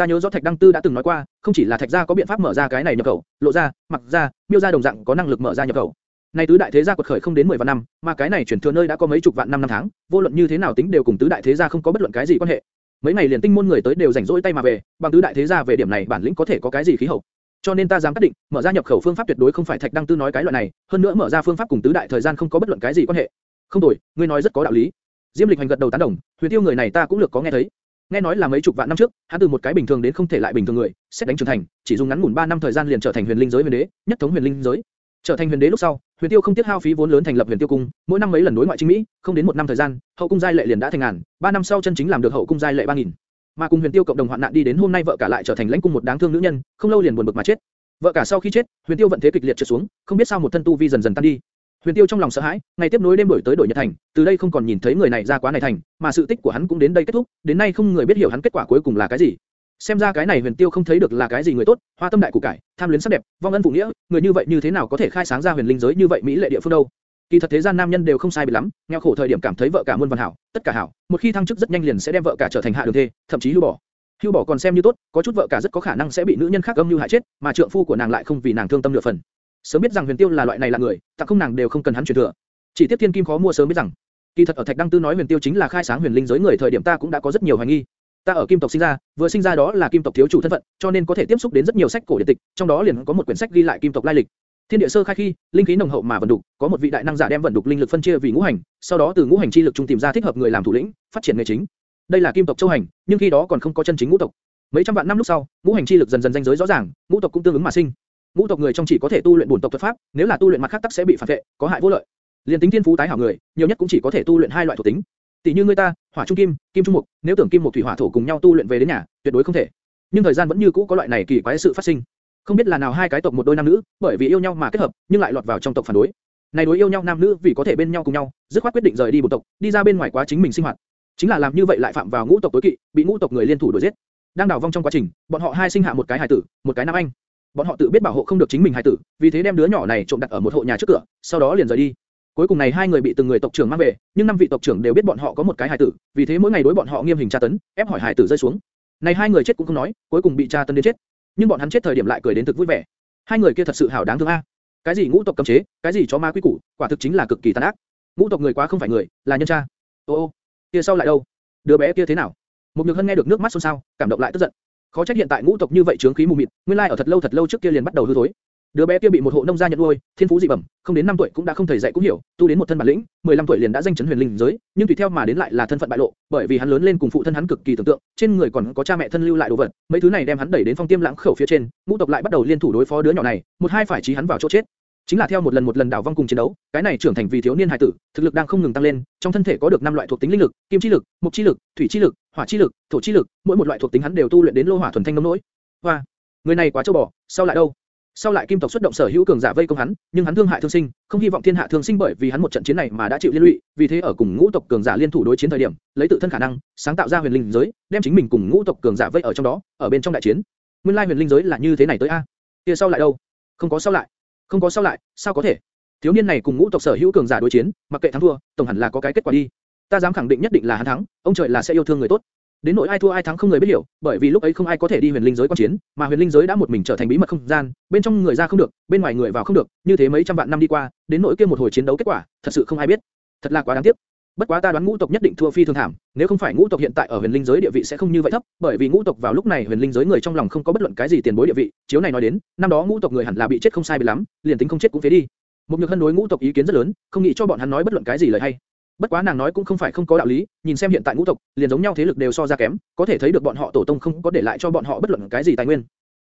Ta nhớ rõ Thạch Đăng Tư đã từng nói qua, không chỉ là Thạch gia có biện pháp mở ra cái này nhập khẩu, lộ ra, mặc ra, miêu gia đồng dạng có năng lực mở ra nhập khẩu. Này tứ đại thế gia quật khởi không đến 10 vạn năm, mà cái này chuyển thừa nơi đã có mấy chục vạn năm năm tháng, vô luận như thế nào tính đều cùng tứ đại thế gia không có bất luận cái gì quan hệ. Mấy ngày liền tinh môn người tới đều rảnh rỗi tay mà về, bằng tứ đại thế gia về điểm này bản lĩnh có thể có cái gì khí hậu. Cho nên ta dám xác định, mở ra nhập khẩu phương pháp tuyệt đối không phải Thạch Đăng Tư nói cái loại này, hơn nữa mở ra phương pháp cùng tứ đại thời gian không có bất luận cái gì quan hệ. Không đổi, ngươi nói rất có đạo lý. Diêm Lịch Hành gật đầu tán đồng, Huyền Tiêu người này ta cũng lược có nghe thấy. Nghe nói là mấy chục vạn năm trước, hắn từ một cái bình thường đến không thể lại bình thường người, xét đánh trưởng thành, chỉ dùng ngắn ngủn 3 năm thời gian liền trở thành huyền linh giới huyền đế, nhất thống huyền linh giới. Trở thành huyền đế lúc sau, Huyền Tiêu không tiếc hao phí vốn lớn thành lập Huyền Tiêu cung, mỗi năm mấy lần đối ngoại chính mỹ, không đến một năm thời gian, hậu cung giai lệ liền đã thành ngàn, 3 năm sau chân chính làm được hậu cung giai lệ 3000. Mà cùng Huyền Tiêu cộng đồng hoạn nạn đi đến hôm nay vợ cả lại trở thành lãnh cung một đáng thương nữ nhân, không lâu liền buồn bực mà chết. Vợ cả sau khi chết, Huyền Tiêu vận thế kịch liệt trượt xuống, không biết sao một thân tu vi dần dần tan đi. Huyền Tiêu trong lòng sợ hãi, ngày tiếp nối đêm đổi tới đổi Nhật Thành, từ đây không còn nhìn thấy người này ra quá này thành, mà sự tích của hắn cũng đến đây kết thúc, đến nay không người biết hiểu hắn kết quả cuối cùng là cái gì. Xem ra cái này Huyền Tiêu không thấy được là cái gì người tốt, hoa tâm đại củ cải, tham luyến sắc đẹp, vong ân phụ nghĩa, người như vậy như thế nào có thể khai sáng ra huyền linh giới như vậy mỹ lệ địa phương đâu? Kỳ thật thế gian nam nhân đều không sai biệt lắm, nghèo khổ thời điểm cảm thấy vợ cả muôn vạn hảo, tất cả hảo, một khi thăng chức rất nhanh liền sẽ đem vợ cả trở thành hạ đường thê, thậm chí lưu bỏ. Hưu bỏ còn xem như tốt, có chút vợ cả rất có khả năng sẽ bị nữ nhân khác âm mưu hại chết, mà trượng phu của nàng lại không vì nàng thương tâm nửa phần. Sớm biết rằng Huyền Tiêu là loại này là người, tặng không nàng đều không cần hắn truyền thừa. Chỉ tiếp thiên kim khó mua sớm biết rằng, kỳ thật ở Thạch Đăng Tư nói Huyền Tiêu chính là khai sáng huyền linh giới người thời điểm ta cũng đã có rất nhiều hoài nghi. Ta ở kim tộc sinh ra, vừa sinh ra đó là kim tộc thiếu chủ thân phận, cho nên có thể tiếp xúc đến rất nhiều sách cổ điển tịch, trong đó liền có một quyển sách ghi lại kim tộc lai lịch. Thiên địa sơ khai khi, linh khí nồng hậu mà vận đục, có một vị đại năng giả đem vận đục linh lực phân chia vì ngũ hành, sau đó từ ngũ hành chi lực trung tìm ra thích hợp người làm thủ lĩnh, phát triển nghề chính. Đây là kim tộc châu hành, nhưng khi đó còn không có chân chính ngũ tộc. Mấy trăm vạn năm lúc sau, ngũ hành chi lực dần dần danh giới rõ ràng, ngũ tộc cũng tương ứng mà sinh. Ngũ tộc người trong chỉ có thể tu luyện bổn tộc thuật pháp, nếu là tu luyện mặt khác tắc sẽ bị phản vệ, có hại vô lợi. Liên tính thiên phú tái hảo người, nhiều nhất cũng chỉ có thể tu luyện hai loại thuộc tính. Tỷ như người ta, hỏa trung kim, kim trung mục, nếu tưởng kim mục thủy hỏa thổ cùng nhau tu luyện về đến nhà, tuyệt đối không thể. Nhưng thời gian vẫn như cũ có loại này kỳ quái sự phát sinh. Không biết là nào hai cái tộc một đôi nam nữ, bởi vì yêu nhau mà kết hợp, nhưng lại lọt vào trong tộc phản đối. Này đối yêu nhau nam nữ vì có thể bên nhau cùng nhau, dứt khoát quyết định rời đi bổn tộc, đi ra bên ngoài quá chính mình sinh hoạt. Chính là làm như vậy lại phạm vào ngũ tộc tối kỵ, bị ngũ tộc người liên thủ đuổi giết. Đang đảo vong trong quá trình, bọn họ hai sinh hạ một cái hài tử, một cái nam anh. Bọn họ tự biết bảo hộ không được chính mình hài tử, vì thế đem đứa nhỏ này trộm đặt ở một hộ nhà trước cửa, sau đó liền rời đi. Cuối cùng này hai người bị từng người tộc trưởng mang về, nhưng năm vị tộc trưởng đều biết bọn họ có một cái hài tử, vì thế mỗi ngày đối bọn họ nghiêm hình tra tấn, ép hỏi hài tử rơi xuống. Này hai người chết cũng không nói, cuối cùng bị tra tấn đến chết. Nhưng bọn hắn chết thời điểm lại cười đến thực vui vẻ. Hai người kia thật sự hảo đáng thương a. Cái gì ngũ tộc cấm chế, cái gì chó ma quỷ củ, quả thực chính là cực kỳ tàn ác. Ngũ tộc người quá không phải người, là nhân tra. Ô ô, kia sau lại đâu? Đứa bé kia thế nào? Một Nhược Hân nghe được nước mắt xôn xao, cảm động lại tức giận. Khó trách hiện tại ngũ tộc như vậy trướng khí mù mịt, nguyên lai ở thật lâu thật lâu trước kia liền bắt đầu hư thối. Đứa bé kia bị một hộ nông gia nhận nuôi, thiên phú dị bẩm, không đến 5 tuổi cũng đã không thầy dạy cũng hiểu, tu đến một thân bản lĩnh, 15 tuổi liền đã danh chấn huyền linh giới, nhưng tùy theo mà đến lại là thân phận bại lộ, bởi vì hắn lớn lên cùng phụ thân hắn cực kỳ tưởng tượng, trên người còn có cha mẹ thân lưu lại đồ vật, mấy thứ này đem hắn đẩy đến phong tiêm lãng khẩu phía trên, ngũ tộc lại bắt đầu liên thủ đối phó đứa nhỏ này, một hai phải chí hắn vào chỗ chết. Chính là theo một lần một lần đảo vong cùng chiến đấu, cái này trưởng thành vì thiếu niên hải tử, thực lực đang không ngừng tăng lên, trong thân thể có được năm loại thuộc tính linh lực, kim chi lực, mộc chi lực, thủy chi lực, hỏa chi lực, thổ chi lực, mỗi một loại thuộc tính hắn đều tu luyện đến lô hỏa thuần thanh nông nỗi. Hoa, người này quá châu bò, sau lại đâu? Sau lại kim tộc xuất động sở hữu cường giả vây công hắn, nhưng hắn thương hại thương sinh, không hy vọng thiên hạ thương sinh bởi vì hắn một trận chiến này mà đã chịu liên lụy, vì thế ở cùng ngũ tộc cường giả liên thủ đối chiến thời điểm, lấy tự thân khả năng, sáng tạo ra huyền linh giới, đem chính mình cùng ngũ tộc cường giả vây ở trong đó, ở bên trong đại chiến. Nguyên lai huyền linh giới là như thế này tới a. Kia sau lại đâu? Không có sau lại. Không có sao lại, sao có thể? Thiếu niên này cùng ngũ tộc sở hữu cường giả đối chiến, mặc kệ thắng thua, tổng hẳn là có cái kết quả đi. Ta dám khẳng định nhất định là hắn thắng, ông trời là sẽ yêu thương người tốt. Đến nỗi ai thua ai thắng không người biết hiểu, bởi vì lúc ấy không ai có thể đi huyền linh giới quan chiến, mà huyền linh giới đã một mình trở thành bí mật không gian, bên trong người ra không được, bên ngoài người vào không được, như thế mấy trăm vạn năm đi qua, đến nỗi kia một hồi chiến đấu kết quả, thật sự không ai biết. Thật là quá đáng tiếc. Bất quá ta đoán ngũ tộc nhất định thua phi thường thảm, nếu không phải ngũ tộc hiện tại ở huyền linh giới địa vị sẽ không như vậy thấp, bởi vì ngũ tộc vào lúc này huyền linh giới người trong lòng không có bất luận cái gì tiền bối địa vị, chiếu này nói đến, năm đó ngũ tộc người hẳn là bị chết không sai biệt lắm, liền tính không chết cũng phế đi. Một nhược hân đối ngũ tộc ý kiến rất lớn, không nghĩ cho bọn hắn nói bất luận cái gì lời hay. Bất quá nàng nói cũng không phải không có đạo lý, nhìn xem hiện tại ngũ tộc, liền giống nhau thế lực đều so ra kém, có thể thấy được bọn họ tổ tông không có để lại cho bọn họ bất luận cái gì tài nguyên.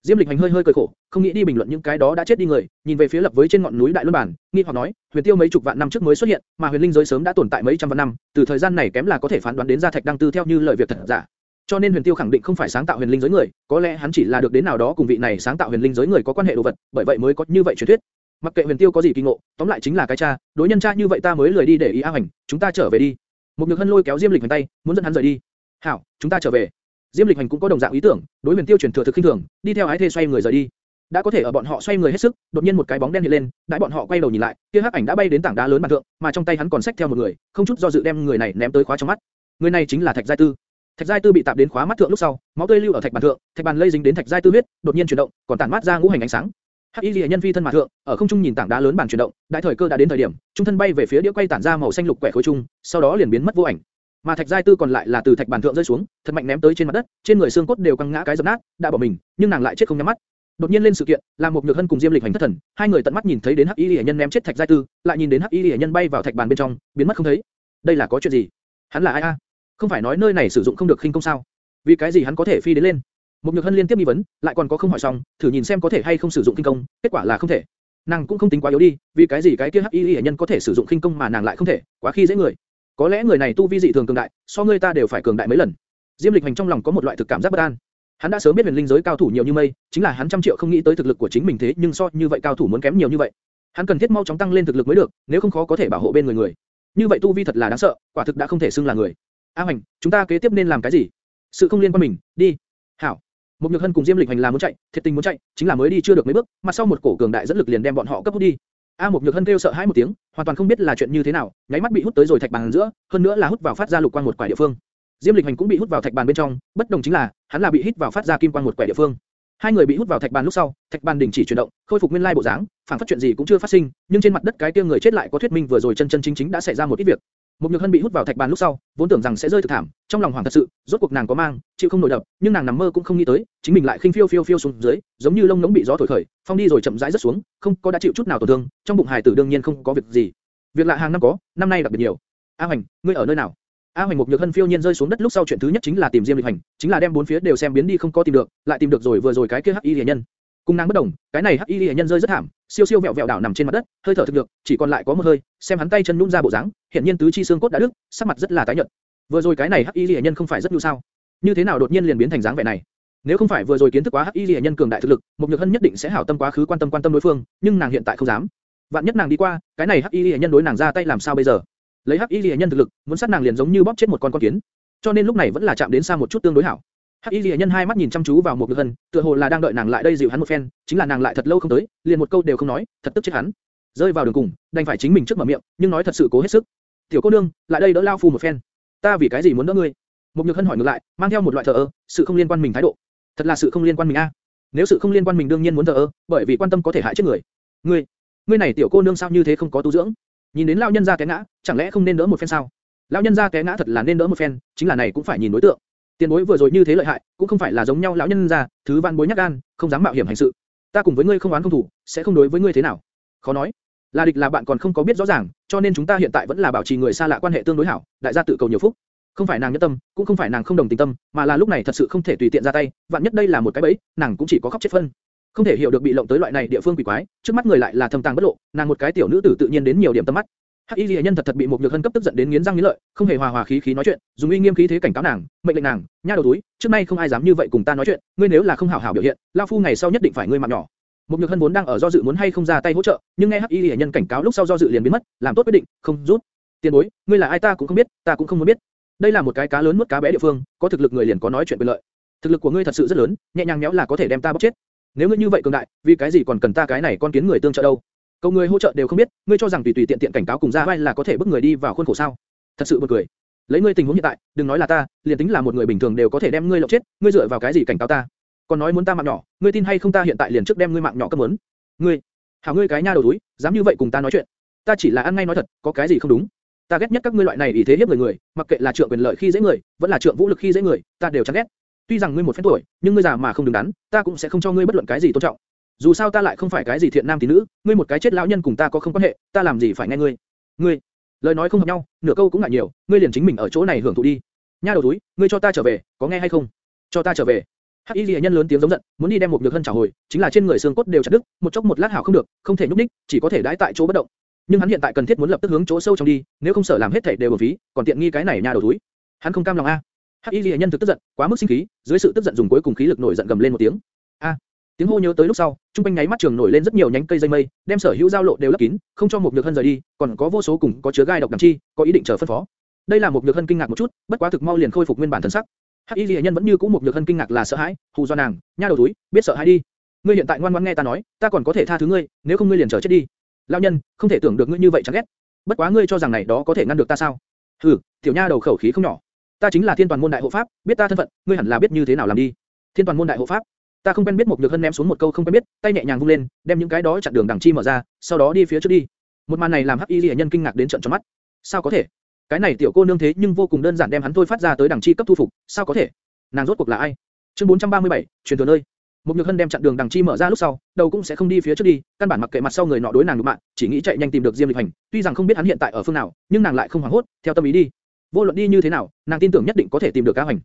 Diêm Lịch Hành hơi hơi cười khổ, không nghĩ đi bình luận những cái đó đã chết đi người, nhìn về phía lập với trên ngọn núi Đại Luân Bản, nghi hoặc nói, Huyền Tiêu mấy chục vạn năm trước mới xuất hiện, mà Huyền Linh giới sớm đã tồn tại mấy trăm vạn năm, từ thời gian này kém là có thể phán đoán đến ra Thạch Đăng Tư theo như lời việc thật giả. Cho nên Huyền Tiêu khẳng định không phải sáng tạo Huyền Linh giới người, có lẽ hắn chỉ là được đến nào đó cùng vị này sáng tạo Huyền Linh giới người có quan hệ đồ vật, bởi vậy mới có như vậy truyền thuyết. Mặc kệ Huyền Tiêu có gì kỳ ngộ, tóm lại chính là cái cha, đối nhân cha như vậy ta mới lười đi để ý A Hành, chúng ta trở về đi. Một Nhược Hân lôi kéo Diêm Lịch Hành tay, muốn dẫn hắn rời đi. "Hảo, chúng ta trở về." Diêm Lịch Hành cũng có đồng dạng ý tưởng, đối Huyền Tiêu truyền thừa thực khinh thường, đi theo ái thê xoay người rời đi. Đã có thể ở bọn họ xoay người hết sức, đột nhiên một cái bóng đen hiện lên, đại bọn họ quay đầu nhìn lại, kia hắc ảnh đã bay đến tảng đá lớn bàn thượng, mà trong tay hắn còn xách theo một người, không chút do dự đem người này ném tới khóa trong mắt. Người này chính là Thạch Giai Tư. Thạch Giai Tư bị tạm đến khóa mắt thượng lúc sau, máu tươi lưu ở thạch bàn thượng, thạch bàn lây dính đến Thạch Giai Tư huyết, đột nhiên chuyển động, còn tản mát ra ngũ hành ánh sáng. Hắc Y Lệ nhân phi thân mà thượng, ở không trung nhìn tảng đá lớn bàn chuyển động, đại thời cơ đã đến thời điểm, trung thân bay về phía đĩa quay tản ra màu xanh lục quẻ khối trung, sau đó liền biến mất vô ảnh. Mà Thạch Giai Tư còn lại là từ thạch bàn thượng rơi xuống, thật mạnh ném tới trên mặt đất, trên người xương cốt đều căng ngã cái dập nát, đã bỏ mình, nhưng nàng lại chết không nhắm mắt. Đột nhiên lên sự kiện, làm một nhược hân cùng Diêm Lịch hành thất thần, hai người tận mắt nhìn thấy đến Hắc Y Liễu nhân ném chết Thạch Giai Tư, lại nhìn đến Hắc Y Liễu nhân bay vào thạch bàn bên trong, biến mất không thấy. Đây là có chuyện gì? Hắn là ai a? Không phải nói nơi này sử dụng không được khinh công sao? Vì cái gì hắn có thể phi đến lên? Một nhược hân liên tiếp nghi vấn, lại còn có không hỏi xong, thử nhìn xem có thể hay không sử dụng kinh công, kết quả là không thể. Nàng cũng không tính quá yếu đi, vì cái gì cái kia hắc y hệ nhân có thể sử dụng kinh công mà nàng lại không thể, quá khi dễ người. Có lẽ người này tu vi dị thường cường đại, so người ta đều phải cường đại mấy lần. Diêm Lịch Hành trong lòng có một loại thực cảm giác bất an. Hắn đã sớm biết huyền linh giới cao thủ nhiều như mây, chính là hắn trăm triệu không nghĩ tới thực lực của chính mình thế nhưng so như vậy cao thủ muốn kém nhiều như vậy. Hắn cần thiết mau chóng tăng lên thực lực mới được, nếu không khó có thể bảo hộ bên người người. Như vậy tu vi thật là đáng sợ, quả thực đã không thể xưng là người. A Hành, chúng ta kế tiếp nên làm cái gì? Sự không liên quan mình, đi. Hảo. Một Nhược Hân cùng Diêm Lịch Hành là muốn chạy, thiệt tình muốn chạy, chính là mới đi chưa được mấy bước, mà sau một cổ cường đại dẫn lực liền đem bọn họ cấp hút đi. A Mộc Nhược Hân kêu sợ hãi một tiếng, hoàn toàn không biết là chuyện như thế nào, nháy mắt bị hút tới rồi thạch bàn giữa, hơn nữa là hút vào phát ra lục quang một quả địa phương. Diêm Lịch Hành cũng bị hút vào thạch bàn bên trong, bất đồng chính là, hắn là bị hít vào phát ra kim quang một quả địa phương. Hai người bị hút vào thạch bàn lúc sau, thạch bàn đình chỉ chuyển động, khôi phục nguyên lai bộ dáng, phản phất chuyện gì cũng chưa phát sinh, nhưng trên mặt đất cái kia người chết lại có thuyết minh vừa rồi chân chân chính chính đã xảy ra một ít việc. Một nhược hân bị hút vào thạch bàn lúc sau, vốn tưởng rằng sẽ rơi thực thảm, trong lòng hoảng thật sự, rốt cuộc nàng có mang, chịu không nổi đập, nhưng nàng nằm mơ cũng không nghĩ tới, chính mình lại khinh phiêu phiêu phiêu xuống dưới, giống như lông ngỗng bị gió thổi khởi, phong đi rồi chậm rãi rất xuống, không có đã chịu chút nào tổn thương, trong bụng hài tử đương nhiên không có việc gì. Việc lạ hàng năm có, năm nay đặc biệt nhiều. A Hoành, ngươi ở nơi nào? A Hoành một nhược hân phiêu nhiên rơi xuống đất lúc sau chuyện thứ nhất chính là tìm Diêm Lịch Hành, chính là đem bốn phía đều xem biến đi không có tìm được, lại tìm được rồi vừa rồi cái kia hắc y liễu nhân cung nàng bất đồng, cái này hắc y lìa nhân rơi rất thảm, siêu siêu vẹo vẹo đảo nằm trên mặt đất, hơi thở thực được, chỉ còn lại có một hơi, xem hắn tay chân nhũn ra bộ dáng, hiện nhiên tứ chi xương cốt đã đứt, sắc mặt rất là tái nhợt. Vừa rồi cái này hắc y lìa nhân không phải rất nhu sao? Như thế nào đột nhiên liền biến thành dáng vẻ này? Nếu không phải vừa rồi kiến thức quá hắc y lìa nhân cường đại thực lực, một nhược hân nhất định sẽ hảo tâm quá khứ quan tâm quan tâm đối phương, nhưng nàng hiện tại không dám. Vạn nhất nàng đi qua, cái này hắc y lìa nhân đối nàng ra tay làm sao bây giờ? Lấy hắc y lìa nhân thực lực, muốn sát nàng liền giống như bóp chết một con con kiến. Cho nên lúc này vẫn là chạm đến xa một chút tương đối hảo. Hắc Y Lệ Nhân hai mắt nhìn chăm chú vào một Nhược Hân, tựa hồ là đang đợi nàng lại đây dịu hắn một phen, chính là nàng lại thật lâu không tới, liền một câu đều không nói, thật tức chết hắn. Rơi vào đường cùng, đành phải chính mình trước mở miệng, nhưng nói thật sự cố hết sức. Tiểu cô nương, lại đây đỡ lao phu một phen. Ta vì cái gì muốn đỡ ngươi? Một Nhược Hân hỏi ngược lại, mang theo một loại thờ ơ, sự không liên quan mình thái độ. Thật là sự không liên quan mình a. Nếu sự không liên quan mình đương nhiên muốn thờ ơ, bởi vì quan tâm có thể hại chết người. Ngươi, ngươi này tiểu cô nương sao như thế không có tu dưỡng? Nhìn đến lão nhân gia té ngã, chẳng lẽ không nên đỡ một phen sao? Lão nhân gia té ngã thật là nên đỡ một phen, chính là này cũng phải nhìn đối tượng. Tiền bối vừa rồi như thế lợi hại, cũng không phải là giống nhau lão nhân gia, thứ văn bối nhắc gan, không dám mạo hiểm hành sự. Ta cùng với ngươi không oán không thủ, sẽ không đối với ngươi thế nào. Khó nói. Là địch là bạn còn không có biết rõ ràng, cho nên chúng ta hiện tại vẫn là bảo trì người xa lạ quan hệ tương đối hảo, đại gia tự cầu nhiều phúc. Không phải nàng nhất tâm, cũng không phải nàng không đồng tình tâm, mà là lúc này thật sự không thể tùy tiện ra tay, vạn nhất đây là một cái bẫy, nàng cũng chỉ có khóc chết phân. Không thể hiểu được bị lộng tới loại này địa phương quỷ quái, trước mắt người lại là thâm tàng bất lộ, nàng một cái tiểu nữ tử tự nhiên đến nhiều điểm tâm mắt. Hắc Y Lệ Nhân thật thật bị một nhược hân cấp tức giận đến nghiến răng nghiến lợi, không hề hòa hòa khí khí nói chuyện, dùng uy nghiêm khí thế cảnh cáo nàng, mệnh lệnh nàng, nha đầu túi, trước nay không ai dám như vậy cùng ta nói chuyện, ngươi nếu là không hảo hảo biểu hiện, lão phu ngày sau nhất định phải ngươi mạng nhỏ. Một nhược hân vốn đang ở do dự muốn hay không ra tay hỗ trợ, nhưng nghe Hắc Y Lệ Nhân cảnh cáo lúc sau do dự liền biến mất, làm tốt quyết định, không rút. Tiền bối, ngươi là ai ta cũng không biết, ta cũng không muốn biết. Đây là một cái cá lớn nuốt cá bé địa phương, có thực lực người liền có nói chuyện quyền lợi. Thực lực của ngươi thật sự rất lớn, nhẹ nhàng méo là có thể đem ta bóc chết. Nếu ngươi như vậy cường đại, vì cái gì còn cần ta cái này con kiến người tương trợ đâu? Câu người hỗ trợ đều không biết, ngươi cho rằng tùy tùy tiện tiện cảnh cáo cùng ra vai là có thể bức người đi vào khuôn khổ sao? Thật sự buồn cười. Lấy ngươi tình huống hiện tại, đừng nói là ta, liền tính là một người bình thường đều có thể đem ngươi lộng chết, ngươi dựa vào cái gì cảnh cáo ta? Còn nói muốn ta mạng nhỏ, ngươi tin hay không ta hiện tại liền trước đem ngươi mạng nhỏ cấp muốn. Ngươi, hảo ngươi cái nha đầu túi, dám như vậy cùng ta nói chuyện. Ta chỉ là ăn ngay nói thật, có cái gì không đúng? Ta ghét nhất các ngươi loại này ý thế hiếp người người, mặc kệ là trượng quyền lợi khi dễ người, vẫn là trượng vũ lực khi dễ người, ta đều chán ghét. Tuy rằng ngươi một phen tuổi, nhưng ngươi già mà không đứng đắn, ta cũng sẽ không cho ngươi bất luận cái gì tôn trọng. Dù sao ta lại không phải cái gì thiện nam tín nữ, ngươi một cái chết lão nhân cùng ta có không quan hệ, ta làm gì phải nghe ngươi? Ngươi, lời nói không hợp nhau, nửa câu cũng ngại nhiều, ngươi liền chính mình ở chỗ này hưởng thụ đi. Nha đầu túi, ngươi cho ta trở về, có nghe hay không? Cho ta trở về. Hắc Y Lệ nhân lớn tiếng giống giận, muốn đi đem một nhược hân trả hồi, chính là trên người xương cốt đều chặt đứt, một chốc một lát hảo không được, không thể nhúc nhích, chỉ có thể đái tại chỗ bất động. Nhưng hắn hiện tại cần thiết muốn lập tức hướng chỗ sâu trong đi, nếu không sợ làm hết thảy đều uổng phí, còn tiện nghi cái này nha đầu túi. Hắn không cam lòng a. Hắc Y Lệ nhân thực tức giận, quá mức sinh khí, dưới sự tức giận dùng cuối cùng khí lực nổi giận gầm lên một tiếng. A. Tiếng hô nhớ tới lúc sau, trung quanh nháy mắt trường nổi lên rất nhiều nhánh cây dây mây, đem sở hữu giao lộ đều lấp kín, không cho một nhược hân rời đi, còn có vô số cùng có chứa gai độc đằng chi, có ý định chờ phân phó. Đây là một nhược hân kinh ngạc một chút, bất quá thực mau liền khôi phục nguyên bản thần sắc. Hắc Y Lệ nhân vẫn như cũ một nhược hân kinh ngạc là sợ hãi, hù do nàng, nha đầu túi, biết sợ hãi đi. Ngươi hiện tại ngoan ngoãn nghe ta nói, ta còn có thể tha thứ ngươi, nếu không ngươi liền chờ chết đi. Lão nhân, không thể tưởng được ngươi như vậy chẳng ghét. Bất quá ngươi cho rằng này đó có thể ngăn được ta sao? Hừ, tiểu nha đầu khẩu khí không nhỏ. ta chính là thiên toàn môn đại hộ pháp, biết ta thân phận, ngươi hẳn là biết như thế nào làm đi. Thiên toàn môn đại hộ pháp, ta không quen biết một nhược hân ném xuống một câu không quen biết, tay nhẹ nhàng vung lên, đem những cái đó chặn đường đằng chi mở ra, sau đó đi phía trước đi. Một màn này làm hắc y lìa nhân kinh ngạc đến trợn tròn mắt. Sao có thể? Cái này tiểu cô nương thế nhưng vô cùng đơn giản đem hắn thôi phát ra tới đằng chi cấp thu phục, sao có thể? Nàng rốt cuộc là ai? Chương 437, truyền thừa nơi. Một nhược hân đem chặn đường đằng chi mở ra lúc sau, đầu cũng sẽ không đi phía trước đi, căn bản mặc kệ mặt sau người nọ đối nàng nhục mạ, chỉ nghĩ chạy nhanh tìm được Diêm Lịch Hành. Tuy rằng không biết hắn hiện tại ở phương nào, nhưng nàng lại không hoảng hốt, theo tâm ý đi. Vô luận đi như thế nào, nàng tin tưởng nhất định có thể tìm được Cá Hành.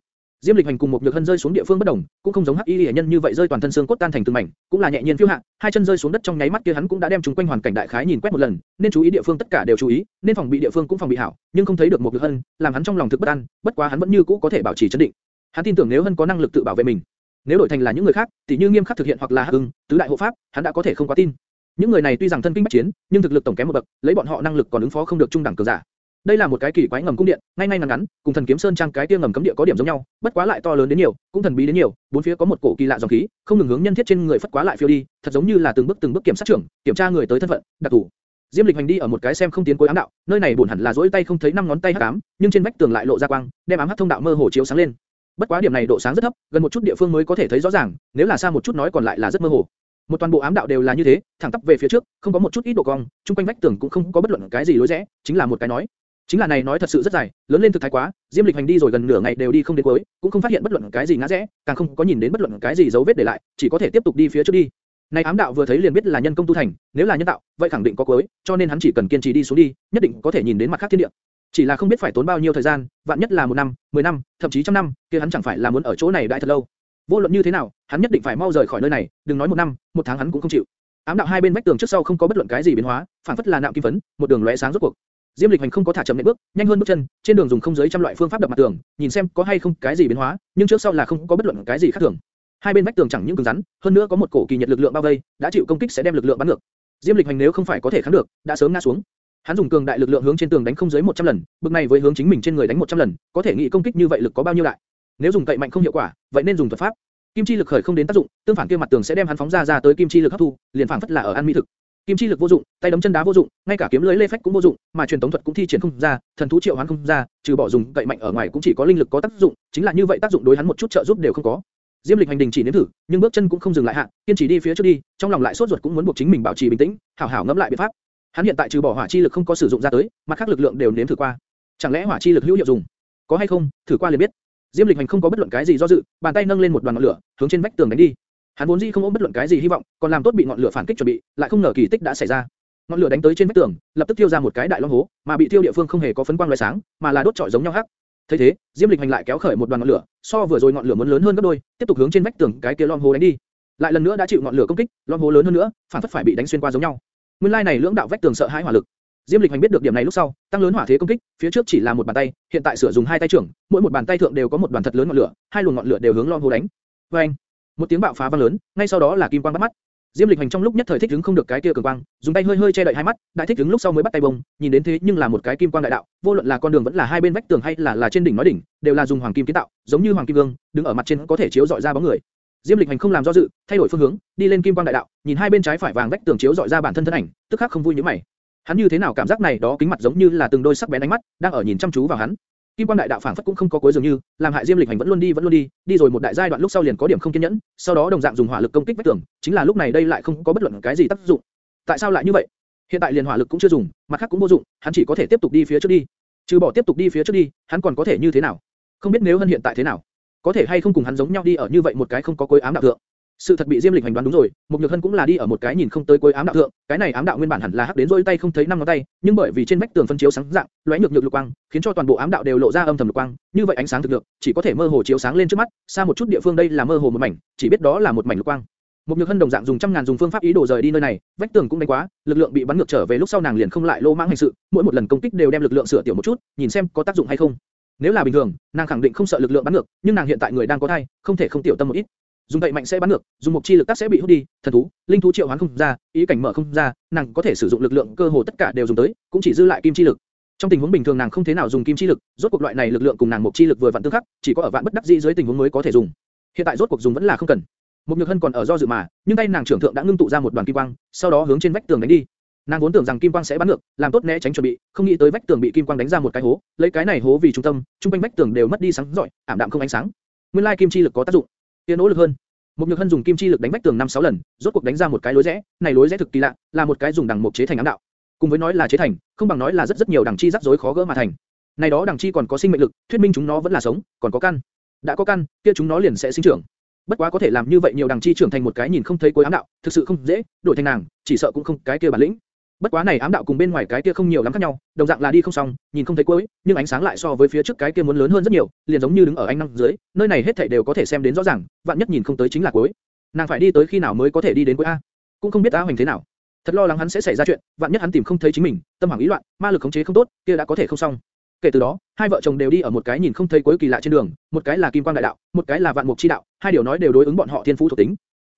Diêm Lịch Hành cùng một nhược hân rơi xuống địa phương bất đồng, cũng không giống Hắc Y Lệ nhân như vậy rơi toàn thân xương cốt tan thành từng mảnh, cũng là nhẹ nhiên phiêu hạ, hai chân rơi xuống đất trong nháy mắt kia hắn cũng đã đem chúng quanh hoàn cảnh đại khái nhìn quét một lần, nên chú ý địa phương tất cả đều chú ý, nên phòng bị địa phương cũng phòng bị hảo, nhưng không thấy được một nhược hân, làm hắn trong lòng thực bất an, bất quá hắn vẫn như cũ có thể bảo trì trấn định. Hắn tin tưởng nếu hân có năng lực tự bảo vệ mình, nếu đổi thành là những người khác, tỷ như nghiêm khắc thực hiện hoặc là hắc ưng, tứ đại hộ pháp, hắn đã có thể không quá tin. Những người này tuy rằng thân kinh bách chiến, nhưng thực lực tổng kém một bậc, lấy bọn họ năng lực còn ứng phó không được trung đẳng cường giả. Đây là một cái kỳ quái ngầm cung điện, ngay ngay ngắn ngắn, cùng thần kiếm sơn trang cái kia ngầm cấm địa có điểm giống nhau, bất quá lại to lớn đến nhiều, cũng thần bí đến nhiều, bốn phía có một cổ kỳ lạ dòng khí, không ngừng hướng nhân thiết trên người phất quá lại phiêu đi, thật giống như là từng bước từng bước kiểm sát trưởng, kiểm tra người tới thân phận, đặc thủ. Diêm Lịch hành đi ở một cái xem không tiến cuối ám đạo, nơi này buồn hẳn là duỗi tay không thấy năm ngón tay hắc ám, nhưng trên vách tường lại lộ ra quang, đem ám hắc thông đạo mơ hồ chiếu sáng lên. Bất quá điểm này độ sáng rất thấp, gần một chút địa phương mới có thể thấy rõ ràng, nếu là xa một chút nói còn lại là rất mơ hồ. Một toàn bộ ám đạo đều là như thế, thẳng tắp về phía trước, không có một chút ít độ cong, trung quanh vách tường cũng không có bất luận cái gì lối rẽ, chính là một cái nói. Chính là này nói thật sự rất dài, lớn lên thực thái quá, Diêm Lịch hành đi rồi gần nửa ngày đều đi không đến cuối, cũng không phát hiện bất luận cái gì ngã rẽ, càng không có nhìn đến bất luận cái gì dấu vết để lại, chỉ có thể tiếp tục đi phía trước đi. Này ám đạo vừa thấy liền biết là nhân công tu thành, nếu là nhân tạo, vậy khẳng định có cuối, cho nên hắn chỉ cần kiên trì đi xuống đi, nhất định có thể nhìn đến mặt khác thiên địa. Chỉ là không biết phải tốn bao nhiêu thời gian, vạn nhất là một năm, mười năm, thậm chí trăm năm, kia hắn chẳng phải là muốn ở chỗ này đại thật lâu. Vô luận như thế nào, hắn nhất định phải mau rời khỏi nơi này, đừng nói một năm, một tháng hắn cũng không chịu. Ám đạo hai bên vách tường trước sau không có bất luận cái gì biến hóa, phản phất là nạm kim phấn, một đường lóe sáng rốt cuộc. Diêm Lịch Hành không có thả chậm nệm bước, nhanh hơn bước chân, trên đường dùng không giới trăm loại phương pháp đập mặt tường, nhìn xem có hay không cái gì biến hóa, nhưng trước sau là không có bất luận cái gì khác thường. Hai bên vách tường chẳng những cứng rắn, hơn nữa có một cổ kỳ nhiệt lực lượng bao vây, đã chịu công kích sẽ đem lực lượng bắn ngược. Diêm Lịch Hành nếu không phải có thể kháng được, đã sớm ngã xuống. Hắn dùng cường đại lực lượng hướng trên tường đánh không dưới 100 lần, bực này với hướng chính mình trên người đánh 100 lần, có thể nghĩ công kích như vậy lực có bao nhiêu đại. Nếu dùng cậy mạnh không hiệu quả, vậy nên dùng thuật pháp. Kim chi lực khởi không đến tác dụng, tương phản kia mặt tường sẽ đem hắn phóng ra ra tới kim chi lực hấp thu, liền phản phất là ở ăn mỹ thực. Kim chi lực vô dụng, tay đấm chân đá vô dụng, ngay cả kiếm lưới lê phách cũng vô dụng, mà truyền tống thuật cũng thi triển không ra, thần thú triệu hoán không ra, trừ bỏ dùng cậy mạnh ở ngoài cũng chỉ có linh lực có tác dụng, chính là như vậy tác dụng đối hắn một chút trợ giúp đều không có. Diêm Lịch hành đình chỉ nếm thử, nhưng bước chân cũng không dừng lại hạ, kiên trì đi phía trước đi, trong lòng lại sốt ruột cũng muốn buộc chính mình bảo trì bình tĩnh, hảo hảo ngẫm lại biện pháp. Hắn hiện tại trừ bỏ hỏa chi lực không có sử dụng ra tới, mặt khác lực lượng đều nếm thử qua. Chẳng lẽ hỏa chi lực hữu hiệu dùng? Có hay không? Thử qua liền biết. Diêm Lịch hành không có bất luận cái gì do dự, bàn tay nâng lên một đoàn ngọn lửa, hướng trên vách tường đánh đi. Hắn vốn dĩ không ôm bất luận cái gì hy vọng, còn làm tốt bị ngọn lửa phản kích chuẩn bị, lại không ngờ kỳ tích đã xảy ra. Ngọn lửa đánh tới trên vách tường, lập tức thiêu ra một cái đại long hố, mà bị thiêu địa phương không hề có phấn quang lóe sáng, mà là đốt trọi giống nhau hắc. Thấy thế, Diêm Lịch hành lại kéo khởi một đoàn ngọn lửa, so vừa rồi ngọn lửa muốn lớn hơn gấp đôi, tiếp tục hướng trên vách tường cái kia long hố đánh đi. Lại lần nữa đã chịu ngọn lửa công kích, long hố lớn hơn nữa, phản phất phải bị đánh xuyên qua giống nhau. Nguyên lai này lưỡng đạo vách tường sợ hãi hỏa lực. Diêm Lịch hành biết được điểm này lúc sau, tăng lớn hỏa thế công kích, phía trước chỉ là một bàn tay, hiện tại sửa dùng hai tay trưởng, mỗi một bàn tay thượng đều có một đoàn thật lớn ngọn lửa, hai luồng ngọn lửa đều hướng long hố đánh. Oeng! Một tiếng bạo phá vang lớn, ngay sau đó là kim quang bắt mắt. Diêm Lịch hành trong lúc nhất thời thích ứng không được cái kia cường quang, dùng tay hơi hơi che đậy hai mắt, đại thích ứng lúc sau mới bắt tay bông, nhìn đến thế nhưng là một cái kim quang đại đạo, vô luận là con đường vẫn là hai bên vách tường hay là là trên đỉnh nói đỉnh, đều là dùng hoàng kim kiến tạo, giống như hoàng kim gương, đứng ở mặt trên có thể chiếu dọi ra bóng người. Diêm Lịch hành không làm do dự, thay đổi phương hướng, đi lên kim quang đại đạo, nhìn hai bên trái phải vàng vách tường chiếu dọi ra bản thân thân ảnh, tức khắc không vui như mày. Hắn như thế nào cảm giác này đó kính mặt giống như là từng đôi sắc bén ánh mắt, đang ở nhìn chăm chú vào hắn. Kim Quang Đại Đạo phảng phất cũng không có cuối dường như, làm hại Diêm Lịch Hành vẫn luôn đi vẫn luôn đi, đi rồi một đại giai đoạn lúc sau liền có điểm không kiên nhẫn, sau đó đồng dạng dùng hỏa lực công kích vách tường, chính là lúc này đây lại không có bất luận cái gì tác dụng. Tại sao lại như vậy? Hiện tại liền hỏa lực cũng chưa dùng, mặt khác cũng vô dụng, hắn chỉ có thể tiếp tục đi phía trước đi. Trừ bỏ tiếp tục đi phía trước đi, hắn còn có thể như thế nào? Không biết nếu hơn hiện tại thế nào, có thể hay không cùng hắn giống nhau đi ở như vậy một cái không có cuối ám đạo thượng. Sự thật bị Diêm Lịch hành đoán đúng rồi, một nhược hân cũng là đi ở một cái nhìn không tới cuối ám đạo thượng, cái này ám đạo nguyên bản hẳn là hắc đến rôi tay không thấy năm ngón tay, nhưng bởi vì trên vách tường phân chiếu sáng dạng, lóe nhược nhược lục quang, khiến cho toàn bộ ám đạo đều lộ ra âm thầm lục quang, như vậy ánh sáng thực lượng chỉ có thể mơ hồ chiếu sáng lên trước mắt, xa một chút địa phương đây là mơ hồ một mảnh, chỉ biết đó là một mảnh lục quang. Một nhược hân đồng dạng dùng trăm ngàn dùng phương pháp ý đồ rời đi nơi này, vách tường cũng đánh quá, lực lượng bị bắn ngược trở về lúc sau nàng liền không lại lô mãng hành sự, mỗi một lần công kích đều đem lực lượng sửa tiểu một chút, nhìn xem có tác dụng hay không. Nếu là bình thường, nàng khẳng định không sợ lực lượng bắn ngược, nhưng nàng hiện tại người đang có thai, không thể không tiểu tâm một ít dùng vậy mạnh sẽ bắn ngược, dùng một chi lực tác sẽ bị hút đi, thần thú, linh thú triệu hoán không ra, ý cảnh mở không ra, nàng có thể sử dụng lực lượng cơ hồ tất cả đều dùng tới, cũng chỉ dư lại kim chi lực. Trong tình huống bình thường nàng không thế nào dùng kim chi lực, rốt cuộc loại này lực lượng cùng nàng một chi lực vừa vặn tương khắc, chỉ có ở vạn bất đắc dĩ dưới tình huống mới có thể dùng. Hiện tại rốt cuộc dùng vẫn là không cần. Một nhược hân còn ở do dự mà, nhưng tay nàng trưởng thượng đã ngưng tụ ra một đoàn kim quang, sau đó hướng trên vách tường đánh đi. Nàng vốn tưởng rằng kim quang sẽ bắn ngược, làm tốt né tránh chuẩn bị, không nghĩ tới vách tường bị kim quang đánh ra một cái hố, lấy cái này hố vì trung tâm, trung quanh vách tường đều mất đi sáng rọi, ảm đạm không ánh sáng. Nguyên lai kim chi lực có tác dụng. Tiến nỗ lực hơn. Một nhược hân dùng kim chi lực đánh vách tường năm sáu lần, rốt cuộc đánh ra một cái lối rẽ, này lối rẽ thực kỳ lạ, là một cái dùng đằng mục chế thành ám đạo. Cùng với nói là chế thành, không bằng nói là rất rất nhiều đằng chi rắc rối khó gỡ mà thành. Này đó đằng chi còn có sinh mệnh lực, thuyết minh chúng nó vẫn là sống, còn có căn. Đã có căn, kia chúng nó liền sẽ sinh trưởng. Bất quá có thể làm như vậy nhiều đằng chi trưởng thành một cái nhìn không thấy cuối ám đạo, thực sự không dễ, đổi thành nàng, chỉ sợ cũng không cái kia bản lĩnh. Bất quá này ám đạo cùng bên ngoài cái kia không nhiều lắm khác nhau, đồng dạng là đi không xong, nhìn không thấy cuối, nhưng ánh sáng lại so với phía trước cái kia muốn lớn hơn rất nhiều, liền giống như đứng ở ánh năng dưới, nơi này hết thảy đều có thể xem đến rõ ràng, vạn nhất nhìn không tới chính là cuối. Nàng phải đi tới khi nào mới có thể đi đến cuối a? Cũng không biết Á Hoành thế nào. Thật lo lắng hắn sẽ xảy ra chuyện, vạn nhất hắn tìm không thấy chính mình, tâm hoảng ý loạn, ma lực khống chế không tốt, kia đã có thể không xong. Kể từ đó, hai vợ chồng đều đi ở một cái nhìn không thấy cuối kỳ lạ trên đường, một cái là kim quang đại đạo, một cái là vạn mục chi đạo, hai điều nói đều đối ứng bọn họ thiên phú thuộc tính.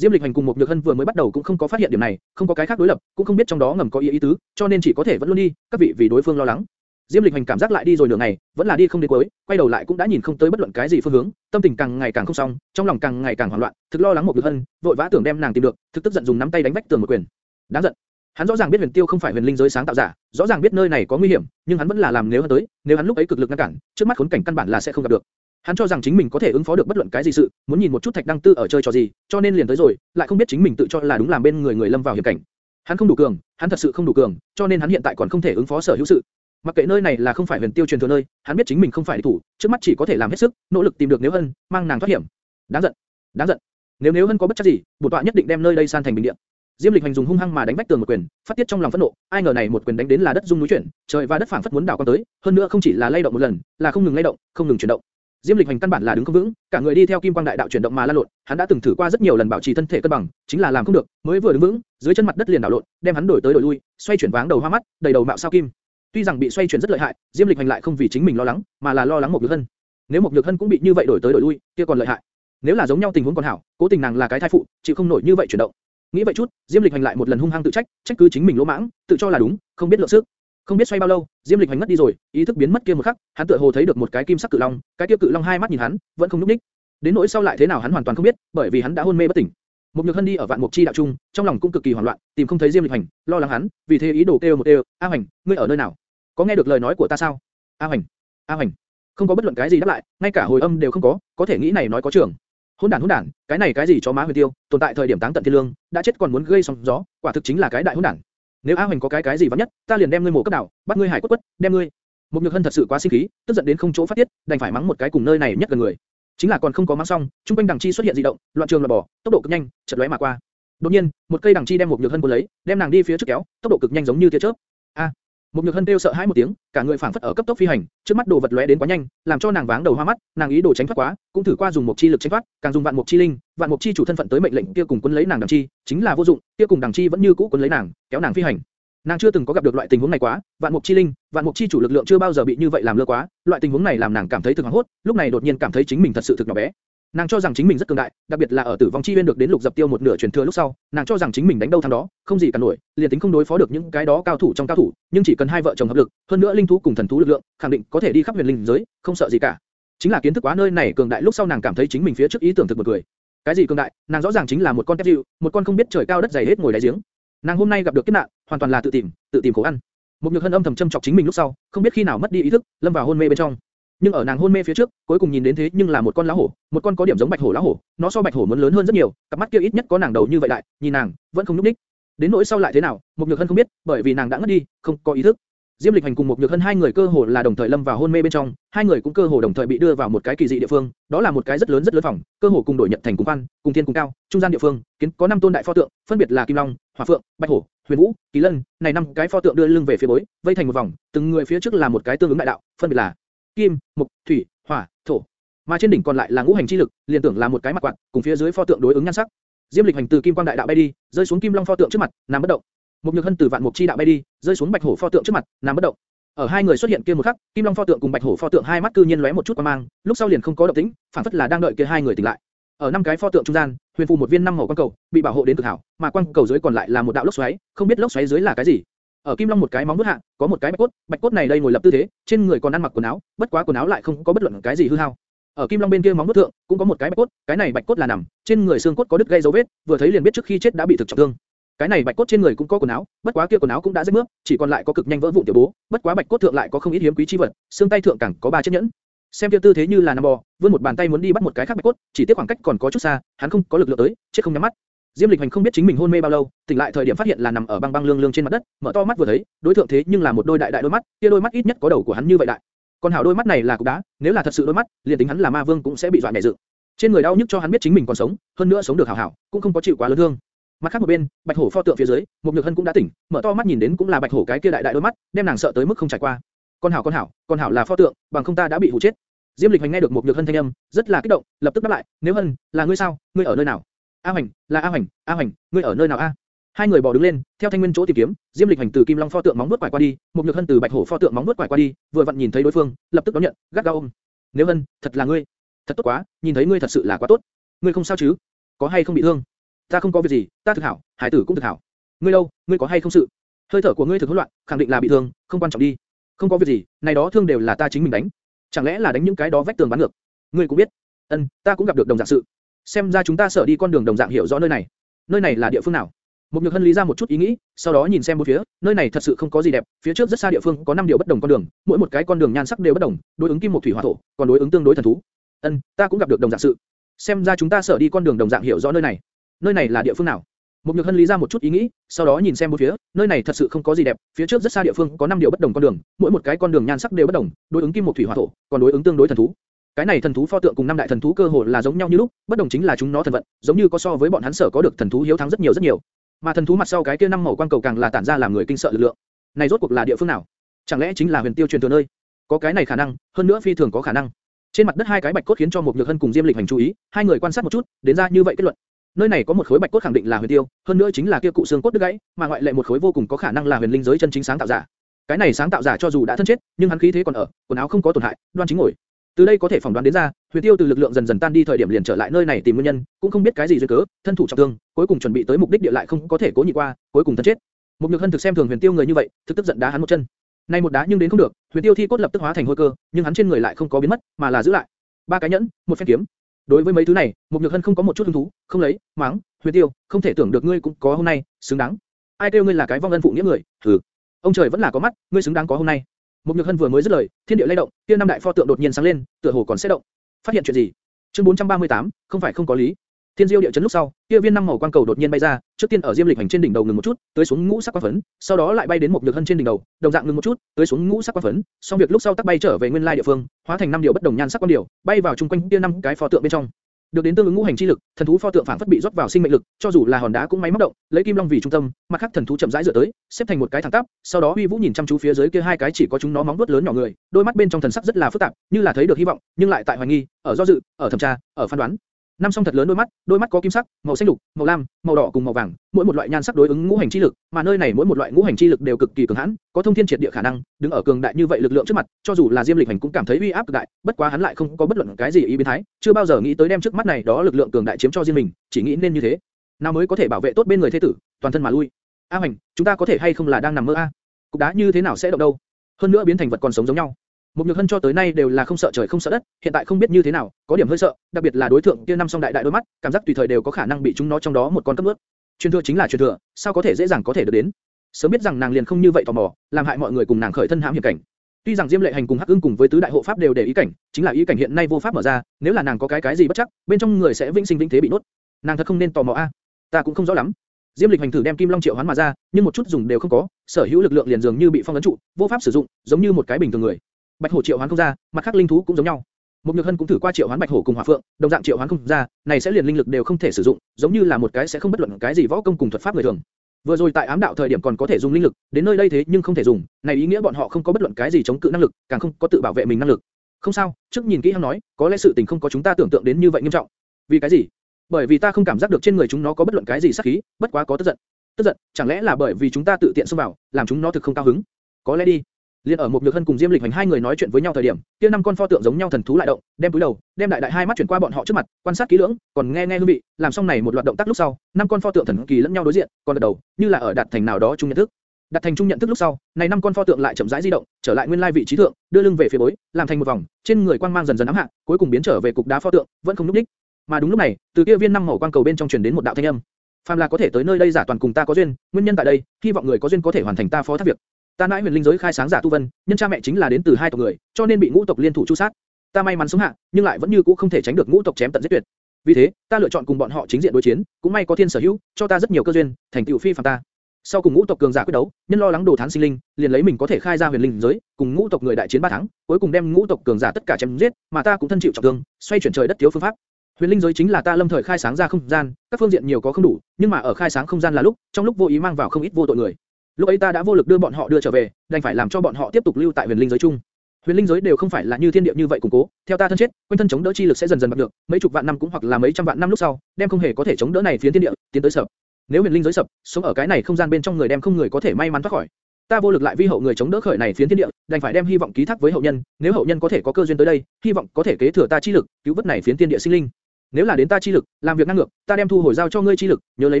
Diêm Lịch Hành cùng một Nhược Hân vừa mới bắt đầu cũng không có phát hiện điểm này, không có cái khác đối lập, cũng không biết trong đó ngầm có ý ý tứ, cho nên chỉ có thể vẫn luôn đi, các vị vì đối phương lo lắng. Diêm Lịch Hành cảm giác lại đi rồi nửa ngày, vẫn là đi không đến cuối, quay đầu lại cũng đã nhìn không tới bất luận cái gì phương hướng, tâm tình càng ngày càng không xong, trong lòng càng ngày càng hoảng loạn, thực lo lắng một Nhược Hân, vội vã tưởng đem nàng tìm được, thực tức giận dùng nắm tay đánh vách tường một quyền. Đáng giận. Hắn rõ ràng biết Huyền Tiêu không phải huyền linh giới sáng tạo giả, rõ ràng biết nơi này có nguy hiểm, nhưng hắn vẫn là làm nếu hắn tới, nếu hắn lúc ấy cực lực ngăn cản, trước mắt khốn cảnh căn bản là sẽ không gặp được. Hắn cho rằng chính mình có thể ứng phó được bất luận cái gì sự, muốn nhìn một chút Thạch Đăng Tư ở chơi trò gì, cho nên liền tới rồi, lại không biết chính mình tự cho là đúng làm bên người người lâm vào hiểm cảnh. Hắn không đủ cường, hắn thật sự không đủ cường, cho nên hắn hiện tại còn không thể ứng phó sở hữu sự. Mặc kệ nơi này là không phải huyền tiêu truyền thừa nơi, hắn biết chính mình không phải địch thủ, trước mắt chỉ có thể làm hết sức, nỗ lực tìm được nếu hân, mang nàng thoát hiểm. Đáng giận, đáng giận. Nếu nếu hân có bất chấp gì, bổn tọa nhất định đem nơi đây san thành bình địa. Diêm Lịch Hành dùng hung hăng mà đánh vách tường một quyền, phát tiết trong lòng phẫn nộ, ai ngờ này một quyền đánh đến là đất rung núi chuyển, trời và đất phảng phất muốn đảo con tới, hơn nữa không chỉ là lay động một lần, là không ngừng lay động, không ngừng chuyển động. Diêm Lịch Hành căn bản là đứng không vững, cả người đi theo kim quang đại đạo chuyển động mà lăn lộn, hắn đã từng thử qua rất nhiều lần bảo trì thân thể cân bằng, chính là làm không được, mới vừa đứng vững, dưới chân mặt đất liền đảo lộn, đem hắn đổi tới đổi lui, xoay chuyển váng đầu hoa mắt, đầy đầu mạo sao kim. Tuy rằng bị xoay chuyển rất lợi hại, Diêm Lịch Hành lại không vì chính mình lo lắng, mà là lo lắng một Nhược Hân. Nếu một Nhược Hân cũng bị như vậy đổi tới đổi lui, kia còn lợi hại. Nếu là giống nhau tình huống còn hảo, cố tình nàng là cái thai phụ, chịu không nổi như vậy chuyển động. Nghĩ vậy chút, Diêm Lịch Hành lại một lần hung hăng tự trách, trách cứ chính mình lỗ mãng, tự cho là đúng, không biết lượng sức. Không biết xoay bao lâu, Diêm Lịch Hành ngất đi rồi, ý thức biến mất kia một khắc, hắn tựa hồ thấy được một cái kim sắc cự long, cái kia cự long hai mắt nhìn hắn, vẫn không nhúc nhích. Đến nỗi sau lại thế nào hắn hoàn toàn không biết, bởi vì hắn đã hôn mê bất tỉnh. mục Nhược Hân đi ở vạn mục chi đạo trung, trong lòng cũng cực kỳ hoảng loạn, tìm không thấy Diêm Lịch Hành, lo lắng hắn, vì thế ý đồ kêu một kêu, A Hành, ngươi ở nơi nào? Có nghe được lời nói của ta sao? A Hành, A Hành, không có bất luận cái gì đáp lại, ngay cả hồi âm đều không có, có thể nghĩ này nói có trưởng. Hỗn đản hỗn đản, cái này cái gì cho má huyền tiêu, tồn tại thời điểm táng tận thiên lương, đã chết còn muốn gây sóng gió, quả thực chính là cái đại hỗn đản. Nếu A Hoành có cái cái gì vất nhất, ta liền đem ngươi mổ cấp đảo, bắt ngươi hải quất quất, đem ngươi. Một Nhược Hân thật sự quá sinh khí, tức giận đến không chỗ phát tiết, đành phải mắng một cái cùng nơi này nhất gần người. Chính là còn không có mắng xong, trung quanh đằng chi xuất hiện dị động, loạn trường loạn bỏ, tốc độ cực nhanh, chợt lóe mà qua. Đột nhiên, một cây đằng chi đem một Nhược Hân cuốn lấy, đem nàng đi phía trước kéo, tốc độ cực nhanh giống như tia chớp. A! Một Nhược Hân kêu sợ hãi một tiếng, cả người phảng phất ở cấp tốc phi hành, trước mắt đồ vật lóe đến quá nhanh, làm cho nàng váng đầu hoa mắt, nàng ý đồ tránh thoát quá, cũng thử qua dùng một chi lực tránh thoát, càng dùng vạn một chi linh, vạn một chi chủ thân phận tới mệnh lệnh kia cùng cuốn lấy nàng đằng chi, chính là vô dụng, kia cùng đằng chi vẫn như cũ cuốn lấy nàng, kéo nàng phi hành. Nàng chưa từng có gặp được loại tình huống này quá, vạn mục chi linh, vạn mục chi chủ lực lượng chưa bao giờ bị như vậy làm lơ quá, loại tình huống này làm nàng cảm thấy thực hoảng hốt, lúc này đột nhiên cảm thấy chính mình thật sự thực nhỏ bé. Nàng cho rằng chính mình rất cường đại, đặc biệt là ở tử vong chi uyên được đến lục dập tiêu một nửa truyền thừa lúc sau, nàng cho rằng chính mình đánh đâu thắng đó, không gì cả nổi, liền tính không đối phó được những cái đó cao thủ trong cao thủ, nhưng chỉ cần hai vợ chồng hợp lực, hơn nữa linh thú cùng thần thú lực lượng, khẳng định có thể đi khắp huyền linh giới, không sợ gì cả. Chính là kiến thức quá nơi này cường đại lúc sau nàng cảm thấy chính mình phía trước ý tưởng thực một cười. Cái gì cường đại? Nàng rõ ràng chính là một con tép dịu, một con không biết trời cao đất dày hết ngồi đáy giếng. Nàng hôm nay gặp được kiếp nạn, hoàn toàn là tự tìm, tự tìm khổ ăn. Một nhược hân âm thầm châm chọc chính mình lúc sau, không biết khi nào mất đi ý thức, lâm vào hôn mê bên trong. Nhưng ở nàng hôn mê phía trước, cuối cùng nhìn đến thế nhưng là một con lá hổ, một con có điểm giống bạch hổ lá hổ, nó so bạch hổ muốn lớn hơn rất nhiều, cặp mắt kia ít nhất có nàng đầu như vậy đại, nhìn nàng vẫn không nhúc nhích. Đến nỗi sau lại thế nào, một nhược hân không biết, bởi vì nàng đã ngất đi, không có ý thức. Diêm Lịch Hành cùng một nhược hân hai người cơ hồ là đồng thời lâm vào hôn mê bên trong, hai người cũng cơ hồ đồng thời bị đưa vào một cái kỳ dị địa phương, đó là một cái rất lớn rất lớn phòng, cơ hồ cùng đổi nhận thành cùng văn, cùng thiên cùng cao, trung gian địa phương, kiến có năm tôn đại pho tượng, phân biệt là Kim Long, Hỏa Phượng, Bạch Hổ, Huyền Vũ, Kỳ Lân, này năm cái pho tượng đưa lưng về phía bối, vây thành một vòng, từng người phía trước là một cái tương ứng đại đạo, phân biệt là Kim, Mộc, Thủy, Hỏa, Thổ. Mà trên đỉnh còn lại là ngũ hành chi lực, liền tưởng là một cái mặt quạt, cùng phía dưới pho tượng đối ứng nhan sắc. Diêm Lịch Hành từ Kim Quang đại đạo bay đi, rơi xuống Kim Long pho tượng trước mặt, nằm bất động. Một Nhược Hân từ Vạn Mục chi đạo bay đi, rơi xuống Bạch Hổ pho tượng trước mặt, nằm bất động. Ở hai người xuất hiện kia một khắc, Kim Long pho tượng cùng Bạch Hổ pho tượng hai mắt cư nhiên lóe một chút qua mang, lúc sau liền không có động tĩnh, phản phất là đang đợi kia hai người tỉnh lại. Ở năm cái pho tượng trung gian, huyền phù một viên năm màu quang cầu, bị bảo hộ đến cực hảo, mà quang cầu dưới còn lại là một đạo lốc xoáy, không biết lốc xoáy dưới là cái gì. Ở Kim Long một cái móng vuốt hạ, có một cái bạch cốt, bạch cốt này đây ngồi lập tư thế, trên người còn ăn mặc quần áo, bất quá quần áo lại không có bất luận cái gì hư hao. Ở Kim Long bên kia móng vuốt thượng, cũng có một cái bạch cốt, cái này bạch cốt là nằm, trên người xương cốt có đứt gây dấu vết, vừa thấy liền biết trước khi chết đã bị thực trọng thương. Cái này bạch cốt trên người cũng có quần áo, bất quá kia quần áo cũng đã rách nước, chỉ còn lại có cực nhanh vỡ vụn tiểu bố, bất quá bạch cốt thượng lại có không ít hiếm quý chi vật, xương tay thượng càng có ba chiếc nhẫn. Xem kia tư thế như là nằm bò, vươn một bàn tay muốn đi bắt một cái khác bạch cốt, chỉ tiếc khoảng cách còn có chút xa, hắn không có lực lượng tới, chết không nhắm mắt. Diêm Lịch Hành không biết chính mình hôn mê bao lâu, tỉnh lại thời điểm phát hiện là nằm ở băng băng lương lương trên mặt đất, mở to mắt vừa thấy, đối tượng thế nhưng là một đôi đại đại đôi mắt, kia đôi mắt ít nhất có đầu của hắn như vậy đại. Còn hảo đôi mắt này là cục đá, nếu là thật sự đôi mắt, liền tính hắn là ma vương cũng sẽ bị dọa nhẹ dựng. Trên người đau nhức cho hắn biết chính mình còn sống, hơn nữa sống được hảo hảo, cũng không có chịu quá lớn thương. Mặt khác một bên, Bạch Hổ pho tượng phía dưới, một Nhược Hân cũng đã tỉnh, mở to mắt nhìn đến cũng là Bạch Hổ cái kia đại đại đôi mắt, đem nàng sợ tới mức không trải qua. Con hảo con hảo, con hảo là pho tượng, bằng không ta đã bị hủ chết. Diêm Lịch Hành nghe được một Nhược Hân thanh âm, rất là kích động, lập tức đáp lại, nếu Hân, là ngươi sao, ngươi ở nơi nào? A Hoành, là A Hoành, A Hoành, ngươi ở nơi nào a? Hai người bò đứng lên, theo thanh nguyên chỗ tìm kiếm, Diêm Lịch Hành từ Kim Long pho tượng móng vuốt quải qua đi, một Nhược Hân từ Bạch Hổ pho tượng móng vuốt quải qua đi, vừa vặn nhìn thấy đối phương, lập tức đón nhận, gắt gao ôm. Nếu Hân, thật là ngươi, thật tốt quá, nhìn thấy ngươi thật sự là quá tốt. Ngươi không sao chứ? Có hay không bị thương? Ta không có việc gì, ta thực hảo, hải tử cũng thực hảo. Ngươi đâu, ngươi có hay không sự? Hơi thở của ngươi thực hỗn loạn, khẳng định là bị thương, không quan trọng đi. Không có việc gì, này đó thương đều là ta chính mình đánh. Chẳng lẽ là đánh những cái đó vách tường bắn ngược? Ngươi cũng biết. Ân, ta cũng gặp được đồng dạng sự. Xem ra chúng ta sợ đi con đường đồng dạng hiểu rõ nơi này. Nơi này là địa phương nào? Một nhược hân lý ra một chút ý nghĩ, sau đó nhìn xem bốn phía, nơi này thật sự không có gì đẹp, phía trước rất xa địa phương có năm điều bất đồng con đường, mỗi một cái con đường nhan sắc đều bất đồng, đối ứng kim một thủy hỏa thổ, còn đối ứng tương đối thần thú. Ân, ta cũng gặp được đồng dạng sự. Xem ra chúng ta sợ đi con đường đồng dạng hiểu rõ nơi này. Nơi này là địa phương nào? Một nhược hân lý ra một chút ý nghĩ, sau đó nhìn xem bốn phía, nơi này thật sự không có gì đẹp, phía trước rất xa địa phương có năm điều bất đồng con đường, mỗi một cái con đường nhan sắc đều bất đồng, đối ứng kim một thủy hỏa thổ, còn đối ứng tương đối thần thú. Cái này thần thú pho tượng cùng năm đại thần thú cơ hồ là giống nhau như lúc, bất đồng chính là chúng nó thần vận, giống như có so với bọn hắn sở có được thần thú hiếu thắng rất nhiều rất nhiều. Mà thần thú mặt sau cái kia năm màu quang cầu càng là tản ra làm người kinh sợ lực lượng. Này rốt cuộc là địa phương nào? Chẳng lẽ chính là huyền tiêu truyền thừa nơi? Có cái này khả năng, hơn nữa phi thường có khả năng. Trên mặt đất hai cái bạch cốt khiến cho một nhược hân cùng Diêm Lịch hành chú ý, hai người quan sát một chút, đến ra như vậy kết luận. Nơi này có một khối bạch cốt khẳng định là huyền tiêu, hơn nữa chính là kia cụ xương cốt đứt gãy, mà ngoại lệ một khối vô cùng có khả năng là huyền linh giới chân chính sáng tạo giả. Cái này sáng tạo giả cho dù đã thân chết, nhưng hắn khí thế còn ở, quần áo không có tổn hại, đoan chính ngồi. Từ đây có thể phỏng đoán đến ra, Huyền Tiêu từ lực lượng dần dần tan đi thời điểm liền trở lại nơi này tìm nguyên nhân, cũng không biết cái gì duyên cớ, thân thủ trọng thương, cuối cùng chuẩn bị tới mục đích địa lại không có thể cố nhịn qua, cuối cùng thân chết. Một Nhược Hân thực xem thường Huyền Tiêu người như vậy, thực tức giận đá hắn một chân. Nay một đá nhưng đến không được, Huyền Tiêu thi cốt lập tức hóa thành hôi cơ, nhưng hắn trên người lại không có biến mất, mà là giữ lại. Ba cái nhẫn, một phen kiếm. Đối với mấy thứ này, một Nhược Hân không có một chút hứng thú, không lấy, mắng, Huyền Tiêu, không thể tưởng được ngươi cũng có hôm nay, xứng đáng. Ai kêu ngươi là cái vong ân phụ nghĩa người? Thử. Ông trời vẫn là có mắt, ngươi xứng đáng có hôm nay. Một Nhược Hân vừa mới dứt lời, thiên địa lay động, kia năm đại pho tượng đột nhiên sáng lên, tựa hồ còn sẽ động. Phát hiện chuyện gì? Chương 438, không phải không có lý. Thiên diêu địa chấn lúc sau, kia viên năm màu quang cầu đột nhiên bay ra, trước tiên ở Diêm Lịch hành trên đỉnh đầu ngừng một chút, tới xuống ngũ sắc quang phấn, sau đó lại bay đến một nhược hân trên đỉnh đầu, đồng dạng ngừng một chút, tới xuống ngũ sắc quang phấn, xong việc lúc sau tắc bay trở về nguyên lai địa phương, hóa thành năm điều bất đồng nhan sắc quang điều, bay vào trung quanh kia năm cái pho tượng bên trong. Được đến tương ứng ngũ hành chi lực, thần thú pho tượng phản phất bị rót vào sinh mệnh lực, cho dù là hòn đá cũng máy móc động, lấy kim long vì trung tâm, mặt khác thần thú chậm rãi dựa tới, xếp thành một cái thẳng tắp, sau đó huy vũ nhìn chăm chú phía dưới kia hai cái chỉ có chúng nó móng vuốt lớn nhỏ người, đôi mắt bên trong thần sắc rất là phức tạp, như là thấy được hy vọng, nhưng lại tại hoài nghi, ở do dự, ở thẩm tra, ở phán đoán. Năm song thật lớn đôi mắt, đôi mắt có kim sắc, màu xanh lục, màu lam, màu đỏ cùng màu vàng, mỗi một loại nhan sắc đối ứng ngũ hành chi lực, mà nơi này mỗi một loại ngũ hành chi lực đều cực kỳ cường hãn, có thông thiên triệt địa khả năng, đứng ở cường đại như vậy lực lượng trước mặt, cho dù là Diêm Lịch Hành cũng cảm thấy uy áp cực đại, bất quá hắn lại không có bất luận cái gì ý biến thái, chưa bao giờ nghĩ tới đem trước mắt này đó lực lượng cường đại chiếm cho riêng mình, chỉ nghĩ nên như thế, nào mới có thể bảo vệ tốt bên người thế tử, toàn thân mà lui. A Hành, chúng ta có thể hay không là đang nằm mơ a? Cục đá như thế nào sẽ động đâu? Hơn nữa biến thành vật còn sống giống nhau. Một nhược hân cho tới nay đều là không sợ trời không sợ đất, hiện tại không biết như thế nào, có điểm hơi sợ, đặc biệt là đối tượng kia năm song đại đại đôi mắt, cảm giác tùy thời đều có khả năng bị chúng nó trong đó một con cấp nước. Truyền thừa chính là truyền thừa, sao có thể dễ dàng có thể được đến? Sớm biết rằng nàng liền không như vậy tò mò, làm hại mọi người cùng nàng khởi thân hãm hiểm cảnh. Tuy rằng Diêm Lệ Hành cùng Hắc Ưng cùng với tứ đại hộ pháp đều để ý cảnh, chính là ý cảnh hiện nay vô pháp mở ra, nếu là nàng có cái cái gì bất chắc, bên trong người sẽ vĩnh sinh vĩnh thế bị nuốt. Nàng thật không nên tò mò a. Ta cũng không rõ lắm. Diêm Lịch Hành thử đem Kim Long triệu hoán mà ra, nhưng một chút dùng đều không có, sở hữu lực lượng liền dường như bị phong ấn trụ, vô pháp sử dụng, giống như một cái bình thường người. Bạch hổ triệu hoán không ra, mặt khác linh thú cũng giống nhau. Một Nhược Hân cũng thử qua triệu hoán bạch hổ cùng hỏa phượng, đồng dạng triệu hoán không ra, này sẽ liền linh lực đều không thể sử dụng, giống như là một cái sẽ không bất luận cái gì võ công cùng thuật pháp người thường. Vừa rồi tại ám đạo thời điểm còn có thể dùng linh lực, đến nơi đây thế nhưng không thể dùng, này ý nghĩa bọn họ không có bất luận cái gì chống cự năng lực, càng không có tự bảo vệ mình năng lực. Không sao, trước nhìn kỹ hắn nói, có lẽ sự tình không có chúng ta tưởng tượng đến như vậy nghiêm trọng. Vì cái gì? Bởi vì ta không cảm giác được trên người chúng nó có bất luận cái gì sát khí, bất quá có tức giận. Tức giận, chẳng lẽ là bởi vì chúng ta tự tiện xông vào, làm chúng nó thực không cao hứng? Có lẽ đi. Liên ở một nhược hân cùng Diêm Lịch Hành hai người nói chuyện với nhau thời điểm, kia năm con pho tượng giống nhau thần thú lại động, đem túi đầu, đem đại đại hai mắt chuyển qua bọn họ trước mặt, quan sát kỹ lưỡng, còn nghe nghe hương vị, làm xong này một loạt động tác lúc sau, năm con pho tượng thần kỳ lẫn nhau đối diện, còn gật đầu, như là ở đạt thành nào đó chung nhận thức. Đặt thành chung nhận thức lúc sau, này năm con pho tượng lại chậm rãi di động, trở lại nguyên lai vị trí thượng, đưa lưng về phía bối, làm thành một vòng, trên người quang mang dần dần ám hạ, cuối cùng biến trở về cục đá pho tượng, vẫn không lúc đích. Mà đúng lúc này, từ kia viên năm màu quang cầu bên trong truyền đến một đạo thanh âm. phàm là có thể tới nơi đây giả toàn cùng ta có duyên, nguyên nhân tại đây, hy vọng người có duyên có thể hoàn thành ta phó thác việc. Ta nãi huyền linh giới khai sáng giả tu vân, nhân cha mẹ chính là đến từ hai tộc người, cho nên bị ngũ tộc liên thủ chu sát. Ta may mắn sống hạ, nhưng lại vẫn như cũ không thể tránh được ngũ tộc chém tận giết tuyệt. Vì thế, ta lựa chọn cùng bọn họ chính diện đối chiến, cũng may có thiên sở hữu, cho ta rất nhiều cơ duyên, thành tựu phi phàm ta. Sau cùng ngũ tộc cường giả quyết đấu, nhân lo lắng đồ thán sinh linh, liền lấy mình có thể khai ra huyền linh giới, cùng ngũ tộc người đại chiến ba tháng, cuối cùng đem ngũ tộc cường giả tất cả chém giết, mà ta cũng thân chịu trọng thương, xoay chuyển trời đất thiếu phương pháp. Huyền linh giới chính là ta lâm thời khai sáng ra không gian, các phương diện nhiều có không đủ, nhưng mà ở khai sáng không gian là lúc, trong lúc vô ý mang vào không ít vô tội người. Lúc ấy ta đã vô lực đưa bọn họ đưa trở về, đành phải làm cho bọn họ tiếp tục lưu tại huyền linh giới chung. Huyền linh giới đều không phải là như thiên địa như vậy củng cố, theo ta thân chết, quanh thân chống đỡ chi lực sẽ dần dần bạc được, mấy chục vạn năm cũng hoặc là mấy trăm vạn năm lúc sau, đem không hề có thể chống đỡ này phiến thiên địa, tiến tới sập. Nếu huyền linh giới sập, sống ở cái này không gian bên trong người đem không người có thể may mắn thoát khỏi. Ta vô lực lại vi hậu người chống đỡ khởi này phiến thiên địa, đành phải đem hy vọng ký thác với hậu nhân, nếu hậu nhân có thể có cơ duyên tới đây, hy vọng có thể kế thừa ta chi lực, cứu vớt này phiến thiên địa sinh linh. Nếu là đến ta chi lực, làm việc ngang ngược, ta đem thu hồi giao cho ngươi chi lực, nhớ lấy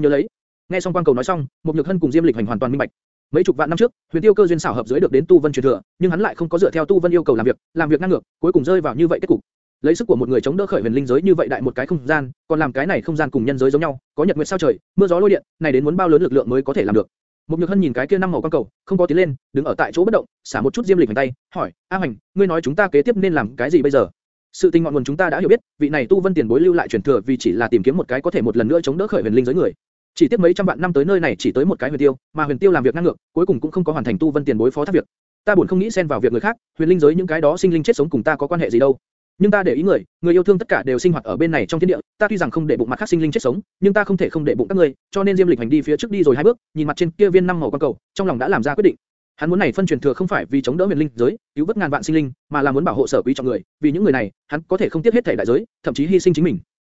nhớ lấy. Nghe xong quan cầu nói xong, một nhược hân cùng diêm lịch hành hoàn toàn minh bạch. Mấy chục vạn năm trước, Huyền Tiêu cơ duyên xảo hợp dưới được đến Tu Vân truyền thừa, nhưng hắn lại không có dựa theo Tu Vân yêu cầu làm việc, làm việc ngang ngược, cuối cùng rơi vào như vậy kết cục. Lấy sức của một người chống đỡ khởi huyền linh giới như vậy đại một cái không gian, còn làm cái này không gian cùng nhân giới giống nhau, có nhật nguyệt sao trời, mưa gió lôi điện, này đến muốn bao lớn lực lượng mới có thể làm được. Mục Nhược Hân nhìn cái kia năm màu quan cầu, không có tiến lên, đứng ở tại chỗ bất động, xả một chút diêm lịch hành tay, hỏi: A Hoành, ngươi nói chúng ta kế tiếp nên làm cái gì bây giờ? Sự tình ngọn nguồn chúng ta đã hiểu biết, vị này tu vân tiền bối lưu lại truyền thừa vì chỉ là tìm kiếm một cái có thể một lần nữa chống đỡ khởi huyền linh giới người. Chỉ tiếp mấy trăm vạn năm tới nơi này chỉ tới một cái huyền tiêu, mà huyền tiêu làm việc ngang ngược, cuối cùng cũng không có hoàn thành tu vân tiền bối phó thác việc. Ta buồn không nghĩ xen vào việc người khác, huyền linh giới những cái đó sinh linh chết sống cùng ta có quan hệ gì đâu. Nhưng ta để ý người, người yêu thương tất cả đều sinh hoạt ở bên này trong thiên địa, ta tuy rằng không để bụng mặt khác sinh linh chết sống, nhưng ta không thể không để bụng các ngươi, cho nên Diêm Lịch hành đi phía trước đi rồi hai bước, nhìn mặt trên kia viên năm màu quan cầu, trong lòng đã làm ra quyết định. Hắn muốn này phân truyền thừa không phải vì chống đỡ huyền linh giới, cứu vớt ngàn vạn sinh linh, mà là muốn bảo hộ sở quý trọng người, vì những người này, hắn có thể không tiếc hết thể đại giới, thậm chí hy sinh chính mình.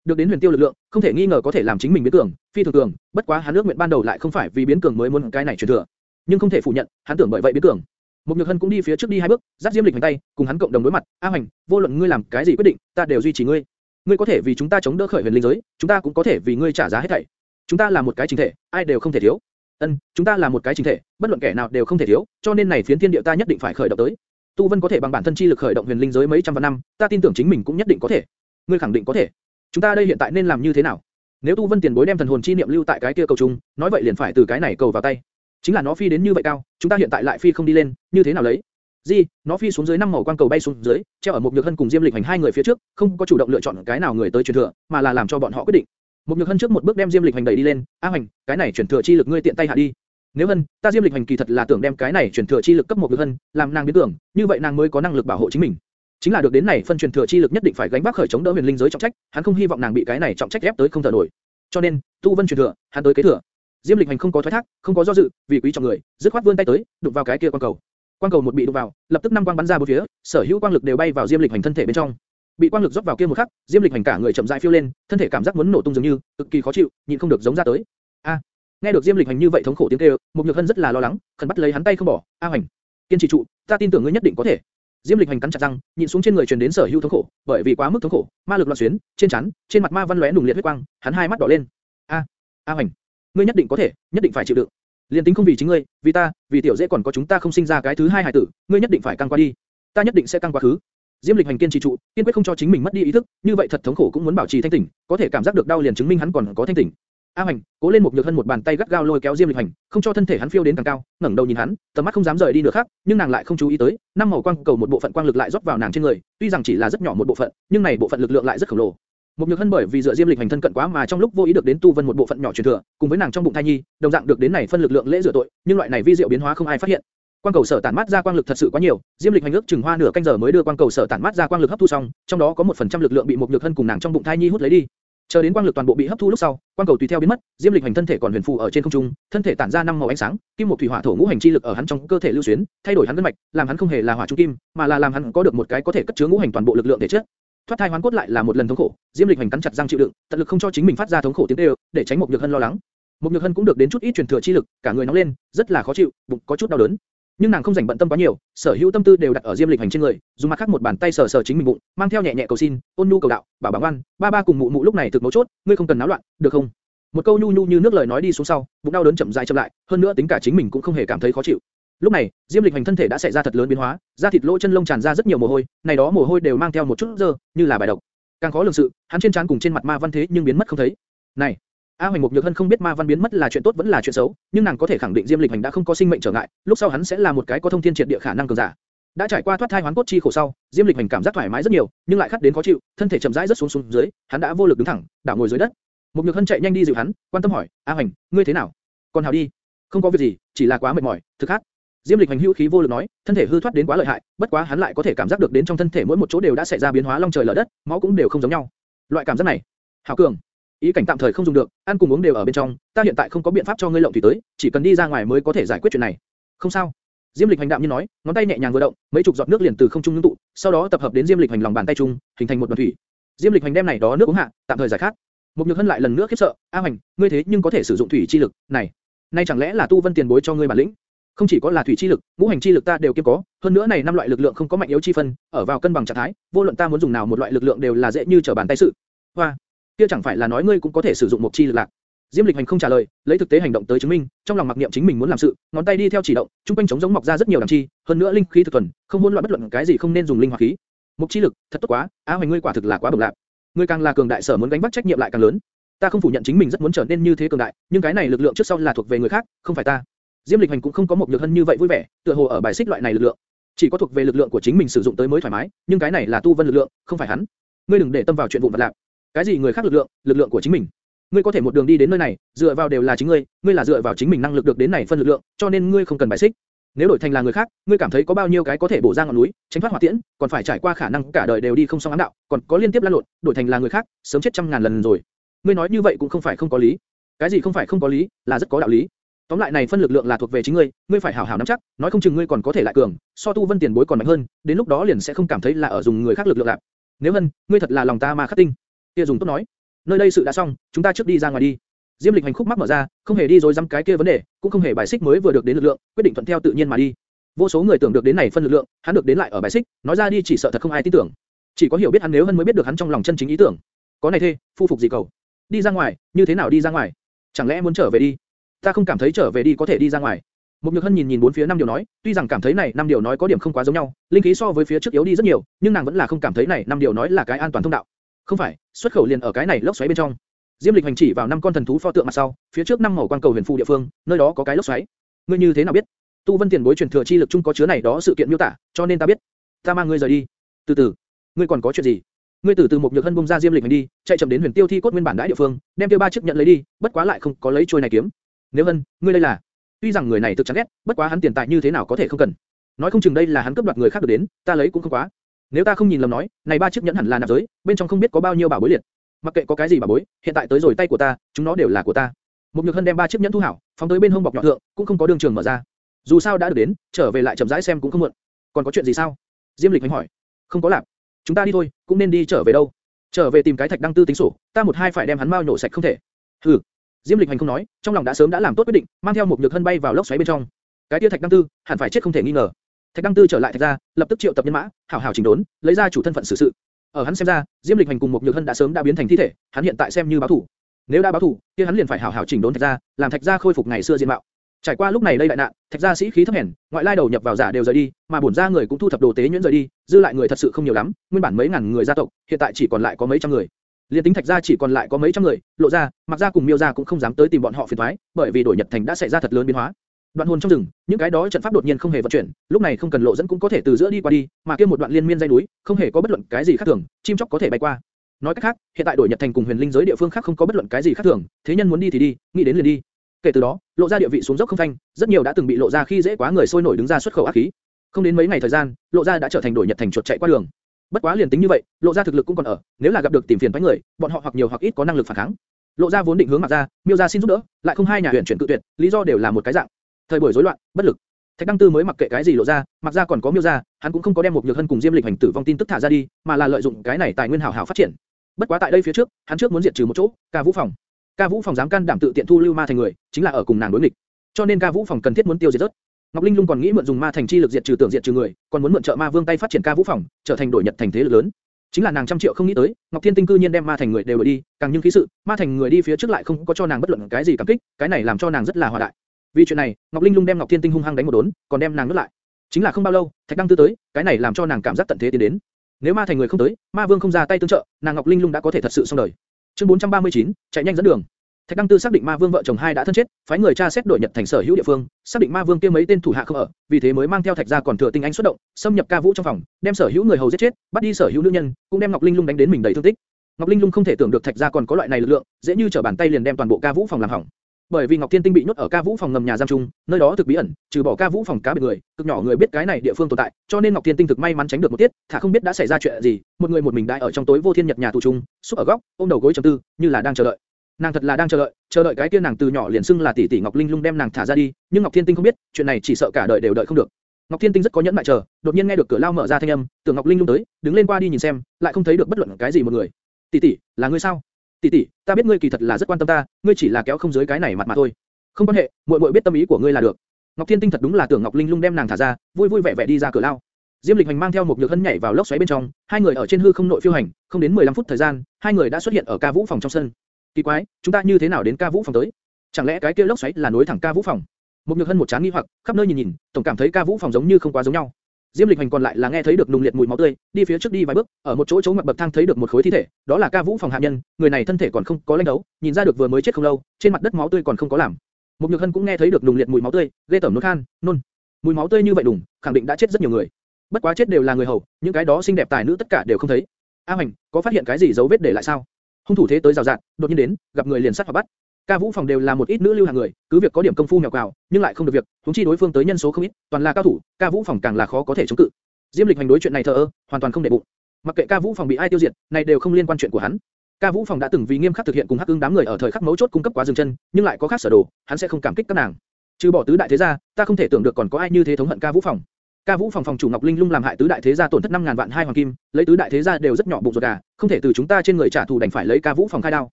Được đến huyền tiêu lực lượng, không thể nghi ngờ có thể làm chính mình biến cường, phi thường cường, bất quá hắn ước nguyện ban đầu lại không phải vì biến cường mới muốn cái này truyền thừa. Nhưng không thể phủ nhận, hắn tưởng bởi vậy biến cường. Mục Nhược Hân cũng đi phía trước đi hai bước, giáp Diêm Lịch hành tay, cùng hắn cộng đồng đối mặt. A Hoành, vô luận ngươi làm cái gì quyết định, ta đều duy trì ngươi. Ngươi có thể vì chúng ta chống đỡ khởi huyền linh giới, chúng ta cũng có thể vì ngươi trả giá hết thảy. Chúng ta là một cái chính thể, ai đều không thể thiếu. Ân, chúng ta là một cái chính thể, bất luận kẻ nào đều không thể thiếu, cho nên này phiến thiên địa ta nhất định phải khởi động tới. Tu Vân có thể bằng bản thân chi lực khởi động huyền linh giới mấy trăm vạn năm, ta tin tưởng chính mình cũng nhất định có thể. Ngươi khẳng định có thể. Chúng ta đây hiện tại nên làm như thế nào? Nếu Tu Vân tiền bối đem thần hồn chi niệm lưu tại cái kia cầu trung, nói vậy liền phải từ cái này cầu vào tay. Chính là nó phi đến như vậy cao, chúng ta hiện tại lại phi không đi lên, như thế nào lấy? Gì? Nó phi xuống dưới năm màu quang cầu bay xuống dưới, treo ở một nhược hân cùng Diêm Lịch hành hai người phía trước, không có chủ động lựa chọn cái nào người tới truyền thừa, mà là làm cho bọn họ quyết định. Một nhược hân trước một bước đem Diêm Lịch hành đẩy đi lên, A Hành, cái này truyền thừa chi lực ngươi tiện tay hạ đi. Nếu hân, ta Diêm Lịch hành kỳ thật là tưởng đem cái này truyền thừa chi lực cấp một nhược hân, làm nàng biến tưởng, như vậy nàng mới có năng lực bảo hộ chính mình. Chính là được đến này phân truyền thừa chi lực nhất định phải gánh vác khởi chống đỡ huyền linh giới trọng trách, hắn không hy vọng nàng bị cái này trọng trách ép tới không thở nổi. Cho nên, tu vân truyền thừa, hắn tới kế thừa. Diêm Lịch hành không có thoái thác, không có do dự, vì quý trọng người, dứt khoát vươn tay tới, đụng vào cái kia quan cầu. Quang cầu một bị đụng vào, lập tức năm quang bắn ra bốn phía, sở hữu quang lực đều bay vào Diêm Lịch hành thân thể bên trong. Bị quang lực rót vào kia một khắc, Diêm Lịch hành cả người chậm rãi phiêu lên, thân thể cảm giác muốn nổ tung dường như, cực kỳ khó chịu, nhịn không được giống ra tới. A, nghe được Diêm Lịch hành như vậy thống khổ tiếng kêu, Mục Nhược Hân rất là lo lắng, khẩn bắt lấy hắn tay không bỏ. A hành, kiên trì trụ, ta tin tưởng ngươi nhất định có thể. Diêm Lịch hành cắn chặt răng, nhìn xuống trên người truyền đến sở hữu thống khổ, bởi vì quá mức thống khổ, ma lực loạn xuyến, trên chắn, trên mặt ma văn lóe nùng liệt huyết quang, hắn hai mắt đỏ lên. A, A hành, ngươi nhất định có thể, nhất định phải chịu đựng. Liên tính không vì chính ngươi, vì ta, vì tiểu dễ còn có chúng ta không sinh ra cái thứ hai hải tử, ngươi nhất định phải căng qua đi. Ta nhất định sẽ căng qua khứ. Diêm Lịch hành kiên trì trụ, kiên quyết không cho chính mình mất đi ý thức, như vậy thật thống khổ cũng muốn bảo trì thanh tỉnh, có thể cảm giác được đau liền chứng minh hắn còn có thanh tỉnh. A Hành, cố lên một nhược hân một bàn tay gắt gao lôi kéo Diêm Lịch Hành, không cho thân thể hắn phiêu đến càng cao, ngẩng đầu nhìn hắn, tầm mắt không dám rời đi được khác, nhưng nàng lại không chú ý tới, năm màu quang cầu một bộ phận quang lực lại rót vào nàng trên người, tuy rằng chỉ là rất nhỏ một bộ phận, nhưng này bộ phận lực lượng lại rất khổng lồ. Một nhược hân bởi vì dựa Diêm Lịch Hành thân cận quá mà trong lúc vô ý được đến tu vân một bộ phận nhỏ truyền thừa, cùng với nàng trong bụng thai nhi, đồng dạng được đến này phân lực lượng lễ rửa tội, nhưng loại này vi diệu biến hóa không ai phát hiện. Quang cầu sở tản mát ra quang lực thật sự quá nhiều, Diêm Lịch hành ước chừng hoa nửa canh giờ mới đưa quang cầu sở tản mát ra quang lực hấp thu xong, trong đó có một phần trăm lực lượng bị một nhược hân cùng nàng trong bụng thai nhi hút lấy đi. Chờ đến quang lực toàn bộ bị hấp thu lúc sau, quang cầu tùy theo biến mất, Diêm Lịch hành thân thể còn huyền phù ở trên không trung, thân thể tản ra năm màu ánh sáng, kim một thủy hỏa thổ ngũ hành chi lực ở hắn trong cơ thể lưu xuyến, thay đổi hắn gân mạch, làm hắn không hề là hỏa trung kim, mà là làm hắn có được một cái có thể cất chứa ngũ hành toàn bộ lực lượng thể chất. Thoát thai hoán cốt lại là một lần thống khổ, Diêm Lịch hành cắn chặt răng chịu đựng, tận lực không cho chính mình phát ra thống khổ tiếng kêu, để tránh một nhược hân lo lắng. Một nhược hân cũng được đến chút ít truyền thừa chi lực, cả người nóng lên, rất là khó chịu, bụng có chút đau đớn. Nhưng nàng không dành bận tâm quá nhiều, sở hữu tâm tư đều đặt ở Diêm Lịch hành trên người, dùng mặt khác một bàn tay sờ sờ chính mình bụng, mang theo nhẹ nhẹ cầu xin, ôn nhu cầu đạo, bảo bảo ngoan, ba ba cùng mụ mụ lúc này thực mấu chốt, ngươi không cần náo loạn, được không? Một câu nhu nhu như nước lời nói đi xuống sau, bụng đau đớn chậm rãi chậm lại, hơn nữa tính cả chính mình cũng không hề cảm thấy khó chịu. Lúc này, Diêm Lịch hành thân thể đã xảy ra thật lớn biến hóa, da thịt lỗ chân lông tràn ra rất nhiều mồ hôi, này đó mồ hôi đều mang theo một chút dơ, như là bài độc. Càng khó lường sự, hắn trên trán cùng trên mặt ma văn thế nhưng biến mất không thấy. Này, A Hoành Mục Nhược Hân không biết ma văn biến mất là chuyện tốt vẫn là chuyện xấu, nhưng nàng có thể khẳng định Diêm Lịch Hành đã không có sinh mệnh trở ngại, lúc sau hắn sẽ là một cái có thông thiên triệt địa khả năng cường giả. Đã trải qua thoát thai hoán cốt chi khổ sau, Diêm Lịch Hành cảm giác thoải mái rất nhiều, nhưng lại khát đến khó chịu, thân thể chậm rãi rất xuống xuống dưới, hắn đã vô lực đứng thẳng, đảo ngồi dưới đất. Mục Nhược Hân chạy nhanh đi dịu hắn, quan tâm hỏi, A Hoành, ngươi thế nào? Còn hảo đi, không có việc gì, chỉ là quá mệt mỏi, thực khát. Diêm Lịch Hành hữu khí vô lực nói, thân thể hư thoát đến quá lợi hại, bất quá hắn lại có thể cảm giác được đến trong thân thể mỗi một chỗ đều đã xảy ra biến hóa long trời lở đất, máu cũng đều không giống nhau. Loại cảm giác này, hảo cường. Ý cảnh tạm thời không dùng được, ăn cùng uống đều ở bên trong, ta hiện tại không có biện pháp cho ngươi lộng thủy tới, chỉ cần đi ra ngoài mới có thể giải quyết chuyện này. Không sao. Diêm Lịch Hành đạm như nói, ngón tay nhẹ nhàng vừa động, mấy chục giọt nước liền từ không trung ngưng tụ, sau đó tập hợp đến Diêm Lịch Hành lòng bàn tay trung, hình thành một đoàn thủy. Diêm Lịch Hành đem này đó nước uống hạ, tạm thời giải khát. Mục Nhược Hân lại lần nữa khiếp sợ, A Hành, ngươi thế nhưng có thể sử dụng thủy chi lực, này, nay chẳng lẽ là tu vân tiền bối cho ngươi bản lĩnh? Không chỉ có là thủy chi lực, ngũ hành chi lực ta đều kiêm có, hơn nữa này năm loại lực lượng không có mạnh yếu chi phân, ở vào cân bằng trạng thái, vô luận ta muốn dùng nào một loại lực lượng đều là dễ như trở bàn tay sự. Hoa, kia chẳng phải là nói ngươi cũng có thể sử dụng một chi lực lạc. Diêm Lịch Hành không trả lời, lấy thực tế hành động tới chứng minh, trong lòng mặc niệm chính mình muốn làm sự, ngón tay đi theo chỉ động, trung quanh chống giống mọc ra rất nhiều đằng chi, hơn nữa linh khí thực thuần, không hỗn loạn bất luận cái gì không nên dùng linh hoạt khí. Mục chi lực, thật tốt quá, á hoành ngươi quả thực là quá bậc lạc. Ngươi càng là cường đại sở muốn gánh vác trách nhiệm lại càng lớn. Ta không phủ nhận chính mình rất muốn trở nên như thế cường đại, nhưng cái này lực lượng trước sau là thuộc về người khác, không phải ta. Diêm Lịch Hành cũng không có một nhược hân như vậy vui vẻ, tựa hồ ở bài xích loại này lực lượng, chỉ có thuộc về lực lượng của chính mình sử dụng tới mới thoải mái, nhưng cái này là tu vân lực lượng, không phải hắn. Ngươi đừng để tâm vào chuyện vụn vặt lạc. Cái gì người khác lực lượng, lực lượng của chính mình. Ngươi có thể một đường đi đến nơi này, dựa vào đều là chính ngươi, ngươi là dựa vào chính mình năng lực được đến này phân lực lượng, cho nên ngươi không cần bài xích. Nếu đổi thành là người khác, ngươi cảm thấy có bao nhiêu cái có thể bổ ra ngọn núi, tránh thoát hỏa tiễn, còn phải trải qua khả năng cả đời đều đi không xong ám đạo, còn có liên tiếp lăn lộn, đổi thành là người khác, sớm chết trăm ngàn lần rồi. Ngươi nói như vậy cũng không phải không có lý. Cái gì không phải không có lý, là rất có đạo lý. Tóm lại này phân lực lượng là thuộc về chính ngươi, ngươi phải hảo hảo nắm chắc, nói không chừng ngươi còn có thể lại cường, so tu vân tiền bối còn mạnh hơn, đến lúc đó liền sẽ không cảm thấy là ở dùng người khác lực lượng lạc. Nếu hơn, ngươi thật là lòng ta mà khắc tinh. Kia dùng tốt nói, nơi đây sự đã xong, chúng ta trước đi ra ngoài đi. Diêm Lịch hành khúc mắc mở ra, không hề đi rồi dăm cái kia vấn đề, cũng không hề bài xích mới vừa được đến lực lượng, quyết định thuận theo tự nhiên mà đi. Vô số người tưởng được đến này phân lực lượng, hắn được đến lại ở bài xích, nói ra đi chỉ sợ thật không ai tin tưởng. Chỉ có hiểu biết hắn nếu hơn mới biết được hắn trong lòng chân chính ý tưởng. Có này thê, phu phục gì cầu? Đi ra ngoài, như thế nào đi ra ngoài? Chẳng lẽ muốn trở về đi? Ta không cảm thấy trở về đi có thể đi ra ngoài. Một Nhược Hân nhìn nhìn bốn phía năm điều nói, tuy rằng cảm thấy này năm điều nói có điểm không quá giống nhau, linh khí so với phía trước yếu đi rất nhiều, nhưng nàng vẫn là không cảm thấy này năm điều nói là cái an toàn thông đạo. Không phải, xuất khẩu liền ở cái này lốc xoáy bên trong. Diêm Lịch hành chỉ vào năm con thần thú pho tượng mặt sau, phía trước năm màu quang cầu huyền phù địa phương, nơi đó có cái lốc xoáy. Ngươi như thế nào biết? Tu Vân Tiền bối truyền thừa chi lực chung có chứa này đó sự kiện miêu tả, cho nên ta biết. Ta mang ngươi rời đi. Từ từ, ngươi còn có chuyện gì? Ngươi từ từ một nhược hân bung ra Diêm Lịch hành đi, chạy chậm đến huyền tiêu thi cốt nguyên bản đãi địa phương, đem tiêu ba chiếc nhận lấy đi, bất quá lại không có lấy trôi này kiếm. Nếu hân, ngươi đây là? Tuy rằng người này thực chán ghét, bất quá hắn tiền tài như thế nào có thể không cần? Nói không chừng đây là hắn cướp đoạt người khác được đến, ta lấy cũng không quá. Nếu ta không nhìn lầm nói, này ba chiếc nhẫn hẳn là nạp giới, bên trong không biết có bao nhiêu bảo bối liệt. Mặc kệ có cái gì bảo bối, hiện tại tới rồi tay của ta, chúng nó đều là của ta. Một nhược hân đem ba chiếc nhẫn thu hảo, phóng tới bên hông bọc nhỏ thượng, cũng không có đường trường mở ra. Dù sao đã được đến, trở về lại chậm rãi xem cũng không muộn. Còn có chuyện gì sao? Diêm Lịch hành hỏi. Không có làm. Chúng ta đi thôi, cũng nên đi trở về đâu? Trở về tìm cái thạch đăng tư tính sổ, ta một hai phải đem hắn mau nhổ sạch không thể. Hừ. Diêm Lịch hành không nói, trong lòng đã sớm đã làm tốt quyết định, mang theo một nhược hân bay vào lốc xoáy bên trong. Cái tia thạch đăng tư, hẳn phải chết không thể nghi ngờ. Thạch Đăng Tư trở lại thạch ra, lập tức triệu tập nhân mã, hảo hảo chỉnh đốn, lấy ra chủ thân phận xử sự. Ở hắn xem ra, Diêm Lịch Hành cùng một Nhược Hân đã sớm đã biến thành thi thể, hắn hiện tại xem như báo thủ. Nếu đã báo thủ, kia hắn liền phải hảo hảo chỉnh đốn thạch ra, làm thạch ra khôi phục ngày xưa diện mạo. Trải qua lúc này đây đại nạn, thạch gia sĩ khí thấp hèn, ngoại lai đầu nhập vào giả đều rời đi, mà bổn gia người cũng thu thập đồ tế nhuyễn rời đi, dư lại người thật sự không nhiều lắm, nguyên bản mấy ngàn người gia tộc, hiện tại chỉ còn lại có mấy trăm người. Liên tính thạch gia chỉ còn lại có mấy trăm người, lộ ra, mặc gia cùng miêu gia cũng không dám tới tìm bọn họ phiền toái, bởi vì đổi nhật thành đã xảy ra thật lớn biến hóa. Đoạn hồn trong rừng, những cái đó trận pháp đột nhiên không hề vận chuyển, lúc này không cần lộ dẫn cũng có thể từ giữa đi qua đi, mà kia một đoạn liên miên dây núi, không hề có bất luận cái gì khác thường, chim chóc có thể bay qua. Nói cách khác, hiện tại đổi Nhật Thành cùng Huyền Linh giới địa phương khác không có bất luận cái gì khác thường, thế nhân muốn đi thì đi, nghĩ đến liền đi. Kể từ đó, lộ ra địa vị xuống dốc không thanh, rất nhiều đã từng bị lộ ra khi dễ quá người sôi nổi đứng ra xuất khẩu ác khí. Không đến mấy ngày thời gian, lộ ra đã trở thành đổi Nhật Thành chuột chạy qua đường. Bất quá liền tính như vậy, lộ ra thực lực cũng còn ở, nếu là gặp được tìm phiền với người, bọn họ hoặc nhiều hoặc ít có năng lực phản kháng. Lộ ra vốn định hướng mặt ra, miêu ra xin giúp đỡ, lại không hai nhà huyền chuyển cự tuyệt, lý do đều là một cái dạng thời buổi rối loạn, bất lực. Thạch Đăng Tư mới mặc kệ cái gì lộ ra, mặc ra còn có miêu ra, hắn cũng không có đem một nhược hân cùng Diêm Lịch hành tử vong tin tức thả ra đi, mà là lợi dụng cái này tài nguyên hảo hảo phát triển. Bất quá tại đây phía trước, hắn trước muốn diệt trừ một chỗ, Ca Vũ phòng. Ca Vũ phòng dám can đảm tự tiện thu lưu ma thành người, chính là ở cùng nàng đối nghịch. Cho nên Ca Vũ phòng cần thiết muốn tiêu diệt rớt. Ngọc Linh Lung còn nghĩ mượn dùng ma thành chi lực diệt trừ tưởng diệt trừ người, còn muốn mượn trợ ma vương tay phát triển Ca Vũ phòng, trở thành đổi nhật thành thế lực lớn. Chính là nàng trăm triệu không nghĩ tới, Ngọc Thiên Tinh cư nhiên đem ma thành người đều đuổi đi, càng nhưng khí sự, ma thành người đi phía trước lại không có cho nàng bất luận cái gì cảm kích, cái này làm cho nàng rất là hòa đại. Vì chuyện này, Ngọc Linh Lung đem Ngọc Thiên Tinh hung hăng đánh một đốn, còn đem nàng nuốt lại. Chính là không bao lâu, Thạch Đăng Tư tới, cái này làm cho nàng cảm giác tận thế tiến đến. Nếu ma thành người không tới, ma vương không ra tay tương trợ, nàng Ngọc Linh Lung đã có thể thật sự xong đời. Chương 439, chạy nhanh dẫn đường. Thạch Đăng Tư xác định Ma Vương vợ chồng hai đã thân chết, phái người tra xét đội Nhật thành sở hữu địa phương, xác định Ma Vương kia mấy tên thủ hạ không ở, vì thế mới mang theo Thạch gia còn thừa tinh anh xuất động, xâm nhập Ca Vũ trong phòng, đem sở hữu người hầu giết chết, bắt đi sở hữu nữ nhân, cũng đem Ngọc Linh Lung đánh đến mình đầy thương tích. Ngọc Linh Lung không thể tưởng được Thạch gia còn có loại này lực lượng, dễ như trở bàn tay liền đem toàn bộ Ca Vũ phòng làm hỏng. Bởi vì Ngọc Thiên Tinh bị nhốt ở Ca Vũ phòng ngầm nhà giam chung nơi đó thực bí ẩn, trừ bỏ Ca Vũ phòng cá biệt người, cực nhỏ người biết cái này địa phương tồn tại, cho nên Ngọc Thiên Tinh thực may mắn tránh được một tiết, thả không biết đã xảy ra chuyện gì, một người một mình đại ở trong tối vô thiên nhật nhà tù chung xúc ở góc, ôm đầu gối trầm tư, như là đang chờ đợi. Nàng thật là đang chờ đợi, chờ đợi cái kia nàng từ nhỏ liền xưng là tỷ tỷ Ngọc Linh Lung đem nàng thả ra đi, nhưng Ngọc Thiên Tinh không biết, chuyện này chỉ sợ cả đời đều đợi không được. Ngọc Thiên Tinh rất có nhẫn nại chờ, đột nhiên nghe được cửa lao mở ra thanh âm, tưởng Ngọc Linh Lung tới, đứng lên qua đi nhìn xem, lại không thấy được bất luận cái gì một người. Tỷ tỷ, là ngươi sao? Tỷ tỷ, ta biết ngươi kỳ thật là rất quan tâm ta, ngươi chỉ là kéo không dưới cái này mặt mà thôi. Không quan hệ, muội muội biết tâm ý của ngươi là được. Ngọc Thiên Tinh thật đúng là tưởng Ngọc Linh Lung đem nàng thả ra, vui vui vẻ vẻ đi ra cửa lao. Diêm Lịch Hành mang theo một nhược hân nhảy vào lốc xoáy bên trong, hai người ở trên hư không nội phiêu hành, không đến 15 phút thời gian, hai người đã xuất hiện ở ca vũ phòng trong sân. Kỳ quái, chúng ta như thế nào đến ca vũ phòng tới? Chẳng lẽ cái kia lốc xoáy là nối thẳng ca vũ phòng? Một nhược hân một chán nghi hoặc, khắp nơi nhìn nhìn, tổng cảm thấy ca vũ phòng giống như không quá giống nhau. Diêm Lịch Hành còn lại là nghe thấy được nung liệt mùi máu tươi, đi phía trước đi vài bước, ở một chỗ chỗ ngoặt bậc thang thấy được một khối thi thể, đó là ca vũ phòng hạ nhân, người này thân thể còn không có lanh đấu, nhìn ra được vừa mới chết không lâu, trên mặt đất máu tươi còn không có làm. Mục nhược hân cũng nghe thấy được nung liệt mùi máu tươi, ghê tởm nôn khan, nôn. Mùi máu tươi như vậy đùng, khẳng định đã chết rất nhiều người. Bất quá chết đều là người hầu, những cái đó xinh đẹp tài nữ tất cả đều không thấy. A Hành, có phát hiện cái gì dấu vết để lại sao? Hung thủ thế tới rào rạt, đột nhiên đến, gặp người liền sát hoặc bắt. Ca Vũ phòng đều là một ít nữ lưu hàng người, cứ việc có điểm công phu mèo cào, nhưng lại không được việc, chúng chi đối phương tới nhân số không ít, toàn là cao thủ, Ca Vũ phòng càng là khó có thể chống cự. Diêm Lịch hành đối chuyện này thờ ơ, hoàn toàn không để bụng. Mặc kệ Ca Vũ phòng bị ai tiêu diệt, này đều không liên quan chuyện của hắn. Ca Vũ phòng đã từng vì nghiêm khắc thực hiện cùng Hắc Ưng đám người ở thời khắc mấu chốt cung cấp quá dừng chân, nhưng lại có khác sở đồ, hắn sẽ không cảm kích các nàng. Trừ bỏ tứ đại thế gia, ta không thể tưởng được còn có ai như thế thống hận Ca Vũ phòng. Ca Vũ phòng phòng chủ Ngọc Linh Lung làm hại tứ đại thế gia tổn thất 5000 vạn hai hoàng kim, lấy tứ đại thế gia đều rất nhỏ bụng ruột gà, không thể từ chúng ta trên người trả thù đành phải lấy Ca Vũ phòng khai đao.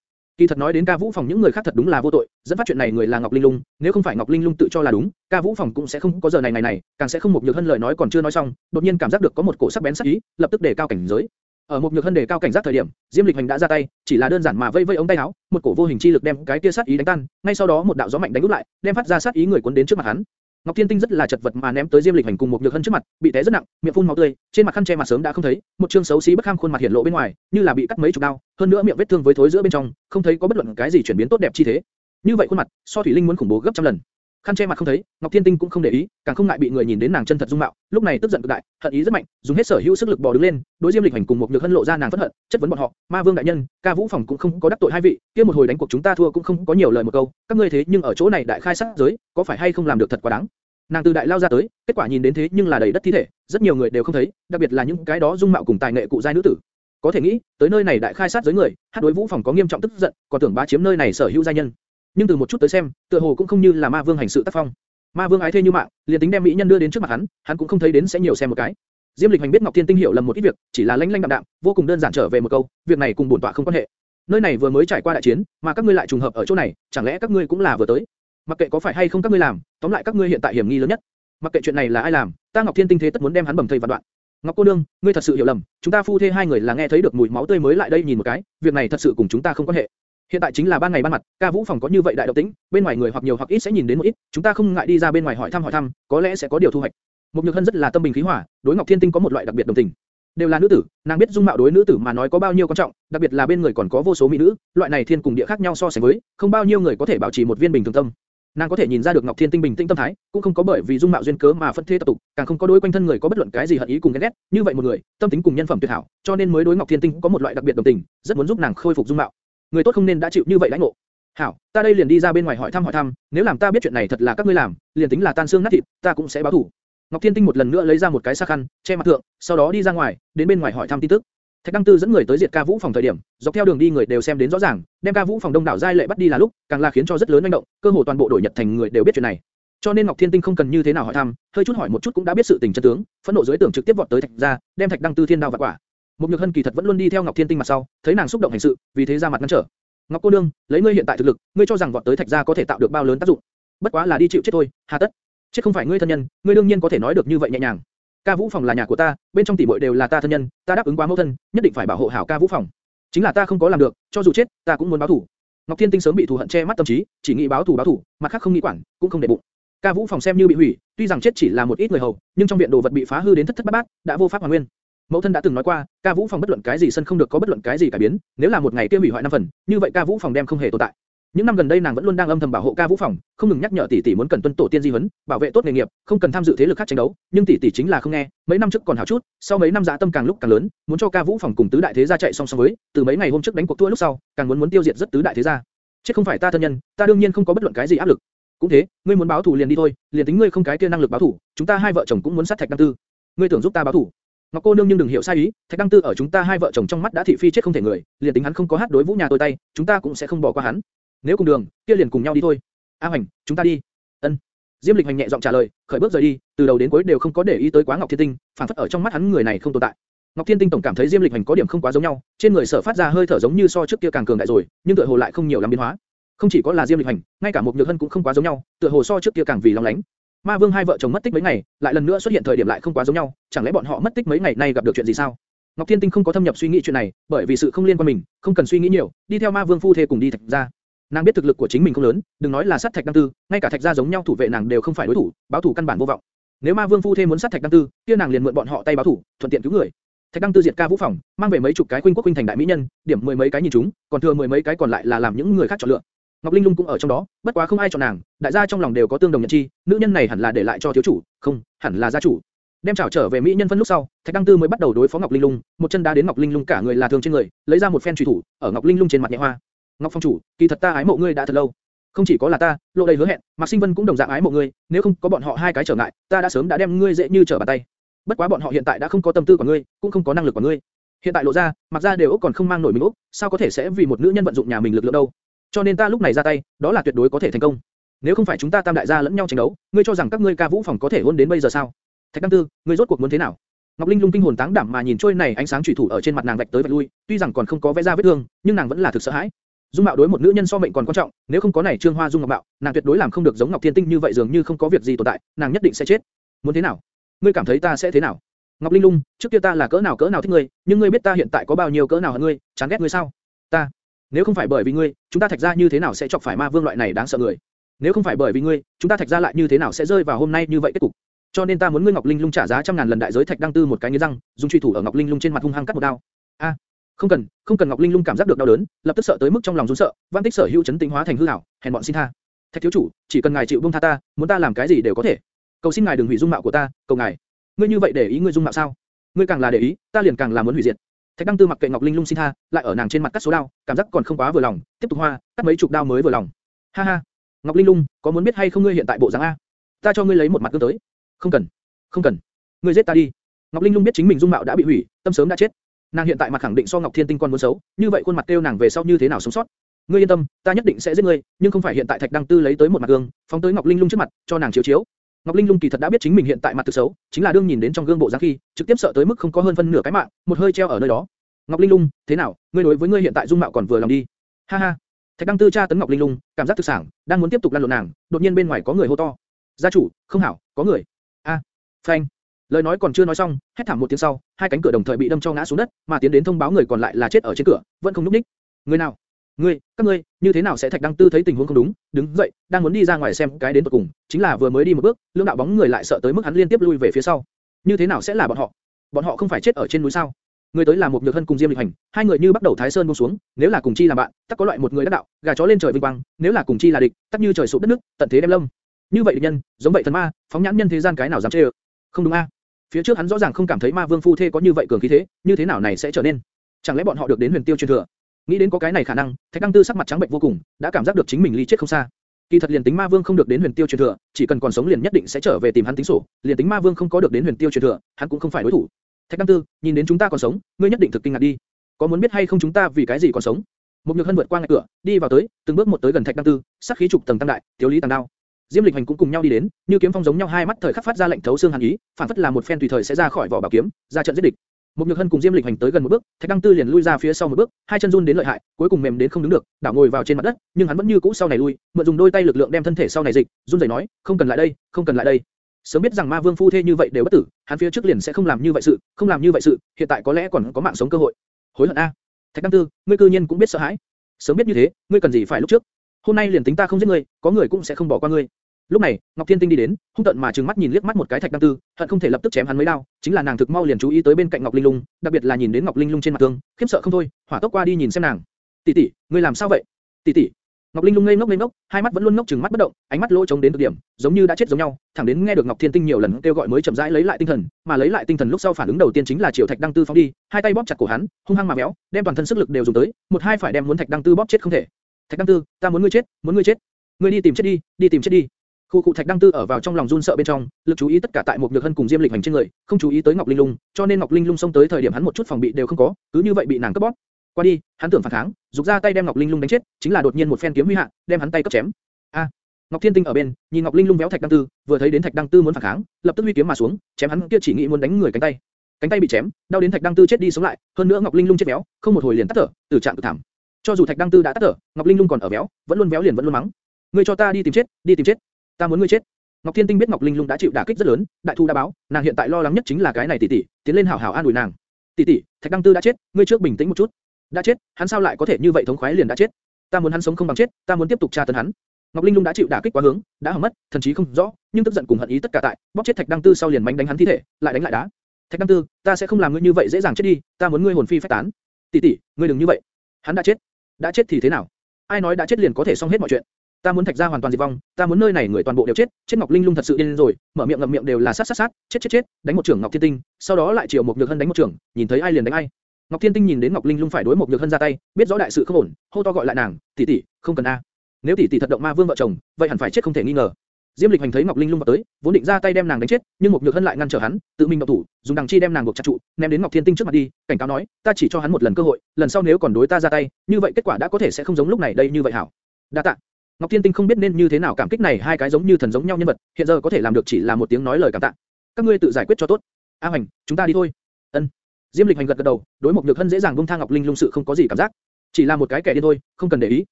Kỳ thật nói đến Ca Vũ phòng những người khác thật đúng là vô tội, dẫn phát chuyện này người là Ngọc Linh Lung, nếu không phải Ngọc Linh Lung tự cho là đúng, Ca Vũ phòng cũng sẽ không có giờ này này này, càng sẽ không một nhược hân lời nói còn chưa nói xong, đột nhiên cảm giác được có một cổ sắc bén sắc ý, lập tức đề cao cảnh giới. Ở một nhược hân đề cao cảnh giác thời điểm, Diêm Lịch Hành đã ra tay, chỉ là đơn giản mà vây vây ống tay áo, một cổ vô hình chi lực đem cái kia sát ý đánh tan, ngay sau đó một đạo gió mạnh đánh úp lại, đem phát ra sát ý người cuốn đến trước mặt hắn. Ngọc Thiên Tinh rất là chật vật mà ném tới Diêm Lịch Hành cùng một nhược hân trước mặt, bị té rất nặng, miệng phun máu tươi, trên mặt khăn che mặt sớm đã không thấy, một trương xấu xí bất kham khuôn mặt hiện lộ bên ngoài, như là bị cắt mấy chục đao, hơn nữa miệng vết thương với thối giữa bên trong, không thấy có bất luận cái gì chuyển biến tốt đẹp chi thế. Như vậy khuôn mặt, so thủy linh muốn khủng bố gấp trăm lần. Khăn che mặt không thấy, Ngọc Thiên Tinh cũng không để ý, càng không ngại bị người nhìn đến nàng chân thật dung mạo, lúc này tức giận cực đại, hận ý rất mạnh, dùng hết sở hữu sức lực bò đứng lên, đối Diêm Lịch Hành cùng một nhược hân lộ ra nàng phẫn hận, chất vấn bọn họ, Ma Vương đại nhân, Ca Vũ phòng cũng không có đắc tội hai vị, kia một hồi đánh cuộc chúng ta thua cũng không có nhiều lời một câu, các ngươi thế nhưng ở chỗ này đại khai sát giới, có phải hay không làm được thật quá đáng? Nàng từ đại lao ra tới, kết quả nhìn đến thế nhưng là đầy đất thi thể, rất nhiều người đều không thấy, đặc biệt là những cái đó dung mạo cùng tài nghệ cụ giai nữ tử. Có thể nghĩ, tới nơi này đại khai sát giới người, hát đối vũ phòng có nghiêm trọng tức giận, còn tưởng bá chiếm nơi này sở hữu giai nhân. Nhưng từ một chút tới xem, tựa hồ cũng không như là ma vương hành sự tác phong. Ma vương ái thê như mạng, liền tính đem mỹ nhân đưa đến trước mặt hắn, hắn cũng không thấy đến sẽ nhiều xem một cái. Diêm Lịch Hành biết Ngọc Thiên Tinh hiểu lầm một ít việc, chỉ là lanh lanh đạm đạm, vô cùng đơn giản trở về một câu, việc này cùng bổn tọa không quan hệ. Nơi này vừa mới trải qua đại chiến, mà các ngươi lại trùng hợp ở chỗ này, chẳng lẽ các ngươi cũng là vừa tới? Mặc kệ có phải hay không các ngươi làm, tóm lại các ngươi hiện tại hiểm nghi lớn nhất. Mặc kệ chuyện này là ai làm, ta Ngọc Thiên Tinh thế tất muốn đem hắn bầm thây vạn đoạn. Ngọc cô nương, ngươi thật sự hiểu lầm, chúng ta phu thê hai người là nghe thấy được mùi máu tươi mới lại đây nhìn một cái, việc này thật sự cùng chúng ta không quan hệ. Hiện tại chính là ban ngày ban mặt, ca vũ phòng có như vậy đại động tĩnh, bên ngoài người hoặc nhiều hoặc ít sẽ nhìn đến một ít, chúng ta không ngại đi ra bên ngoài hỏi thăm hỏi thăm, có lẽ sẽ có điều thu hoạch. Mục Nhược Hân rất là tâm bình khí hòa, đối Ngọc Thiên Tinh có một loại đặc biệt đồng tình. Đều là nữ tử, nàng biết dung mạo đối nữ tử mà nói có bao nhiêu quan trọng, đặc biệt là bên người còn có vô số mỹ nữ, loại này thiên cùng địa khác nhau so sánh với, không bao nhiêu người có thể bảo trì một viên bình thường tâm. Nàng có thể nhìn ra được Ngọc Thiên Tinh bình tĩnh tâm thái, cũng không có bởi vì dung mạo duyên cớ mà phân thế tập tục, càng không có đối quanh thân người có bất luận cái gì hận ý cùng ghen ghét, như vậy một người, tâm tính cùng nhân phẩm tuyệt hảo, cho nên mới đối Ngọc Thiên Tinh có một loại đặc biệt đồng tình, rất muốn giúp nàng khôi phục dung mạo. Người tốt không nên đã chịu như vậy lãnh ngộ. Hảo, ta đây liền đi ra bên ngoài hỏi thăm hỏi thăm, nếu làm ta biết chuyện này thật là các ngươi làm, liền tính là tan xương nát thịt, ta cũng sẽ báo thù. Ngọc Thiên Tinh một lần nữa lấy ra một cái sa khăn, che mặt thượng, sau đó đi ra ngoài, đến bên ngoài hỏi thăm tin tức. Thạch Đăng Tư dẫn người tới diệt ca vũ phòng thời điểm, dọc theo đường đi người đều xem đến rõ ràng, đem ca vũ phòng đông đảo giai lệ bắt đi là lúc, càng là khiến cho rất lớn manh động, cơ hồ toàn bộ đội Nhật thành người đều biết chuyện này. Cho nên Ngọc Thiên Tinh không cần như thế nào hỏi thăm, hơi chút hỏi một chút cũng đã biết sự tình chân tướng, phẫn nộ dưới tưởng trực tiếp vọt tới Thạch gia, đem Thạch Đăng Tư thiên đao vặt quả. Một Nhược Hân kỳ thật vẫn luôn đi theo Ngọc Thiên Tinh mặt sau, thấy nàng xúc động hành sự, vì thế ra mặt ngăn trở. Ngọc cô nương, lấy ngươi hiện tại thực lực, ngươi cho rằng vọt tới Thạch gia có thể tạo được bao lớn tác dụng? Bất quá là đi chịu chết thôi, hà tất. Chết không phải ngươi thân nhân, ngươi đương nhiên có thể nói được như vậy nhẹ nhàng. Ca Vũ phòng là nhà của ta, bên trong tỷ muội đều là ta thân nhân, ta đáp ứng quá mẫu thân, nhất định phải bảo hộ hảo Ca Vũ phòng. Chính là ta không có làm được, cho dù chết, ta cũng muốn báo thù. Ngọc Thiên Tinh sớm bị thù hận che mắt tâm trí, chỉ nghĩ báo thù báo thù, mặt khác không nghĩ quản, cũng không để bụng. Ca Vũ phòng xem như bị hủy, tuy rằng chết chỉ là một ít người hầu, nhưng trong viện đồ vật bị phá hư đến thất thất bát bát, đã vô pháp hoàn nguyên. Mẫu thân đã từng nói qua, Ca Vũ phòng bất luận cái gì sân không được có bất luận cái gì cải biến, nếu là một ngày kia hủy hoại năm phần, như vậy Ca Vũ phòng đem không hề tồn tại. Những năm gần đây nàng vẫn luôn đang âm thầm bảo hộ ca vũ phòng, không ngừng nhắc nhở tỷ tỷ muốn cần tuân tổ tiên di huấn, bảo vệ tốt nghề nghiệp, không cần tham dự thế lực khác tranh đấu. Nhưng tỷ tỷ chính là không nghe. Mấy năm trước còn hảo chút, sau mấy năm dạ tâm càng lúc càng lớn, muốn cho ca vũ phòng cùng tứ đại thế gia chạy song song với. Từ mấy ngày hôm trước đánh cuộc thua lúc sau, càng muốn muốn tiêu diệt rất tứ đại thế gia. Chết không phải ta thân nhân, ta đương nhiên không có bất luận cái gì áp lực. Cũng thế, ngươi muốn báo thù liền đi thôi, liền tính ngươi không cái kia năng lực báo thù, chúng ta hai vợ chồng cũng muốn sát thạch đăng tư. Ngươi tưởng giúp ta báo thù? Ngọc cô nương nhưng đừng hiểu sai ý, Thạch Đăng Tư ở chúng ta hai vợ chồng trong mắt đã thị phi chết không thể người, liền tính hắn không có hát đối Vũ nhà tôi tay, chúng ta cũng sẽ không bỏ qua hắn. Nếu cùng đường, kia liền cùng nhau đi thôi. A Hoành, chúng ta đi. Ân. Diêm Lịch Hành nhẹ giọng trả lời, khởi bước rời đi, từ đầu đến cuối đều không có để ý tới Quá Ngọc Thiên Tinh, phản phất ở trong mắt hắn người này không tồn tại. Ngọc Thiên Tinh tổng cảm thấy Diêm Lịch Hành có điểm không quá giống nhau, trên người sở phát ra hơi thở giống như so trước kia càng cường đại rồi, nhưng tựa hồ lại không nhiều lắm biến hóa. Không chỉ có là Diêm Lịch Hành, ngay cả một Nhược Hân cũng không quá giống nhau, tựa hồ so trước kia càng vì long lánh. Ma Vương hai vợ chồng mất tích mấy ngày, lại lần nữa xuất hiện thời điểm lại không quá giống nhau, chẳng lẽ bọn họ mất tích mấy ngày nay gặp được chuyện gì sao? Ngọc Thiên Tinh không có thâm nhập suy nghĩ chuyện này, bởi vì sự không liên quan mình, không cần suy nghĩ nhiều, đi theo Ma Vương phu thê cùng đi thạch gia. Nàng biết thực lực của chính mình không lớn, đừng nói là sát thạch đăng tư, ngay cả thạch gia giống nhau thủ vệ nàng đều không phải đối thủ, báo thủ căn bản vô vọng. Nếu Ma Vương phu thê muốn sát thạch đăng tư, kia nàng liền mượn bọn họ tay báo thủ, thuận tiện cứu người. Thạch đăng tư diệt ca vũ phòng, mang về mấy chục cái khuynh quốc khuynh thành đại mỹ nhân, điểm mười mấy cái nhìn chúng, còn thừa mười mấy cái còn lại là làm những người khác chọn lựa. Ngọc Linh Lung cũng ở trong đó, bất quá không ai chọn nàng, đại gia trong lòng đều có tương đồng nhận chi, nữ nhân này hẳn là để lại cho thiếu chủ, không, hẳn là gia chủ. Đem chảo trở về mỹ nhân phân lúc sau, Thạch Đăng Tư mới bắt đầu đối phó Ngọc Linh Lung, một chân đá đến Ngọc Linh Lung cả người là thương trên người, lấy ra một phen truy thủ, ở Ngọc Linh Lung trên mặt nhẹ hoa. Ngọc Phong chủ, kỳ thật ta ái mộ ngươi đã thật lâu. Không chỉ có là ta, lộ đầy hứa hẹn, Mạc Sinh Vân cũng đồng dạng ái mộ ngươi, nếu không có bọn họ hai cái trở ngại, ta đã sớm đã đem ngươi dễ như trở bàn tay. Bất quá bọn họ hiện tại đã không có tâm tư của ngươi, cũng không có năng lực của ngươi. Hiện tại lộ ra, mặc ra đều còn không mang nổi mình ốc, sao có thể sẽ vì một nữ nhân vận dụng nhà mình lực lượng đâu? Cho nên ta lúc này ra tay, đó là tuyệt đối có thể thành công. Nếu không phải chúng ta tam đại gia lẫn nhau tranh đấu, ngươi cho rằng các ngươi ca vũ phòng có thể hôn đến bây giờ sao? Thạch Đăng Tư, ngươi rốt cuộc muốn thế nào? Ngọc Linh lung kinh hồn táng đảm mà nhìn trôi này ánh sáng chủy thủ ở trên mặt nàng vạch tới vạch lui, tuy rằng còn không có vẽ ra vết thương, nhưng nàng vẫn là thực sợ hãi. Dung mạo đối một nữ nhân so mệnh còn quan trọng, nếu không có này trương hoa dung ngọc mạo, nàng tuyệt đối làm không được giống Ngọc Thiên Tinh như vậy dường như không có việc gì tồn tại, nàng nhất định sẽ chết. Muốn thế nào? Ngươi cảm thấy ta sẽ thế nào? Ngọc Linh Lung, trước kia ta là cỡ nào cỡ nào thích ngươi, nhưng ngươi biết ta hiện tại có bao nhiêu cỡ nào hận ngươi, chán ghét ngươi sao? Ta, nếu không phải bởi vì ngươi, chúng ta thạch gia như thế nào sẽ chọc phải ma vương loại này đáng sợ người? Nếu không phải bởi vì ngươi, chúng ta thạch gia lại như thế nào sẽ rơi vào hôm nay như vậy kết cục? Cho nên ta muốn ngươi Ngọc Linh Lung trả giá trăm ngàn lần đại giới thạch đăng tư một cái nghiến răng, dùng truy thủ ở Ngọc Linh Lung trên mặt hung hăng cắt một đao. A, không cần, không cần Ngọc Linh Lung cảm giác được đau đớn, lập tức sợ tới mức trong lòng run sợ, văn tích sở hữu chấn tĩnh hóa thành hư ảo, hèn bọn xin tha. Thạch thiếu chủ, chỉ cần ngài chịu buông tha ta, muốn ta làm cái gì đều có thể. Cầu xin ngài đừng hủy dung mạo của ta, cầu ngài. Ngươi như vậy để ý ngươi dung mạo sao? Ngươi càng là để ý, ta liền càng là muốn hủy diệt. Thạch Đăng Tư mặc kệ Ngọc Linh Lung xin tha, lại ở nàng trên mặt cắt số đao, cảm giác còn không quá vừa lòng, tiếp tục hoa, cắt mấy chục đao mới vừa lòng. Ha ha, Ngọc Linh Lung, có muốn biết hay không ngươi hiện tại bộ dáng a? Ta cho ngươi lấy một mặt gương tới. Không cần, không cần, ngươi giết ta đi. Ngọc Linh Lung biết chính mình dung mạo đã bị hủy, tâm sớm đã chết. Nàng hiện tại mặt khẳng định so Ngọc Thiên Tinh còn muốn xấu, như vậy khuôn mặt kêu nàng về sau như thế nào sống sót? Ngươi yên tâm, ta nhất định sẽ giết ngươi, nhưng không phải hiện tại Thạch Đăng Tư lấy tới một mặt gương, phóng tới Ngọc Linh Lung trước mặt, cho nàng chiếu chiếu. Ngọc Linh Lung kỳ thật đã biết chính mình hiện tại mặt thực xấu, chính là đương nhìn đến trong gương bộ dáng khi, trực tiếp sợ tới mức không có hơn phân nửa cái mạng, một hơi treo ở nơi đó. Ngọc Linh Lung, thế nào, ngươi đối với ngươi hiện tại dung mạo còn vừa lòng đi? Ha ha. Thạch Đăng Tư tra tấn Ngọc Linh Lung, cảm giác thực sảng, đang muốn tiếp tục lăn lộn nàng, đột nhiên bên ngoài có người hô to. Gia chủ, không hảo, có người. A, phanh. Lời nói còn chưa nói xong, hét thảm một tiếng sau, hai cánh cửa đồng thời bị đâm cho ngã xuống đất, mà tiến đến thông báo người còn lại là chết ở trên cửa, vẫn không núp đích. Người nào? Ngươi, các ngươi, như thế nào sẽ Thạch Đăng Tư thấy tình huống không đúng, đứng dậy, đang muốn đi ra ngoài xem cái đến tận cùng, chính là vừa mới đi một bước, lưỡng đạo bóng người lại sợ tới mức hắn liên tiếp lui về phía sau. Như thế nào sẽ là bọn họ? Bọn họ không phải chết ở trên núi sao? Người tới là một nhược thân cùng Diêm Lịch Hành, hai người như bắt đầu Thái Sơn buông xuống, nếu là cùng chi làm bạn, tất có loại một người đắc đạo, gà chó lên trời vinh quang, nếu là cùng chi là địch, tất như trời sụp đất nước, tận thế đem lâm. Như vậy địch nhân, giống vậy thần ma, phóng nhãn nhân thế gian cái nào dám chơi? Không đúng a? Phía trước hắn rõ ràng không cảm thấy ma vương phu thê có như vậy cường khí thế, như thế nào này sẽ trở nên? Chẳng lẽ bọn họ được đến huyền tiêu truyền thừa? Nghĩ đến có cái này khả năng, Thạch Đăng Tư sắc mặt trắng bệnh vô cùng, đã cảm giác được chính mình ly chết không xa. Kỳ thật liền tính Ma Vương không được đến Huyền Tiêu truyền thừa, chỉ cần còn sống liền nhất định sẽ trở về tìm hắn tính sổ, liền tính Ma Vương không có được đến Huyền Tiêu truyền thừa, hắn cũng không phải đối thủ. Thạch Đăng Tư, nhìn đến chúng ta còn sống, ngươi nhất định thực kinh ngạc đi. Có muốn biết hay không chúng ta vì cái gì còn sống? Một Nhược Hân vượt qua ngạch cửa, đi vào tới, từng bước một tới gần Thạch Đăng Tư, sát khí trục tầng tăng đại, thiếu lý tăng đao. Diêm Lịch Hành cũng cùng nhau đi đến, như kiếm phong giống nhau hai mắt thời khắc phát ra lệnh thấu xương hàn ý, phản phất là một phen tùy thời sẽ ra khỏi vỏ bảo kiếm, ra trận giết địch. Một Nhược Hân cùng Diêm Lịch Hành tới gần một bước, Thạch Đăng Tư liền lui ra phía sau một bước, hai chân run đến lợi hại, cuối cùng mềm đến không đứng được, đảo ngồi vào trên mặt đất, nhưng hắn vẫn như cũ sau này lui, mượn dùng đôi tay lực lượng đem thân thể sau này dịch, run rẩy nói, không cần lại đây, không cần lại đây. Sớm biết rằng Ma Vương phu thê như vậy đều bất tử, hắn phía trước liền sẽ không làm như vậy sự, không làm như vậy sự, hiện tại có lẽ còn có mạng sống cơ hội. Hối hận a, Thạch Đăng Tư, ngươi cư nhiên cũng biết sợ hãi. Sớm biết như thế, ngươi cần gì phải lúc trước? Hôm nay liền tính ta không giết ngươi, có người cũng sẽ không bỏ qua ngươi. Lúc này, Ngọc Thiên Tinh đi đến, hung tận mà trừng mắt nhìn liếc mắt một cái Thạch Đăng Tư, hận không thể lập tức chém hắn mấy đao, chính là nàng thực mau liền chú ý tới bên cạnh Ngọc Linh Lung, đặc biệt là nhìn đến Ngọc Linh Lung trên mặt thương, khiếp sợ không thôi, hỏa tốc qua đi nhìn xem nàng. "Tỷ tỷ, ngươi làm sao vậy?" "Tỷ tỷ." Ngọc Linh Lung ngây ngốc ngây ngốc, hai mắt vẫn luôn ngốc chừng mắt bất động, ánh mắt lỗ trống đến cực điểm, giống như đã chết giống nhau, thẳng đến nghe được Ngọc Thiên Tinh nhiều lần kêu gọi mới chậm rãi lấy lại tinh thần, mà lấy lại tinh thần lúc sau phản ứng đầu tiên chính là Triệu Thạch Đăng Tư phóng đi, hai tay bóp chặt cổ hắn, hung hăng mà méo, đem toàn thân sức lực đều dùng tới, một hai phải đem muốn Thạch Đăng Tư bóp chết không thể. Thạch Đăng Tư, ta muốn ngươi chết, muốn ngươi chết, ngươi đi tìm chết đi, đi tìm chết đi. Khu cụ Thạch Đăng Tư ở vào trong lòng run sợ bên trong, lực chú ý tất cả tại một nhược hân cùng Diêm Lịch hành trên người, không chú ý tới Ngọc Linh Lung, cho nên Ngọc Linh Lung xông tới thời điểm hắn một chút phòng bị đều không có, cứ như vậy bị nàng cướp bóp. Qua đi, hắn tưởng phản kháng, rục ra tay đem Ngọc Linh Lung đánh chết, chính là đột nhiên một phen kiếm huy hạ, đem hắn tay cấp chém. A, Ngọc Thiên Tinh ở bên, nhìn Ngọc Linh Lung véo Thạch Đăng Tư, vừa thấy đến Thạch Đăng Tư muốn phản kháng, lập tức huy kiếm mà xuống, chém hắn kia chỉ nghĩ muốn đánh người cánh tay. Cánh tay bị chém, đau đến Thạch Đăng Tư chết đi sống lại, hơn nữa Ngọc Linh Lung chết béo, không một hồi liền tắt thở, tử trạng cực thảm. Cho dù Thạch Đăng Tư đã tắt thở, Ngọc Linh Lung còn ở béo, vẫn luôn béo liền vẫn luôn mắng. Ngươi cho ta đi tìm chết, đi tìm chết. Ta muốn ngươi chết. Ngọc Thiên Tinh biết Ngọc Linh Lung đã chịu đả kích rất lớn, đại thu đã báo, nàng hiện tại lo lắng nhất chính là cái này tỷ tỷ, tiến lên hảo hảo an ủi nàng. Tỷ tỷ, Thạch Đăng Tư đã chết, ngươi trước bình tĩnh một chút. Đã chết, hắn sao lại có thể như vậy thống khoái liền đã chết? Ta muốn hắn sống không bằng chết, ta muốn tiếp tục tra tấn hắn. Ngọc Linh Lung đã chịu đả kích quá hướng, đã hỏng mất, thần trí không rõ, nhưng tức giận cùng hận ý tất cả tại, bóp chết Thạch Đăng Tư sau liền mánh đánh hắn thi thể, lại đánh lại đá. Thạch Đăng Tư, ta sẽ không làm ngươi như vậy dễ dàng chết đi, ta muốn ngươi hồn phi phách tán. Tỷ tỷ, ngươi đừng như vậy. Hắn đã chết. Đã chết thì thế nào? Ai nói đã chết liền có thể xong hết mọi chuyện? Ta muốn Thạch gia hoàn toàn diệt vong, ta muốn nơi này người toàn bộ đều chết, chết Ngọc Linh Lung thật sự điên rồi, mở miệng ngậm miệng đều là sát sát sát, chết chết chết, đánh một trưởng Ngọc Thiên Tinh, sau đó lại triệu một nhược hân đánh một trưởng, nhìn thấy ai liền đánh ai. Ngọc Thiên Tinh nhìn đến Ngọc Linh Lung phải đối một nhược hân ra tay, biết rõ đại sự không ổn, hô to gọi lại nàng, tỷ tỷ, không cần a. Nếu tỷ tỷ thật động ma vương vợ chồng, vậy hẳn phải chết không thể nghi ngờ. Diêm Lịch Hành thấy Ngọc Linh Lung vào tới, vốn định ra tay đem nàng đánh chết, nhưng một nhược hân lại ngăn trở hắn, tự mình động thủ, dùng đằng chi đem nàng buộc chặt trụ, ném đến Ngọc Thiên Tinh trước mặt đi, cảnh cáo nói, ta chỉ cho hắn một lần cơ hội, lần sau nếu còn đối ta ra tay, như vậy kết quả đã có thể sẽ không giống lúc này đây như vậy hảo. Đa tạ. Ngọc Thiên Tinh không biết nên như thế nào cảm kích này hai cái giống như thần giống nhau nhân vật, hiện giờ có thể làm được chỉ là một tiếng nói lời cảm tạ. Các ngươi tự giải quyết cho tốt. A Hoành, chúng ta đi thôi. Ân. Diêm Lịch Hành gật gật đầu, đối một nhược hân dễ dàng buông tha Ngọc Linh Lung sự không có gì cảm giác, chỉ là một cái kẻ điên thôi, không cần để ý.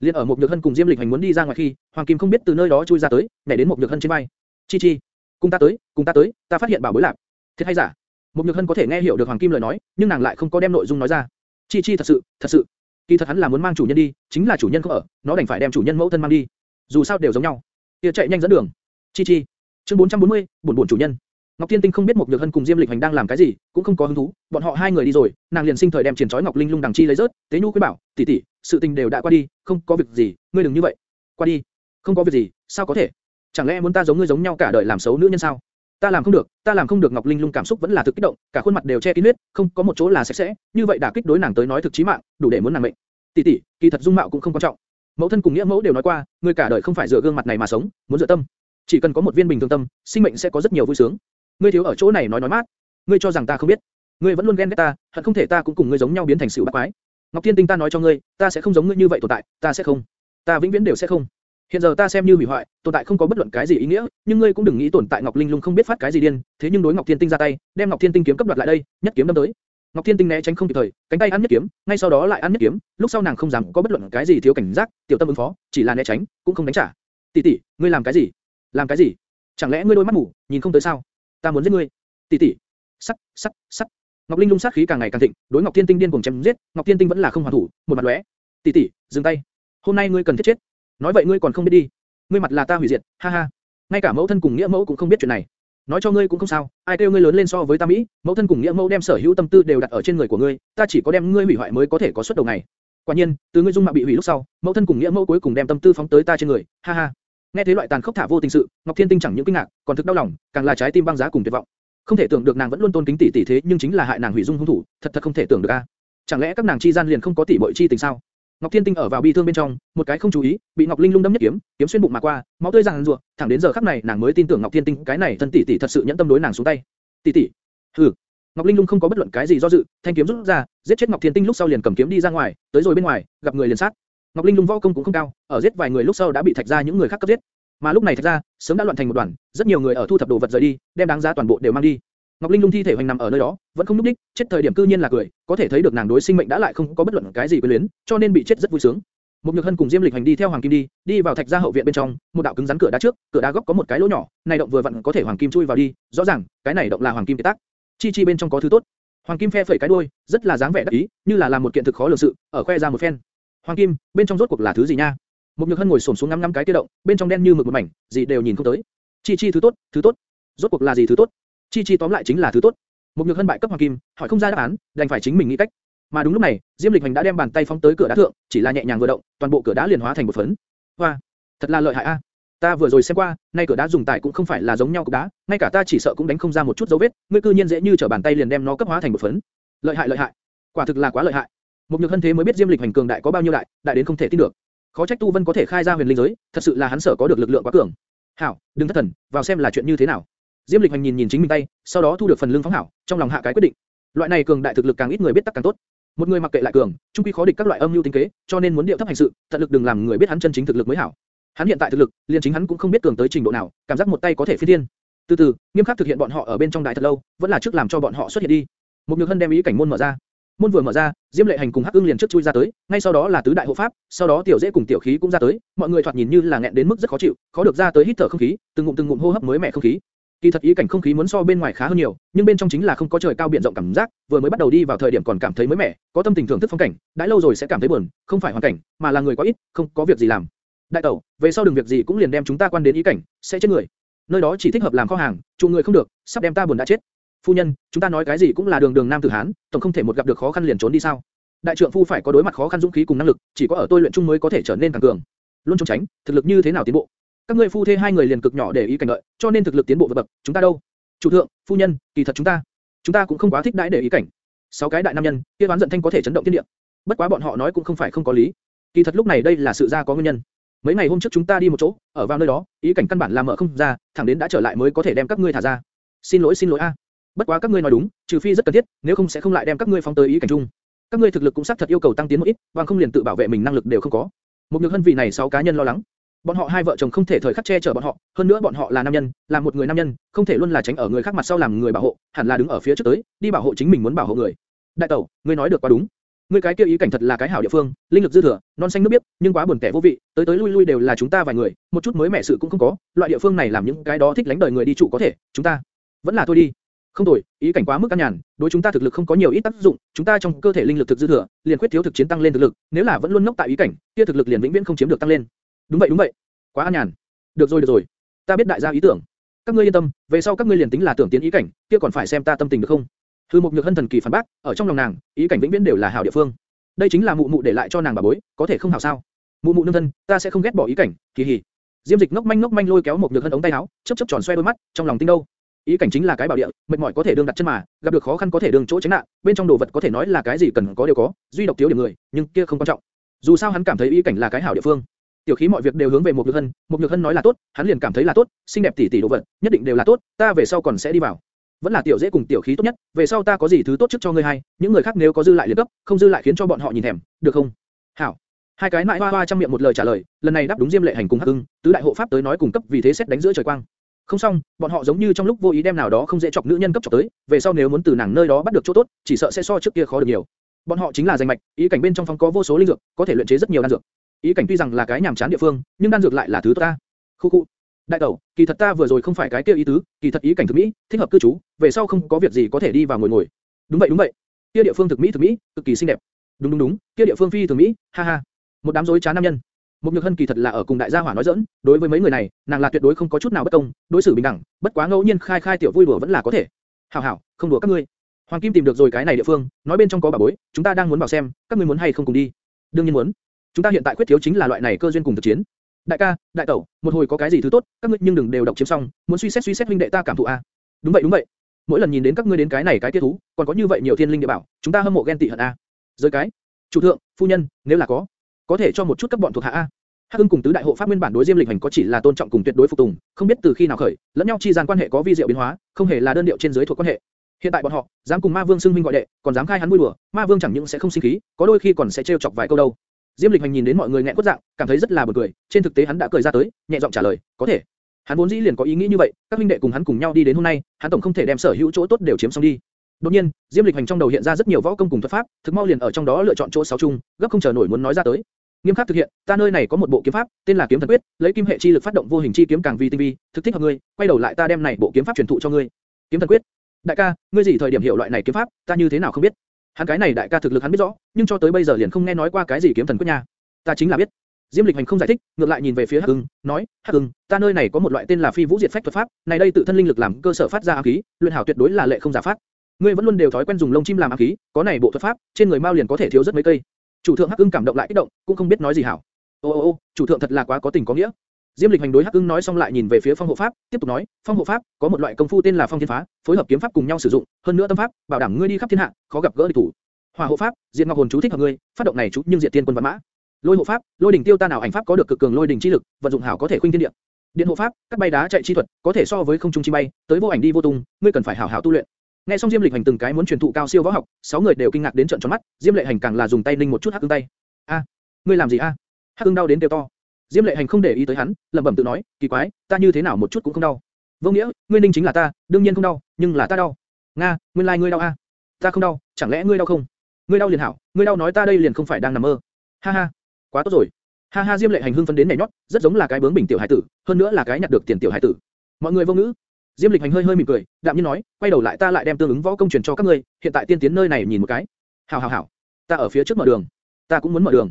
Liên ở một nhược hân cùng Diêm Lịch Hành muốn đi ra ngoài khi, Hoàng Kim không biết từ nơi đó chui ra tới, nhảy đến một nhược hân trên vai. Chi Chi, cùng ta tới, cùng ta tới, ta phát hiện bảo bối lạc. Thiệt hay giả? Một nhược hân có thể nghe hiểu được Hoàng Kim lời nói, nhưng nàng lại không có đem nội dung nói ra. Chi Chi thật sự, thật sự, kỳ thật hắn là muốn mang chủ nhân đi, chính là chủ nhân không ở, nó đành phải đem chủ nhân mẫu thân mang đi. Dù sao đều giống nhau. Kia chạy nhanh dẫn đường. Chi Chi. Chương 440, buồn buồn chủ nhân. Ngọc Thiên Tinh không biết một Nhược Hân cùng Diêm Lịch Hành đang làm cái gì, cũng không có hứng thú, bọn họ hai người đi rồi, nàng liền sinh thời đem triển chói Ngọc Linh Lung đằng chi lấy rớt, Tế Nhu quý bảo, tỷ tỷ, sự tình đều đã qua đi, không có việc gì, ngươi đừng như vậy. Qua đi. Không có việc gì, sao có thể? Chẳng lẽ muốn ta giống ngươi giống nhau cả đời làm xấu nữ nhân sao? Ta làm không được, ta làm không được. Ngọc Linh Lung cảm xúc vẫn là thực kích động, cả khuôn mặt đều che kín huyết, không có một chỗ là sạch sẽ, như vậy đả kích đối nàng tới nói thực chí mạng, đủ để muốn nàng mệnh. Tỷ tỷ, kỳ thật dung mạo cũng không quan trọng. Mẫu thân cùng nghĩa mẫu đều nói qua, ngươi cả đời không phải dựa gương mặt này mà sống, muốn dựa tâm. Chỉ cần có một viên bình thường tâm, sinh mệnh sẽ có rất nhiều vui sướng. Ngươi thiếu ở chỗ này nói nói mát. Ngươi cho rằng ta không biết? Ngươi vẫn luôn ghen ghét ta, hận không thể ta cũng cùng ngươi giống nhau biến thành sự bát quái. Ngọc Thiên Tinh ta nói cho ngươi, ta sẽ không giống ngươi như vậy tồn tại, ta sẽ không. Ta vĩnh viễn đều sẽ không. Hiện giờ ta xem như hủy hoại, tồn tại không có bất luận cái gì ý nghĩa, nhưng ngươi cũng đừng nghĩ tồn tại Ngọc Linh Lung không biết phát cái gì điên, thế nhưng đối Ngọc Thiên Tinh ra tay, đem Ngọc Thiên Tinh kiếm cấp đoạt lại đây, nhất kiếm đâm tới. Ngọc Thiên Tinh né tránh không kịp thời, cánh tay ăn nhất kiếm, ngay sau đó lại ăn nhất kiếm, lúc sau nàng không dám có bất luận cái gì thiếu cảnh giác, tiểu tâm ứng phó, chỉ là né tránh, cũng không đánh trả. Tỷ tỷ, ngươi làm cái gì? Làm cái gì? Chẳng lẽ ngươi đôi mắt mù, nhìn không tới sao? Ta muốn giết ngươi. Tỷ tỷ. Sắt, sắt, sắt. Ngọc Linh Lung sát khí càng ngày càng thịnh, đối Ngọc Thiên Tinh điên cuồng chém giết, Ngọc Thiên Tinh vẫn là không hoàn thủ, một mặt lóe. Tỷ tỷ, dừng tay. Hôm nay ngươi cần thiết chết. Nói vậy ngươi còn không biết đi. Ngươi mặt là ta hủy diệt, ha ha. Ngay cả mẫu thân cùng nghĩa mẫu cũng không biết chuyện này. Nói cho ngươi cũng không sao, ai kêu ngươi lớn lên so với ta mỹ, mẫu thân cùng nghĩa mẫu đem sở hữu tâm tư đều đặt ở trên người của ngươi, ta chỉ có đem ngươi hủy hoại mới có thể có suất đầu này. Quả nhiên, từ ngươi dung mạo bị hủy lúc sau, mẫu thân cùng nghĩa mẫu cuối cùng đem tâm tư phóng tới ta trên người, ha ha. Nghe thế loại tàn khốc thả vô tình sự, Ngọc Thiên Tinh chẳng những kinh ngạc, còn thực đau lòng, càng là trái tim băng giá cùng tuyệt vọng. Không thể tưởng được nàng vẫn luôn tôn kính tỷ tỷ thế nhưng chính là hại nàng hủy dung hung thủ, thật thật không thể tưởng được a. Chẳng lẽ các nàng chi gian liền không có tỷ muội chi tình sao? Ngọc Thiên Tinh ở vào bi thương bên trong, một cái không chú ý, bị Ngọc Linh Lung đâm nhất kiếm, kiếm xuyên bụng mà qua, máu tươi ràn rụa, thẳng đến giờ khắc này nàng mới tin tưởng Ngọc Thiên Tinh cái này thân tỷ tỷ thật sự nhẫn tâm đối nàng xuống tay. Tỷ tỷ, hừ. Ngọc Linh Lung không có bất luận cái gì do dự, thanh kiếm rút ra, giết chết Ngọc Thiên Tinh lúc sau liền cầm kiếm đi ra ngoài, tới rồi bên ngoài, gặp người liền sát. Ngọc Linh Lung võ công cũng không cao, ở giết vài người lúc sau đã bị thạch ra những người khác cấp giết. Mà lúc này thạch ra, sớm đã loạn thành một đoàn, rất nhiều người ở thu thập đồ vật rời đi, đem đáng giá toàn bộ đều mang đi. Ngọc Linh Lung thi thể hoành nằm ở nơi đó, vẫn không núc đích, chết thời điểm cư nhiên là cười, có thể thấy được nàng đối sinh mệnh đã lại không có bất luận cái gì quyến luyến, cho nên bị chết rất vui sướng. Một Nhược Hân cùng Diêm Lịch Hành đi theo Hoàng Kim đi, đi vào thạch gia hậu viện bên trong, một đạo cứng rắn cửa đá trước, cửa đá góc có một cái lỗ nhỏ, này động vừa vặn có thể Hoàng Kim chui vào đi, rõ ràng, cái này động là Hoàng Kim kế tác. Chi chi bên trong có thứ tốt. Hoàng Kim phe phẩy cái đuôi, rất là dáng vẻ đắc ý, như là làm một kiện thực khó lường sự, ở khoe ra một phen. Hoàng Kim, bên trong rốt cuộc là thứ gì nha? Một Nhược Hân ngồi xổm xuống ngắm ngắm cái kia động, bên trong đen như mực một mảnh, gì đều nhìn không tới. Chi chi thứ tốt, thứ tốt. Rốt cuộc là gì thứ tốt? Chi chi tóm lại chính là thứ tốt. Một nhược hân bại cấp hoàng kim, hỏi không ra đáp án, đành phải chính mình nghĩ cách. Mà đúng lúc này, Diêm Lịch Hành đã đem bàn tay phóng tới cửa đá thượng, chỉ là nhẹ nhàng vừa động, toàn bộ cửa đá liền hóa thành một phấn. Hoa, thật là lợi hại a! Ta vừa rồi xem qua, nay cửa đá dùng tại cũng không phải là giống nhau cục đá, ngay cả ta chỉ sợ cũng đánh không ra một chút dấu vết, ngươi cư nhiên dễ như trở bàn tay liền đem nó cấp hóa thành một phấn. Lợi hại lợi hại, quả thực là quá lợi hại. Một nhược hân thế mới biết Diêm Lịch hành cường đại có bao nhiêu đại, đại đến không thể tin được. Khó trách Tu Vân có thể khai ra huyền linh giới, thật sự là hắn sở có được lực lượng quá cường. Hảo, đừng thất thần, vào xem là chuyện như thế nào. Diêm Lịch hành nhìn nhìn chính mình tay, sau đó thu được phần lương phóng hảo, trong lòng hạ cái quyết định. Loại này cường đại thực lực càng ít người biết tắc càng tốt. Một người mặc kệ lại cường, trung quy khó địch các loại âm mưu tính kế, cho nên muốn điệu thấp hành sự, tận lực đừng làm người biết hắn chân chính thực lực mới hảo. Hắn hiện tại thực lực, liền chính hắn cũng không biết cường tới trình độ nào, cảm giác một tay có thể phi thiên. Từ từ, nghiêm khắc thực hiện bọn họ ở bên trong đại thật lâu, vẫn là trước làm cho bọn họ xuất hiện đi. Một nhược hân đem ý cảnh môn mở ra. Môn vừa mở ra, Diêm Lệ Hành cùng Hắc Ưng liền trước chui ra tới, ngay sau đó là tứ đại hộ pháp, sau đó tiểu dễ cùng tiểu khí cũng ra tới, mọi người thoạt nhìn như là nghẹn đến mức rất khó chịu, khó được ra tới hít thở không khí, từng ngụm từng ngụm hô hấp mới mẻ không khí. Kỳ thật ý cảnh không khí muốn so bên ngoài khá hơn nhiều, nhưng bên trong chính là không có trời cao biển rộng cảm giác, vừa mới bắt đầu đi vào thời điểm còn cảm thấy mới mẻ, có tâm tình thưởng thức phong cảnh, đãi lâu rồi sẽ cảm thấy buồn, không phải hoàn cảnh, mà là người quá ít, không có việc gì làm. Đại tẩu, về sau đừng việc gì cũng liền đem chúng ta quan đến ý cảnh, sẽ chết người. Nơi đó chỉ thích hợp làm kho hàng, chủ người không được, sắp đem ta buồn đã chết. Phu nhân, chúng ta nói cái gì cũng là đường đường nam tử hán, tổng không thể một gặp được khó khăn liền trốn đi sao? Đại trưởng phu phải có đối mặt khó khăn dũng khí cùng năng lực, chỉ có ở tôi luyện chung mới có thể trở nên càng cường. Luôn trốn tránh, thực lực như thế nào tiến bộ? Các ngươi phu thê hai người liền cực nhỏ để ý cảnh đợi, cho nên thực lực tiến bộ vượt bậc, chúng ta đâu? Chủ thượng, phu nhân, kỳ thật chúng ta, chúng ta cũng không quá thích đãi để ý cảnh. Sáu cái đại nam nhân, kia đoán giận thanh có thể chấn động thiên địa. Bất quá bọn họ nói cũng không phải không có lý. Kỳ thật lúc này đây là sự ra có nguyên nhân. Mấy ngày hôm trước chúng ta đi một chỗ, ở vào nơi đó, ý cảnh căn bản là mở không ra, thẳng đến đã trở lại mới có thể đem các ngươi thả ra. Xin lỗi xin lỗi a. Bất quá các ngươi nói đúng, trừ phi rất cần thiết, nếu không sẽ không lại đem các ngươi phóng tới ý cảnh chung. Các ngươi thực lực cũng xác thật yêu cầu tăng tiến một ít, bằng không liền tự bảo vệ mình năng lực đều không có. Một nhược hân vì này sáu cá nhân lo lắng. Bọn họ hai vợ chồng không thể thời khắc che chở bọn họ, hơn nữa bọn họ là nam nhân, là một người nam nhân, không thể luôn là tránh ở người khác mặt sau làm người bảo hộ, hẳn là đứng ở phía trước tới, đi bảo hộ chính mình muốn bảo hộ người. Đại tẩu, ngươi nói được quá đúng. Ngươi cái kia ý cảnh thật là cái hảo địa phương, linh lực dư thừa, non xanh nước biếc, nhưng quá buồn tẻ vô vị, tới tới lui lui đều là chúng ta vài người, một chút mới mẻ sự cũng không có, loại địa phương này làm những cái đó thích lánh đời người đi trụ có thể, chúng ta vẫn là thôi đi. Không đổi, ý cảnh quá mức căn nhàn, đối chúng ta thực lực không có nhiều ít tác dụng, chúng ta trong cơ thể linh lực thực dư thừa, liền khuyết thiếu thực chiến tăng lên thực lực, nếu là vẫn luôn ngốc tại ý cảnh, kia thực lực liền vĩnh viễn không chiếm được tăng lên. Đúng vậy đúng vậy, quá an nhàn. Được rồi được rồi, ta biết đại gia ý tưởng. Các ngươi yên tâm, về sau các ngươi liền tính là tưởng tiến ý cảnh, kia còn phải xem ta tâm tình được không? Hư Mục Nhược Hân thần kỳ phản bác, ở trong lòng nàng, ý cảnh vĩnh viễn đều là hảo địa phương. Đây chính là mụ mụ để lại cho nàng bà bối, có thể không hảo sao? Mụ mụ nương thân, ta sẽ không ghét bỏ ý cảnh, kỳ hỉ. Diêm Dịch ngốc manh ngốc manh lôi kéo một nhược hân ống tay áo, chớp chớp tròn xoe đôi mắt, trong lòng tinh đâu. Ý cảnh chính là cái bảo địa, mệt mỏi có thể đương đặt chân mà, gặp được khó khăn có thể đương chỗ tránh nạn, bên trong đồ vật có thể nói là cái gì cần có đều có, duy độc thiếu điểm người, nhưng kia không quan trọng. Dù sao hắn cảm thấy ý cảnh là cái hảo địa phương. Tiểu khí mọi việc đều hướng về một nhược hân, một nhược hân nói là tốt, hắn liền cảm thấy là tốt, xinh đẹp tỷ tỷ đồ vật, nhất định đều là tốt, ta về sau còn sẽ đi vào. Vẫn là tiểu dễ cùng tiểu khí tốt nhất, về sau ta có gì thứ tốt trước cho ngươi hay, những người khác nếu có dư lại liền cấp, không dư lại khiến cho bọn họ nhìn thèm, được không? Hảo. Hai cái mãi hoa hoa trong miệng một lời trả lời, lần này đáp đúng Diêm Lệ Hành cùng Hắc Ưng, tứ đại hộ pháp tới nói cùng cấp vì thế xét đánh giữa trời quang. Không xong, bọn họ giống như trong lúc vô ý đem nào đó không dễ chọc nữ nhân cấp chọc tới, về sau nếu muốn từ nàng nơi đó bắt được chỗ tốt, chỉ sợ sẽ so trước kia khó được nhiều. Bọn họ chính là danh mạch, ý cảnh bên trong phòng có vô số linh dược, có thể luyện chế rất nhiều đan dược. Ý cảnh tuy rằng là cái nhàm chán địa phương, nhưng đan dược lại là thứ tốt ta. Khu khu. Đại tẩu, kỳ thật ta vừa rồi không phải cái kia ý tứ, kỳ thật ý cảnh thực mỹ, thích hợp cư trú, về sau không có việc gì có thể đi vào ngồi ngồi. Đúng vậy đúng vậy. Kia địa phương thực mỹ thực mỹ, cực kỳ xinh đẹp. Đúng đúng đúng, kia địa phương phi thường mỹ, ha ha. Một đám rối trá nam nhân. Một nhược hân kỳ thật là ở cùng đại gia hỏa nói giỡn, đối với mấy người này, nàng là tuyệt đối không có chút nào bất công, đối xử bình đẳng, bất quá ngẫu nhiên khai khai tiểu vui đùa vẫn là có thể. Hảo hảo, không đùa các ngươi. Hoàng Kim tìm được rồi cái này địa phương, nói bên trong có bà bối, chúng ta đang muốn vào xem, các ngươi muốn hay không cùng đi? Đương nhiên muốn. Chúng ta hiện tại quyết thiếu chính là loại này cơ duyên cùng thực chiến. Đại ca, đại tẩu, một hồi có cái gì thứ tốt, các ngươi nhưng đừng đều độc chiếm xong, muốn suy xét suy xét huynh đệ ta cảm thụ a. Đúng vậy đúng vậy. Mỗi lần nhìn đến các ngươi đến cái này cái kia thú, còn có như vậy nhiều thiên linh địa bảo, chúng ta hâm mộ ghen tị hận a. Giới cái. Chủ thượng, phu nhân, nếu là có, có thể cho một chút các bọn thuộc hạ a. Hắc Hưng cùng tứ đại hộ pháp nguyên bản đối Diêm Lịch Hành có chỉ là tôn trọng cùng tuyệt đối phục tùng, không biết từ khi nào khởi, lẫn nhau chi gian quan hệ có vi diệu biến hóa, không hề là đơn điệu trên dưới thuộc quan hệ. Hiện tại bọn họ dám cùng Ma Vương xưng huynh gọi đệ, còn dám khai hắn vui đùa, Ma Vương chẳng những sẽ không sinh khí, có đôi khi còn sẽ trêu chọc vài câu đâu. Diêm Lịch Hành nhìn đến mọi người nghẹn quất dạng, cảm thấy rất là buồn cười, trên thực tế hắn đã cười ra tới, nhẹ giọng trả lời, có thể. Hắn vốn dĩ liền có ý nghĩ như vậy, các huynh đệ cùng hắn cùng nhau đi đến hôm nay, hắn tổng không thể đem sở hữu chỗ tốt đều chiếm xong đi. Đột nhiên, Diêm Lịch Hành trong đầu hiện ra rất nhiều võ công cùng thuật pháp, thực mau liền ở trong đó lựa chọn chỗ sáu chung, gấp không chờ nổi muốn nói ra tới. Nghiêm khắc thực hiện, ta nơi này có một bộ kiếm pháp, tên là Kiếm Thần Quyết, lấy kim hệ chi lực phát động vô hình chi kiếm càng vi tinh vi, thực thích hợp ngươi, quay đầu lại ta đem này bộ kiếm pháp truyền thụ cho ngươi. Kiếm Thần Quyết. Đại ca, ngươi gì thời điểm hiểu loại này kiếm pháp, ta như thế nào không biết. Hắn cái này đại ca thực lực hắn biết rõ, nhưng cho tới bây giờ liền không nghe nói qua cái gì kiếm thần quyết nha. Ta chính là biết. Diêm Lịch Hành không giải thích, ngược lại nhìn về phía Hắc Ưng, nói, Hắc Hưng, ta nơi này có một loại tên là Phi Vũ Diệt Phách thuật pháp, này đây tự thân linh lực làm cơ sở phát ra ám khí, luyện hảo tuyệt đối là lệ không giả phát. Ngươi vẫn luôn đều thói quen dùng lông chim làm ám khí, có này bộ thuật pháp, trên người mau liền có thể thiếu rất mấy cây. Chủ thượng Hắc Hưng cảm động lại kích động, cũng không biết nói gì hảo. Ô ô ô, chủ thượng thật là quá có tình có nghĩa. Diêm Lịch hành đối Hắc Ưng nói xong lại nhìn về phía Phong Hộ Pháp, tiếp tục nói, Phong Hộ Pháp có một loại công phu tên là Phong Thiên Phá, phối hợp kiếm pháp cùng nhau sử dụng, hơn nữa tâm pháp, bảo đảm ngươi đi khắp thiên hạ, khó gặp gỡ địch thủ. Hỏa Hộ Pháp, Diệt Ngọc Hồn chú thích hợp ngươi, phát động này chú nhưng diệt tiên quân vạn mã. Lôi Hộ Pháp, lôi đỉnh tiêu ta nào ảnh pháp có được cực cường lôi đỉnh chi lực, vận dụng hảo có thể khuynh thiên địa. Điện Hộ Pháp, các bay đá chạy chi thuật, có thể so với không trung chi bay, tới vô ảnh đi vô tung, ngươi cần phải hảo hảo tu luyện. Nghe xong Diêm Lịch Hành từng cái muốn truyền thụ cao siêu võ học, sáu người đều kinh ngạc đến trợn tròn mắt, Diêm Lệ Hành càng là dùng tay ninh một chút hắc ưng tay. A, ngươi làm gì a? Hắc ưng đau đến kêu to. Diêm Lệ Hành không để ý tới hắn, lẩm bẩm tự nói, kỳ quái, ta như thế nào một chút cũng không đau. Vô nghĩa, ngươi ninh chính là ta, đương nhiên không đau, nhưng là ta đau. Nga, nguyên lai like ngươi đau a? Ta không đau, chẳng lẽ ngươi đau không? Ngươi đau liền hảo, ngươi đau nói ta đây liền không phải đang nằm mơ. Ha ha, quá tốt rồi. Ha ha Diêm Lệ Hành hưng phấn đến nhảy nhót, rất giống là cái bướng bình tiểu hải tử, hơn nữa là cái nhặt được tiền tiểu hải tử. Mọi người vô ngữ. Diêm Lịch Hành hơi hơi mỉm cười, đạm nhiên nói, quay đầu lại ta lại đem tương ứng võ công truyền cho các ngươi, hiện tại tiên tiến nơi này nhìn một cái. Hảo hảo hảo, ta ở phía trước mở đường, ta cũng muốn mở đường.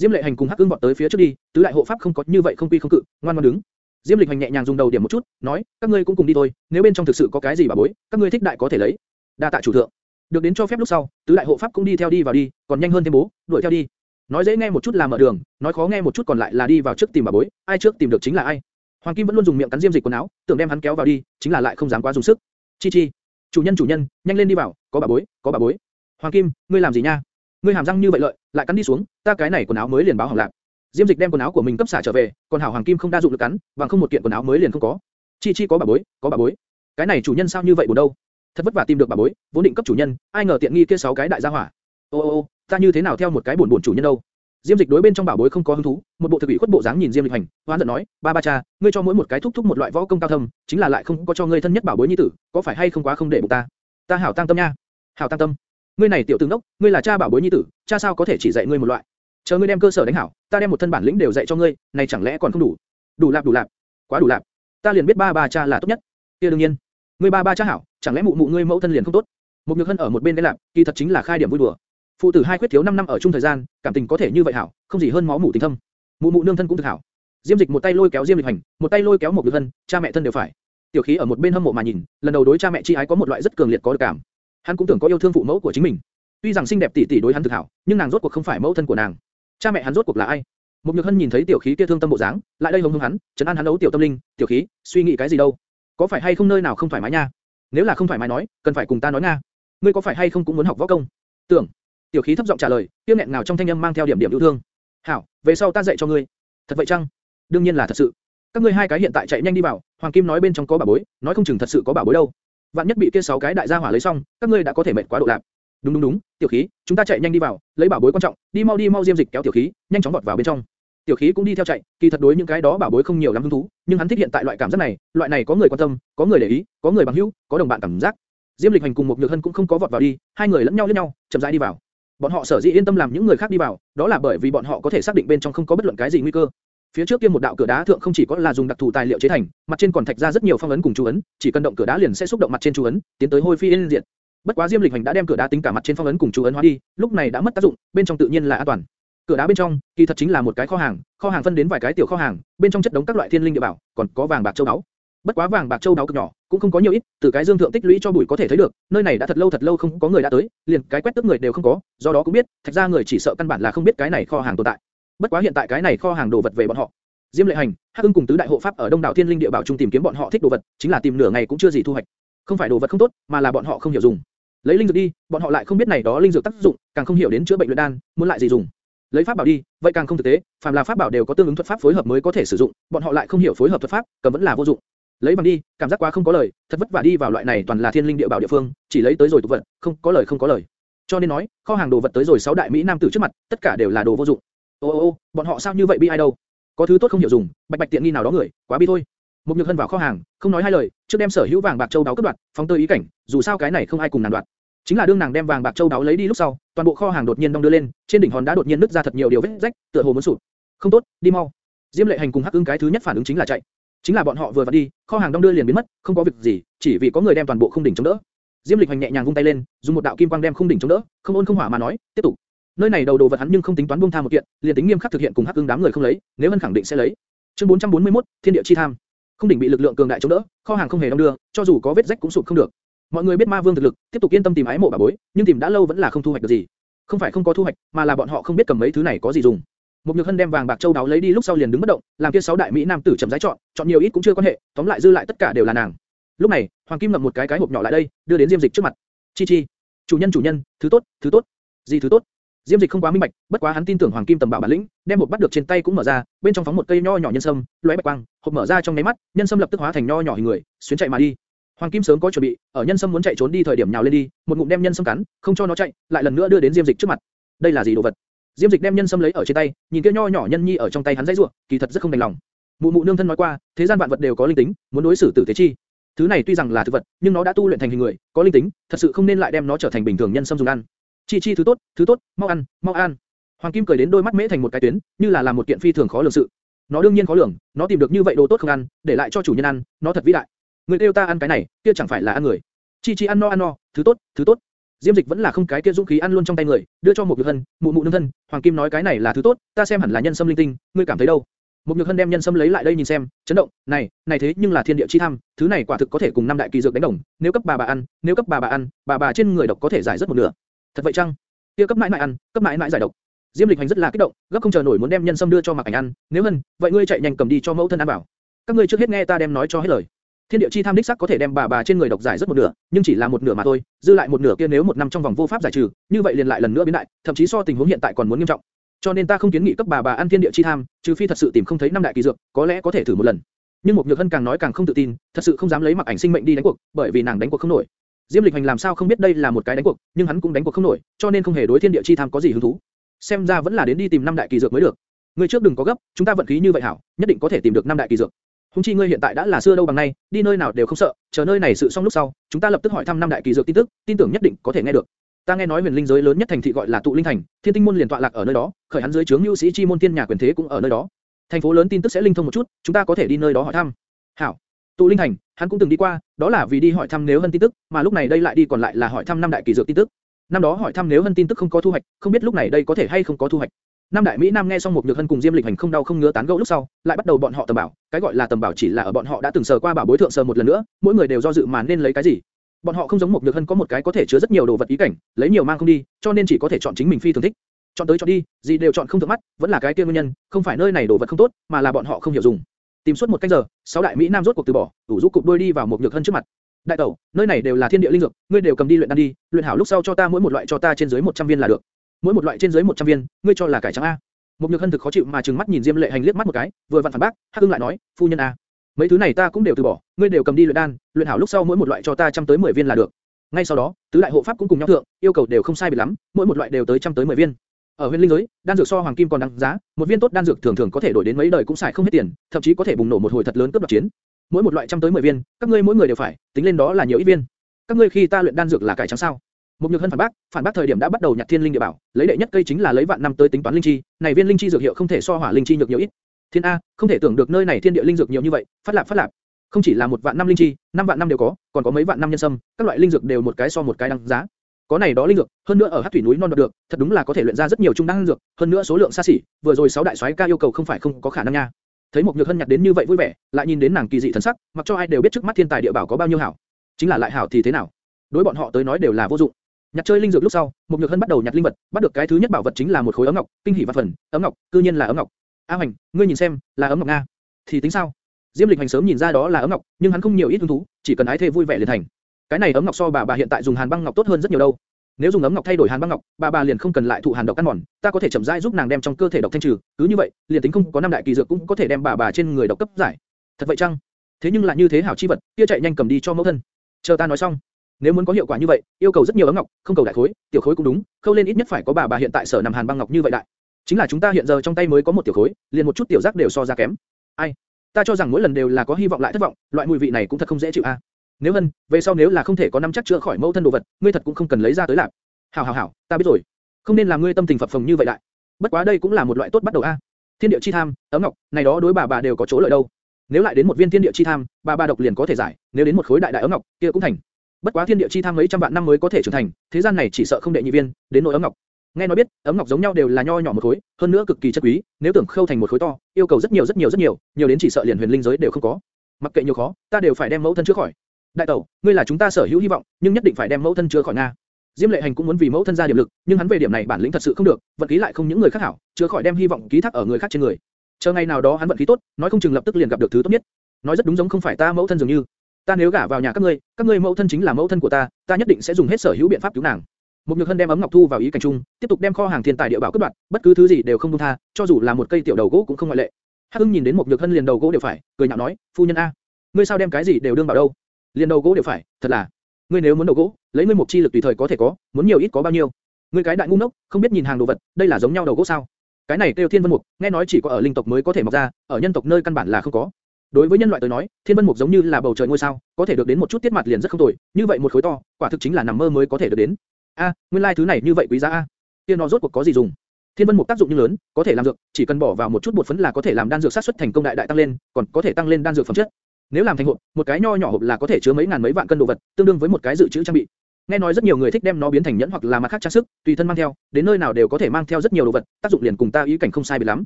Diêm Lệ Hành cùng Hắc Ưng vọt tới phía trước đi, tứ đại hộ pháp không có như vậy không quy không cự, ngoan ngoãn đứng. Diêm Lịch Hành nhẹ nhàng dùng đầu điểm một chút, nói, các ngươi cũng cùng đi thôi, nếu bên trong thực sự có cái gì bà bối, các ngươi thích đại có thể lấy. Đa tạ chủ thượng. Được đến cho phép lúc sau, tứ đại hộ pháp cũng đi theo đi vào đi, còn nhanh hơn thêm bố, đuổi theo đi. Nói dễ nghe một chút là mở đường, nói khó nghe một chút còn lại là đi vào trước tìm bà bối, ai trước tìm được chính là ai. Hoàng Kim vẫn luôn dùng miệng cắn Diêm Dịch quần áo, tưởng đem hắn kéo vào đi, chính là lại không dám quá dùng sức. Chi chi, chủ nhân chủ nhân, nhanh lên đi vào, có bà bối, có bà bối. Hoàng Kim, ngươi làm gì nha? Ngươi hàm răng như vậy lợi, lại cắn đi xuống, ta cái này quần áo mới liền báo hỏng lạc. Diêm Dịch đem quần áo của mình cấp xả trở về, còn Hảo Hoàng Kim không đa dụng lực cắn, bằng không một kiện quần áo mới liền không có. Chi chi có bà bối, có bà bối. Cái này chủ nhân sao như vậy buồn đâu? Thật vất vả tìm được bà bối, vốn định cấp chủ nhân, ai ngờ tiện nghi kia sáu cái đại gia hỏa. Ô ô ô, ta như thế nào theo một cái buồn buồn chủ nhân đâu? Diêm Dịch đối bên trong bảo bối không có hứng thú, một bộ thực bị khuất bộ dáng nhìn Diêm Lịch Hành, hoán giận nói, ba ba cha, ngươi cho mỗi một cái thúc thúc một loại võ công cao thâm, chính là lại không có cho ngươi thân nhất bảo bối nhi tử, có phải hay không quá không để bụng ta? Ta hảo tăng tâm nha, hảo tăng tâm. Ngươi này tiểu tử ngốc, ngươi là cha bảo bối nhi tử, cha sao có thể chỉ dạy ngươi một loại? Chờ ngươi đem cơ sở đánh hảo, ta đem một thân bản lĩnh đều dạy cho ngươi, này chẳng lẽ còn không đủ? Đủ lạp đủ lạp, quá đủ lạp. Ta liền biết ba ba cha là tốt nhất. Kia đương nhiên, ngươi ba ba cha hảo, chẳng lẽ mụ mụ ngươi mẫu thân liền không tốt? Một nhược hân ở một bên đây lạp, kỳ thật chính là khai điểm vui đùa. Phụ tử hai quyết thiếu 5 năm ở chung thời gian, cảm tình có thể như vậy hảo, không gì hơn máu mủ tình thâm. Mụ mụ nương thân cũng thực hảo. Diêm Dịch một tay lôi kéo Diêm Lịch Hành, một tay lôi kéo một Nhược Hân, cha mẹ thân đều phải. Tiểu khí ở một bên hâm mộ mà nhìn, lần đầu đối cha mẹ chi ái có một loại rất cường liệt có được cảm. Hắn cũng tưởng có yêu thương phụ mẫu của chính mình. Tuy rằng xinh đẹp tỷ tỷ đối hắn thực hảo, nhưng nàng rốt cuộc không phải mẫu thân của nàng. Cha mẹ hắn rốt cuộc là ai? Một Nhược Hân nhìn thấy tiểu khí kia thương tâm bộ dáng, lại đây hống hống hắn, trấn an hắn đấu tiểu tâm linh, tiểu khí, suy nghĩ cái gì đâu? Có phải hay không nơi nào không thoải mái nha? Nếu là không thoải mái nói, cần phải cùng ta nói nga. Ngươi có phải hay không cũng muốn học võ công? Tưởng. Tiểu khí thấp giọng trả lời, tiêu nghẹn nào trong thanh âm mang theo điểm điểm yêu thương. Hảo, về sau ta dạy cho ngươi. Thật vậy chăng? Đương nhiên là thật sự. Các ngươi hai cái hiện tại chạy nhanh đi vào, Hoàng Kim nói bên trong có bảo bối, nói không chừng thật sự có bảo bối đâu. Vạn nhất bị kia sáu cái đại gia hỏa lấy xong, các ngươi đã có thể mệt quá độ lạc. Đúng đúng đúng, tiểu khí, chúng ta chạy nhanh đi vào, lấy bảo bối quan trọng, đi mau đi mau diêm dịch kéo tiểu khí, nhanh chóng vọt vào bên trong. Tiểu khí cũng đi theo chạy, kỳ thật đối những cái đó bảo bối không nhiều lắm hứng thú, nhưng hắn thích hiện tại loại cảm giác này, loại này có người quan tâm, có người để ý, có người bằng hữu, có đồng bạn cảm giác. Diêm Lịch Hành cùng một Nhược Hân cũng không có vọt vào đi, hai người lẫn nhau lẫn nhau, chậm rãi đi vào. Bọn họ sở dĩ yên tâm làm những người khác đi vào, đó là bởi vì bọn họ có thể xác định bên trong không có bất luận cái gì nguy cơ. Phía trước kia một đạo cửa đá thượng không chỉ có là dùng đặc thù tài liệu chế thành, mặt trên còn thạch ra rất nhiều phong ấn cùng chú ấn, chỉ cần động cửa đá liền sẽ xúc động mặt trên chú ấn, tiến tới hôi phi yên diệt. Bất quá Diêm Lịch Hành đã đem cửa đá tính cả mặt trên phong ấn cùng chú ấn hóa đi, lúc này đã mất tác dụng, bên trong tự nhiên là an toàn. Cửa đá bên trong, kỳ thật chính là một cái kho hàng, kho hàng phân đến vài cái tiểu kho hàng, bên trong chất đống các loại thiên linh địa bảo, còn có vàng bạc châu báu. Bất quá vàng bạc châu đáo cực nhỏ, cũng không có nhiều ít, từ cái dương thượng tích lũy cho bụi có thể thấy được, nơi này đã thật lâu thật lâu không có người đã tới, liền cái quét tước người đều không có, do đó cũng biết, thạch ra người chỉ sợ căn bản là không biết cái này kho hàng tồn tại. Bất quá hiện tại cái này kho hàng đồ vật về bọn họ. Diêm Lệ Hành, Hắc Ưng cùng tứ đại hộ pháp ở Đông đảo Thiên Linh địa bảo trung tìm kiếm bọn họ thích đồ vật, chính là tìm nửa ngày cũng chưa gì thu hoạch. Không phải đồ vật không tốt, mà là bọn họ không hiểu dùng. Lấy linh dược đi, bọn họ lại không biết này đó linh dược tác dụng, càng không hiểu đến chữa bệnh luyện đan, muốn lại gì dùng. Lấy pháp bảo đi, vậy càng không thực tế, phàm là pháp bảo đều có tương ứng thuật pháp phối hợp mới có thể sử dụng, bọn họ lại không hiểu phối hợp thuật pháp, cầm vẫn là vô dụng lấy bằng đi, cảm giác quá không có lời, thật vất vả đi vào loại này toàn là thiên linh địa bảo địa phương, chỉ lấy tới rồi tục vật, không có lời không có lời. Cho nên nói, kho hàng đồ vật tới rồi sáu đại mỹ nam tử trước mặt, tất cả đều là đồ vô dụng. Ô ô ô, bọn họ sao như vậy bi ai đâu? Có thứ tốt không hiểu dùng, bạch bạch tiện nghi nào đó người, quá bi thôi. Một nhược hân vào kho hàng, không nói hai lời, trước đem sở hữu vàng bạc châu đáo cướp đoạt, phóng tơi ý cảnh, dù sao cái này không ai cùng nàng đoạt. Chính là đương nàng đem vàng bạc châu đáo lấy đi lúc sau, toàn bộ kho hàng đột nhiên đông đưa lên, trên đỉnh hòn đá đột nhiên nứt ra thật nhiều điều vết rách, tựa hồ muốn sụp. Không tốt, đi mau. Diêm Lệ Hành cùng Hắc Ưng cái thứ nhất phản ứng chính là chạy. Chính là bọn họ vừa vặn đi, kho hàng đông đưa liền biến mất, không có việc gì, chỉ vì có người đem toàn bộ khung đỉnh chống đỡ. Diêm Lịch Hành nhẹ nhàng vung tay lên, dùng một đạo kim quang đem khung đỉnh chống đỡ, không ôn không hỏa mà nói, tiếp tục. Nơi này đầu đồ vật hắn nhưng không tính toán buông tha một kiện, liền tính nghiêm khắc thực hiện cùng hắc ưng đám người không lấy, nếu hắn khẳng định sẽ lấy. Chương 441, Thiên địa chi tham. không đỉnh bị lực lượng cường đại chống đỡ, kho hàng không hề đông đưa, cho dù có vết rách cũng sụp không được. Mọi người biết ma vương thực lực, tiếp tục yên tâm tìm ái mộ bà bối, nhưng tìm đã lâu vẫn là không thu hoạch được gì. Không phải không có thu hoạch, mà là bọn họ không biết cầm mấy thứ này có gì dùng. Một nhược hân đem vàng bạc châu đáo lấy đi lúc sau liền đứng bất động, làm kia sáu đại mỹ nam tử chậm rãi chọn, chọn nhiều ít cũng chưa quan hệ, tóm lại dư lại tất cả đều là nàng. Lúc này, Hoàng Kim ngậm một cái cái hộp nhỏ lại đây, đưa đến Diêm Dịch trước mặt. Chi chi, chủ nhân chủ nhân, thứ tốt, thứ tốt, gì thứ tốt? Diêm Dịch không quá minh bạch, bất quá hắn tin tưởng Hoàng Kim tầm bảo bản lĩnh, đem hộp bắt được trên tay cũng mở ra, bên trong phóng một cây nho nhỏ nhân sâm, lóe bạch quang, hộp mở ra trong nháy mắt, nhân sâm lập tức hóa thành nho nhỏ hình người, xuyến chạy mà đi. Hoàng Kim sớm có chuẩn bị, ở nhân sâm muốn chạy trốn đi thời điểm nhào lên đi, một ngụm đem nhân sâm cắn, không cho nó chạy, lại lần nữa đưa đến Diêm Dịch trước mặt. Đây là gì đồ vật? Diêm Dịch đem nhân sâm lấy ở trên tay, nhìn kia nho nhỏ nhân nhi ở trong tay hắn dãy rủa, kỳ thật rất không đành lòng. Mụ mụ nương thân nói qua, thế gian vạn vật đều có linh tính, muốn đối xử tử tế chi. Thứ này tuy rằng là thực vật, nhưng nó đã tu luyện thành hình người, có linh tính, thật sự không nên lại đem nó trở thành bình thường nhân sâm dùng ăn. Chi chi thứ tốt, thứ tốt, mau ăn, mau ăn. Hoàng Kim cười đến đôi mắt mễ thành một cái tuyến, như là làm một kiện phi thường khó lường sự. Nó đương nhiên khó lường, nó tìm được như vậy đồ tốt không ăn, để lại cho chủ nhân ăn, nó thật vĩ đại. Người kêu ta ăn cái này, kia chẳng phải là ăn người. Chi chi ăn no ăn no, thứ tốt, thứ tốt. Diêm Dịch vẫn là không cái kia dũng khí ăn luôn trong tay người, đưa cho một nhược hân, mụ mụ nương thân, Hoàng Kim nói cái này là thứ tốt, ta xem hẳn là nhân sâm linh tinh, ngươi cảm thấy đâu? Một nhược hân đem nhân sâm lấy lại đây nhìn xem, chấn động, này, này thế nhưng là thiên địa chi tham, thứ này quả thực có thể cùng năm đại kỳ dược đánh đồng, nếu cấp bà bà ăn, nếu cấp bà bà ăn, bà bà trên người độc có thể giải rất một nửa. Thật vậy chăng? Kia cấp mãi mãi ăn, cấp mãi mãi giải độc. Diêm Lịch Hành rất là kích động, gấp không chờ nổi muốn đem nhân sâm đưa cho Mạc Ảnh ăn, nếu hơn, vậy ngươi chạy nhanh cầm đi cho mẫu thân ăn bảo. Các ngươi trước hết nghe ta đem nói cho hết lời. Thiên địa chi tham đích sắc có thể đem bà bà trên người độc giải rất một nửa, nhưng chỉ là một nửa mà thôi, dư lại một nửa kia nếu một năm trong vòng vô pháp giải trừ, như vậy liền lại lần nữa biến đại, thậm chí so tình huống hiện tại còn muốn nghiêm trọng. Cho nên ta không kiến nghị cấp bà bà ăn thiên địa chi tham, trừ phi thật sự tìm không thấy năm đại kỳ dược, có lẽ có thể thử một lần. Nhưng một nhược hân càng nói càng không tự tin, thật sự không dám lấy mặc ảnh sinh mệnh đi đánh cuộc, bởi vì nàng đánh cuộc không nổi. Diêm Lịch Hành làm sao không biết đây là một cái đánh cuộc, nhưng hắn cũng đánh cuộc không nổi, cho nên không hề đối thiên địa chi tham có gì hứng thú. Xem ra vẫn là đến đi tìm năm đại kỳ dược mới được. Ngươi trước đừng có gấp, chúng ta vận khí như vậy hảo, nhất định có thể tìm được năm đại kỳ dược. Hùng chi ngươi hiện tại đã là xưa đâu bằng nay, đi nơi nào đều không sợ, chờ nơi này sự xong lúc sau, chúng ta lập tức hỏi thăm năm đại kỳ dược tin tức, tin tưởng nhất định có thể nghe được. Ta nghe nói huyền linh giới lớn nhất thành thị gọi là tụ linh thành, thiên tinh môn liền tọa lạc ở nơi đó, khởi hắn dưới trướng lưu sĩ chi môn tiên nhà quyền thế cũng ở nơi đó. Thành phố lớn tin tức sẽ linh thông một chút, chúng ta có thể đi nơi đó hỏi thăm. Hảo, tụ linh thành, hắn cũng từng đi qua, đó là vì đi hỏi thăm nếu hân tin tức, mà lúc này đây lại đi còn lại là hỏi thăm năm đại kỳ dược tin tức. Năm đó hỏi thăm nếu hân tin tức không có thu hoạch, không biết lúc này đây có thể hay không có thu hoạch. Năm đại mỹ nam nghe xong một nhược hân cùng Diêm Lịch Hành không đau không ngứa tán gẫu lúc sau, lại bắt đầu bọn họ tầm bảo, cái gọi là tầm bảo chỉ là ở bọn họ đã từng sờ qua bảo bối thượng sờ một lần nữa, mỗi người đều do dự mà nên lấy cái gì. Bọn họ không giống một nhược hân có một cái có thể chứa rất nhiều đồ vật ý cảnh, lấy nhiều mang không đi, cho nên chỉ có thể chọn chính mình phi thường thích. Chọn tới chọn đi, gì đều chọn không thượng mắt, vẫn là cái kia nguyên nhân, không phải nơi này đồ vật không tốt, mà là bọn họ không hiểu dùng. Tìm suốt một canh giờ, sáu đại mỹ nam rốt cuộc từ bỏ, đủ rũ cục đôi đi vào một nhược hân trước mặt. Đại tẩu, nơi này đều là thiên địa linh dược, ngươi đều cầm đi luyện đan đi, luyện hảo lúc sau cho ta mỗi một loại cho ta trên dưới 100 viên là được. Mỗi một loại trên dưới 100 viên, ngươi cho là cải trắng a? Một nhược hân thực khó chịu mà trừng mắt nhìn Diêm Lệ Hành liếc mắt một cái, vừa vặn phản bác, Hắc Ưng lại nói, phu nhân a, mấy thứ này ta cũng đều từ bỏ, ngươi đều cầm đi luyện đan, luyện hảo lúc sau mỗi một loại cho ta trăm tới 10 viên là được. Ngay sau đó, tứ đại hộ pháp cũng cùng nhau thượng, yêu cầu đều không sai biệt lắm, mỗi một loại đều tới trăm tới 10 viên. Ở huyền linh giới, đan dược so hoàng kim còn đáng giá, một viên tốt đan dược thường thường có thể đổi đến mấy đời cũng xài không hết tiền, thậm chí có thể bùng nổ một hồi thật lớn cướp đoạt chiến. Mỗi một loại trăm tới 10 viên, các ngươi mỗi người đều phải, tính lên đó là nhiều ít viên. Các ngươi khi ta luyện đan dược là cải trắng sao? Một nhược hân phản bác, phản bác thời điểm đã bắt đầu nhặt thiên linh địa bảo, lấy đệ nhất cây chính là lấy vạn năm tới tính toán linh chi, này viên linh chi dược hiệu không thể so hỏa linh chi nhược nhiều ít. Thiên a, không thể tưởng được nơi này thiên địa linh dược nhiều như vậy, phát lạp phát lạp. Không chỉ là một vạn năm linh chi, năm vạn năm đều có, còn có mấy vạn năm nhân sâm, các loại linh dược đều một cái so một cái đáng giá. Có này đó linh dược, hơn nữa ở hắc thủy núi non đoạt được, thật đúng là có thể luyện ra rất nhiều trung đăng dược, hơn nữa số lượng xa xỉ, vừa rồi sáu đại soái ca yêu cầu không phải không có khả năng nha. Thấy một nhược hân nhặt đến như vậy vui vẻ, lại nhìn đến nàng kỳ dị thần sắc, mặc cho ai đều biết trước mắt thiên tài địa bảo có bao nhiêu hảo. Chính là lại hảo thì thế nào? Đối bọn họ tới nói đều là vô dụng. Nhặt chơi linh dược lúc sau, một nhược hân bắt đầu nhặt linh vật, bắt được cái thứ nhất bảo vật chính là một khối ấm ngọc, kinh hỉ và phần, ấm ngọc, cư nhiên là ấm ngọc. A Hoành, ngươi nhìn xem, là ấm ngọc nga. Thì tính sao? Diêm Lịch Hành sớm nhìn ra đó là ấm ngọc, nhưng hắn không nhiều ít hứng thú, chỉ cần ái thê vui vẻ liền thành. Cái này ấm ngọc so bà bà hiện tại dùng hàn băng ngọc tốt hơn rất nhiều đâu. Nếu dùng ấm ngọc thay đổi hàn băng ngọc, bà bà liền không cần lại thụ hàn độc căn mòn, ta có thể chậm rãi giúp nàng đem trong cơ thể độc thanh trừ, cứ như vậy, liền tính không có năm đại kỳ dược cũng có thể đem bà bà trên người độc cấp giải. Thật vậy chăng? Thế nhưng là như thế hảo chi vật, kia chạy nhanh cầm đi cho mẫu thân. Chờ ta nói xong. Nếu muốn có hiệu quả như vậy, yêu cầu rất nhiều ấm ngọc, không cầu đại khối, tiểu khối cũng đúng, khâu lên ít nhất phải có bà bà hiện tại sở nằm hàn băng ngọc như vậy đại. Chính là chúng ta hiện giờ trong tay mới có một tiểu khối, liền một chút tiểu giác đều so ra kém. Ai? Ta cho rằng mỗi lần đều là có hy vọng lại thất vọng, loại mùi vị này cũng thật không dễ chịu a. Nếu hân, về sau nếu là không thể có năm chắc chữa khỏi mẫu thân đồ vật, ngươi thật cũng không cần lấy ra tới làm. Hảo hảo hảo, ta biết rồi. Không nên làm ngươi tâm tình phập phồng như vậy lại. Bất quá đây cũng là một loại tốt bắt đầu a. Thiên địa chi tham, ấm ngọc, này đó đối bà bà đều có chỗ lợi đâu. Nếu lại đến một viên thiên địa chi tham, bà bà độc liền có thể giải, nếu đến một khối đại đại ấm ngọc, kia cũng thành. Bất quá thiên địa chi tham mấy trăm vạn năm mới có thể trưởng thành, thế gian này chỉ sợ không đệ nhị viên, đến nội ấm ngọc. Nghe nói biết, ấm ngọc giống nhau đều là nho nhỏ một khối, hơn nữa cực kỳ chất quý, nếu tưởng khâu thành một khối to, yêu cầu rất nhiều rất nhiều rất nhiều, nhiều đến chỉ sợ liền huyền linh giới đều không có. Mặc kệ nhiều khó, ta đều phải đem mẫu thân chữa khỏi. Đại tẩu, ngươi là chúng ta sở hữu hy vọng, nhưng nhất định phải đem mẫu thân chữa khỏi nga. Diêm Lệ Hành cũng muốn vì mẫu thân ra điểm lực, nhưng hắn về điểm này bản lĩnh thật sự không được, vận khí lại không những người khác hảo, chữa khỏi đem hy vọng ký thác ở người khác trên người. Chờ ngày nào đó hắn vận khí tốt, nói không chừng lập tức liền gặp được thứ tốt nhất. Nói rất đúng giống không phải ta mẫu thân dường như. Ta nếu gả vào nhà các ngươi, các ngươi mẫu thân chính là mẫu thân của ta, ta nhất định sẽ dùng hết sở hữu biện pháp cứu nàng. Một Nhược Hân đem ấm ngọc thu vào ý cảnh trung, tiếp tục đem kho hàng thiên tài địa bảo cướp đoạt, bất cứ thứ gì đều không buông tha, cho dù là một cây tiểu đầu gỗ cũng không ngoại lệ. Hắc Hưng nhìn đến một Nhược Hân liền đầu gỗ đều phải, cười nhạo nói, phu nhân a, ngươi sao đem cái gì đều đương bảo đâu? Liền đầu gỗ đều phải, thật là, ngươi nếu muốn đầu gỗ, lấy ngươi một chi lực tùy thời có thể có, muốn nhiều ít có bao nhiêu. Ngươi cái đại ngu ngốc, không biết nhìn hàng đồ vật, đây là giống nhau đầu gỗ sao? Cái này kêu thiên vân mục, nghe nói chỉ có ở linh tộc mới có thể mọc ra, ở nhân tộc nơi căn bản là không có. Đối với nhân loại tới nói, thiên vân mục giống như là bầu trời ngôi sao, có thể được đến một chút tiết mặt liền rất không tồi, như vậy một khối to, quả thực chính là nằm mơ mới có thể được đến. A, nguyên lai like thứ này như vậy quý giá a. Kia nó rốt cuộc có gì dùng? Thiên vân mục tác dụng như lớn, có thể làm dược, chỉ cần bỏ vào một chút bột phấn là có thể làm đan dược sát xuất thành công đại đại tăng lên, còn có thể tăng lên đan dược phẩm chất. Nếu làm thành hộp, một cái nho nhỏ hộp là có thể chứa mấy ngàn mấy vạn cân đồ vật, tương đương với một cái dự trữ trang bị. Nghe nói rất nhiều người thích đem nó biến thành nhẫn hoặc là mặt khác trang sức, tùy thân mang theo, đến nơi nào đều có thể mang theo rất nhiều đồ vật, tác dụng liền cùng ta ý cảnh không sai biệt lắm.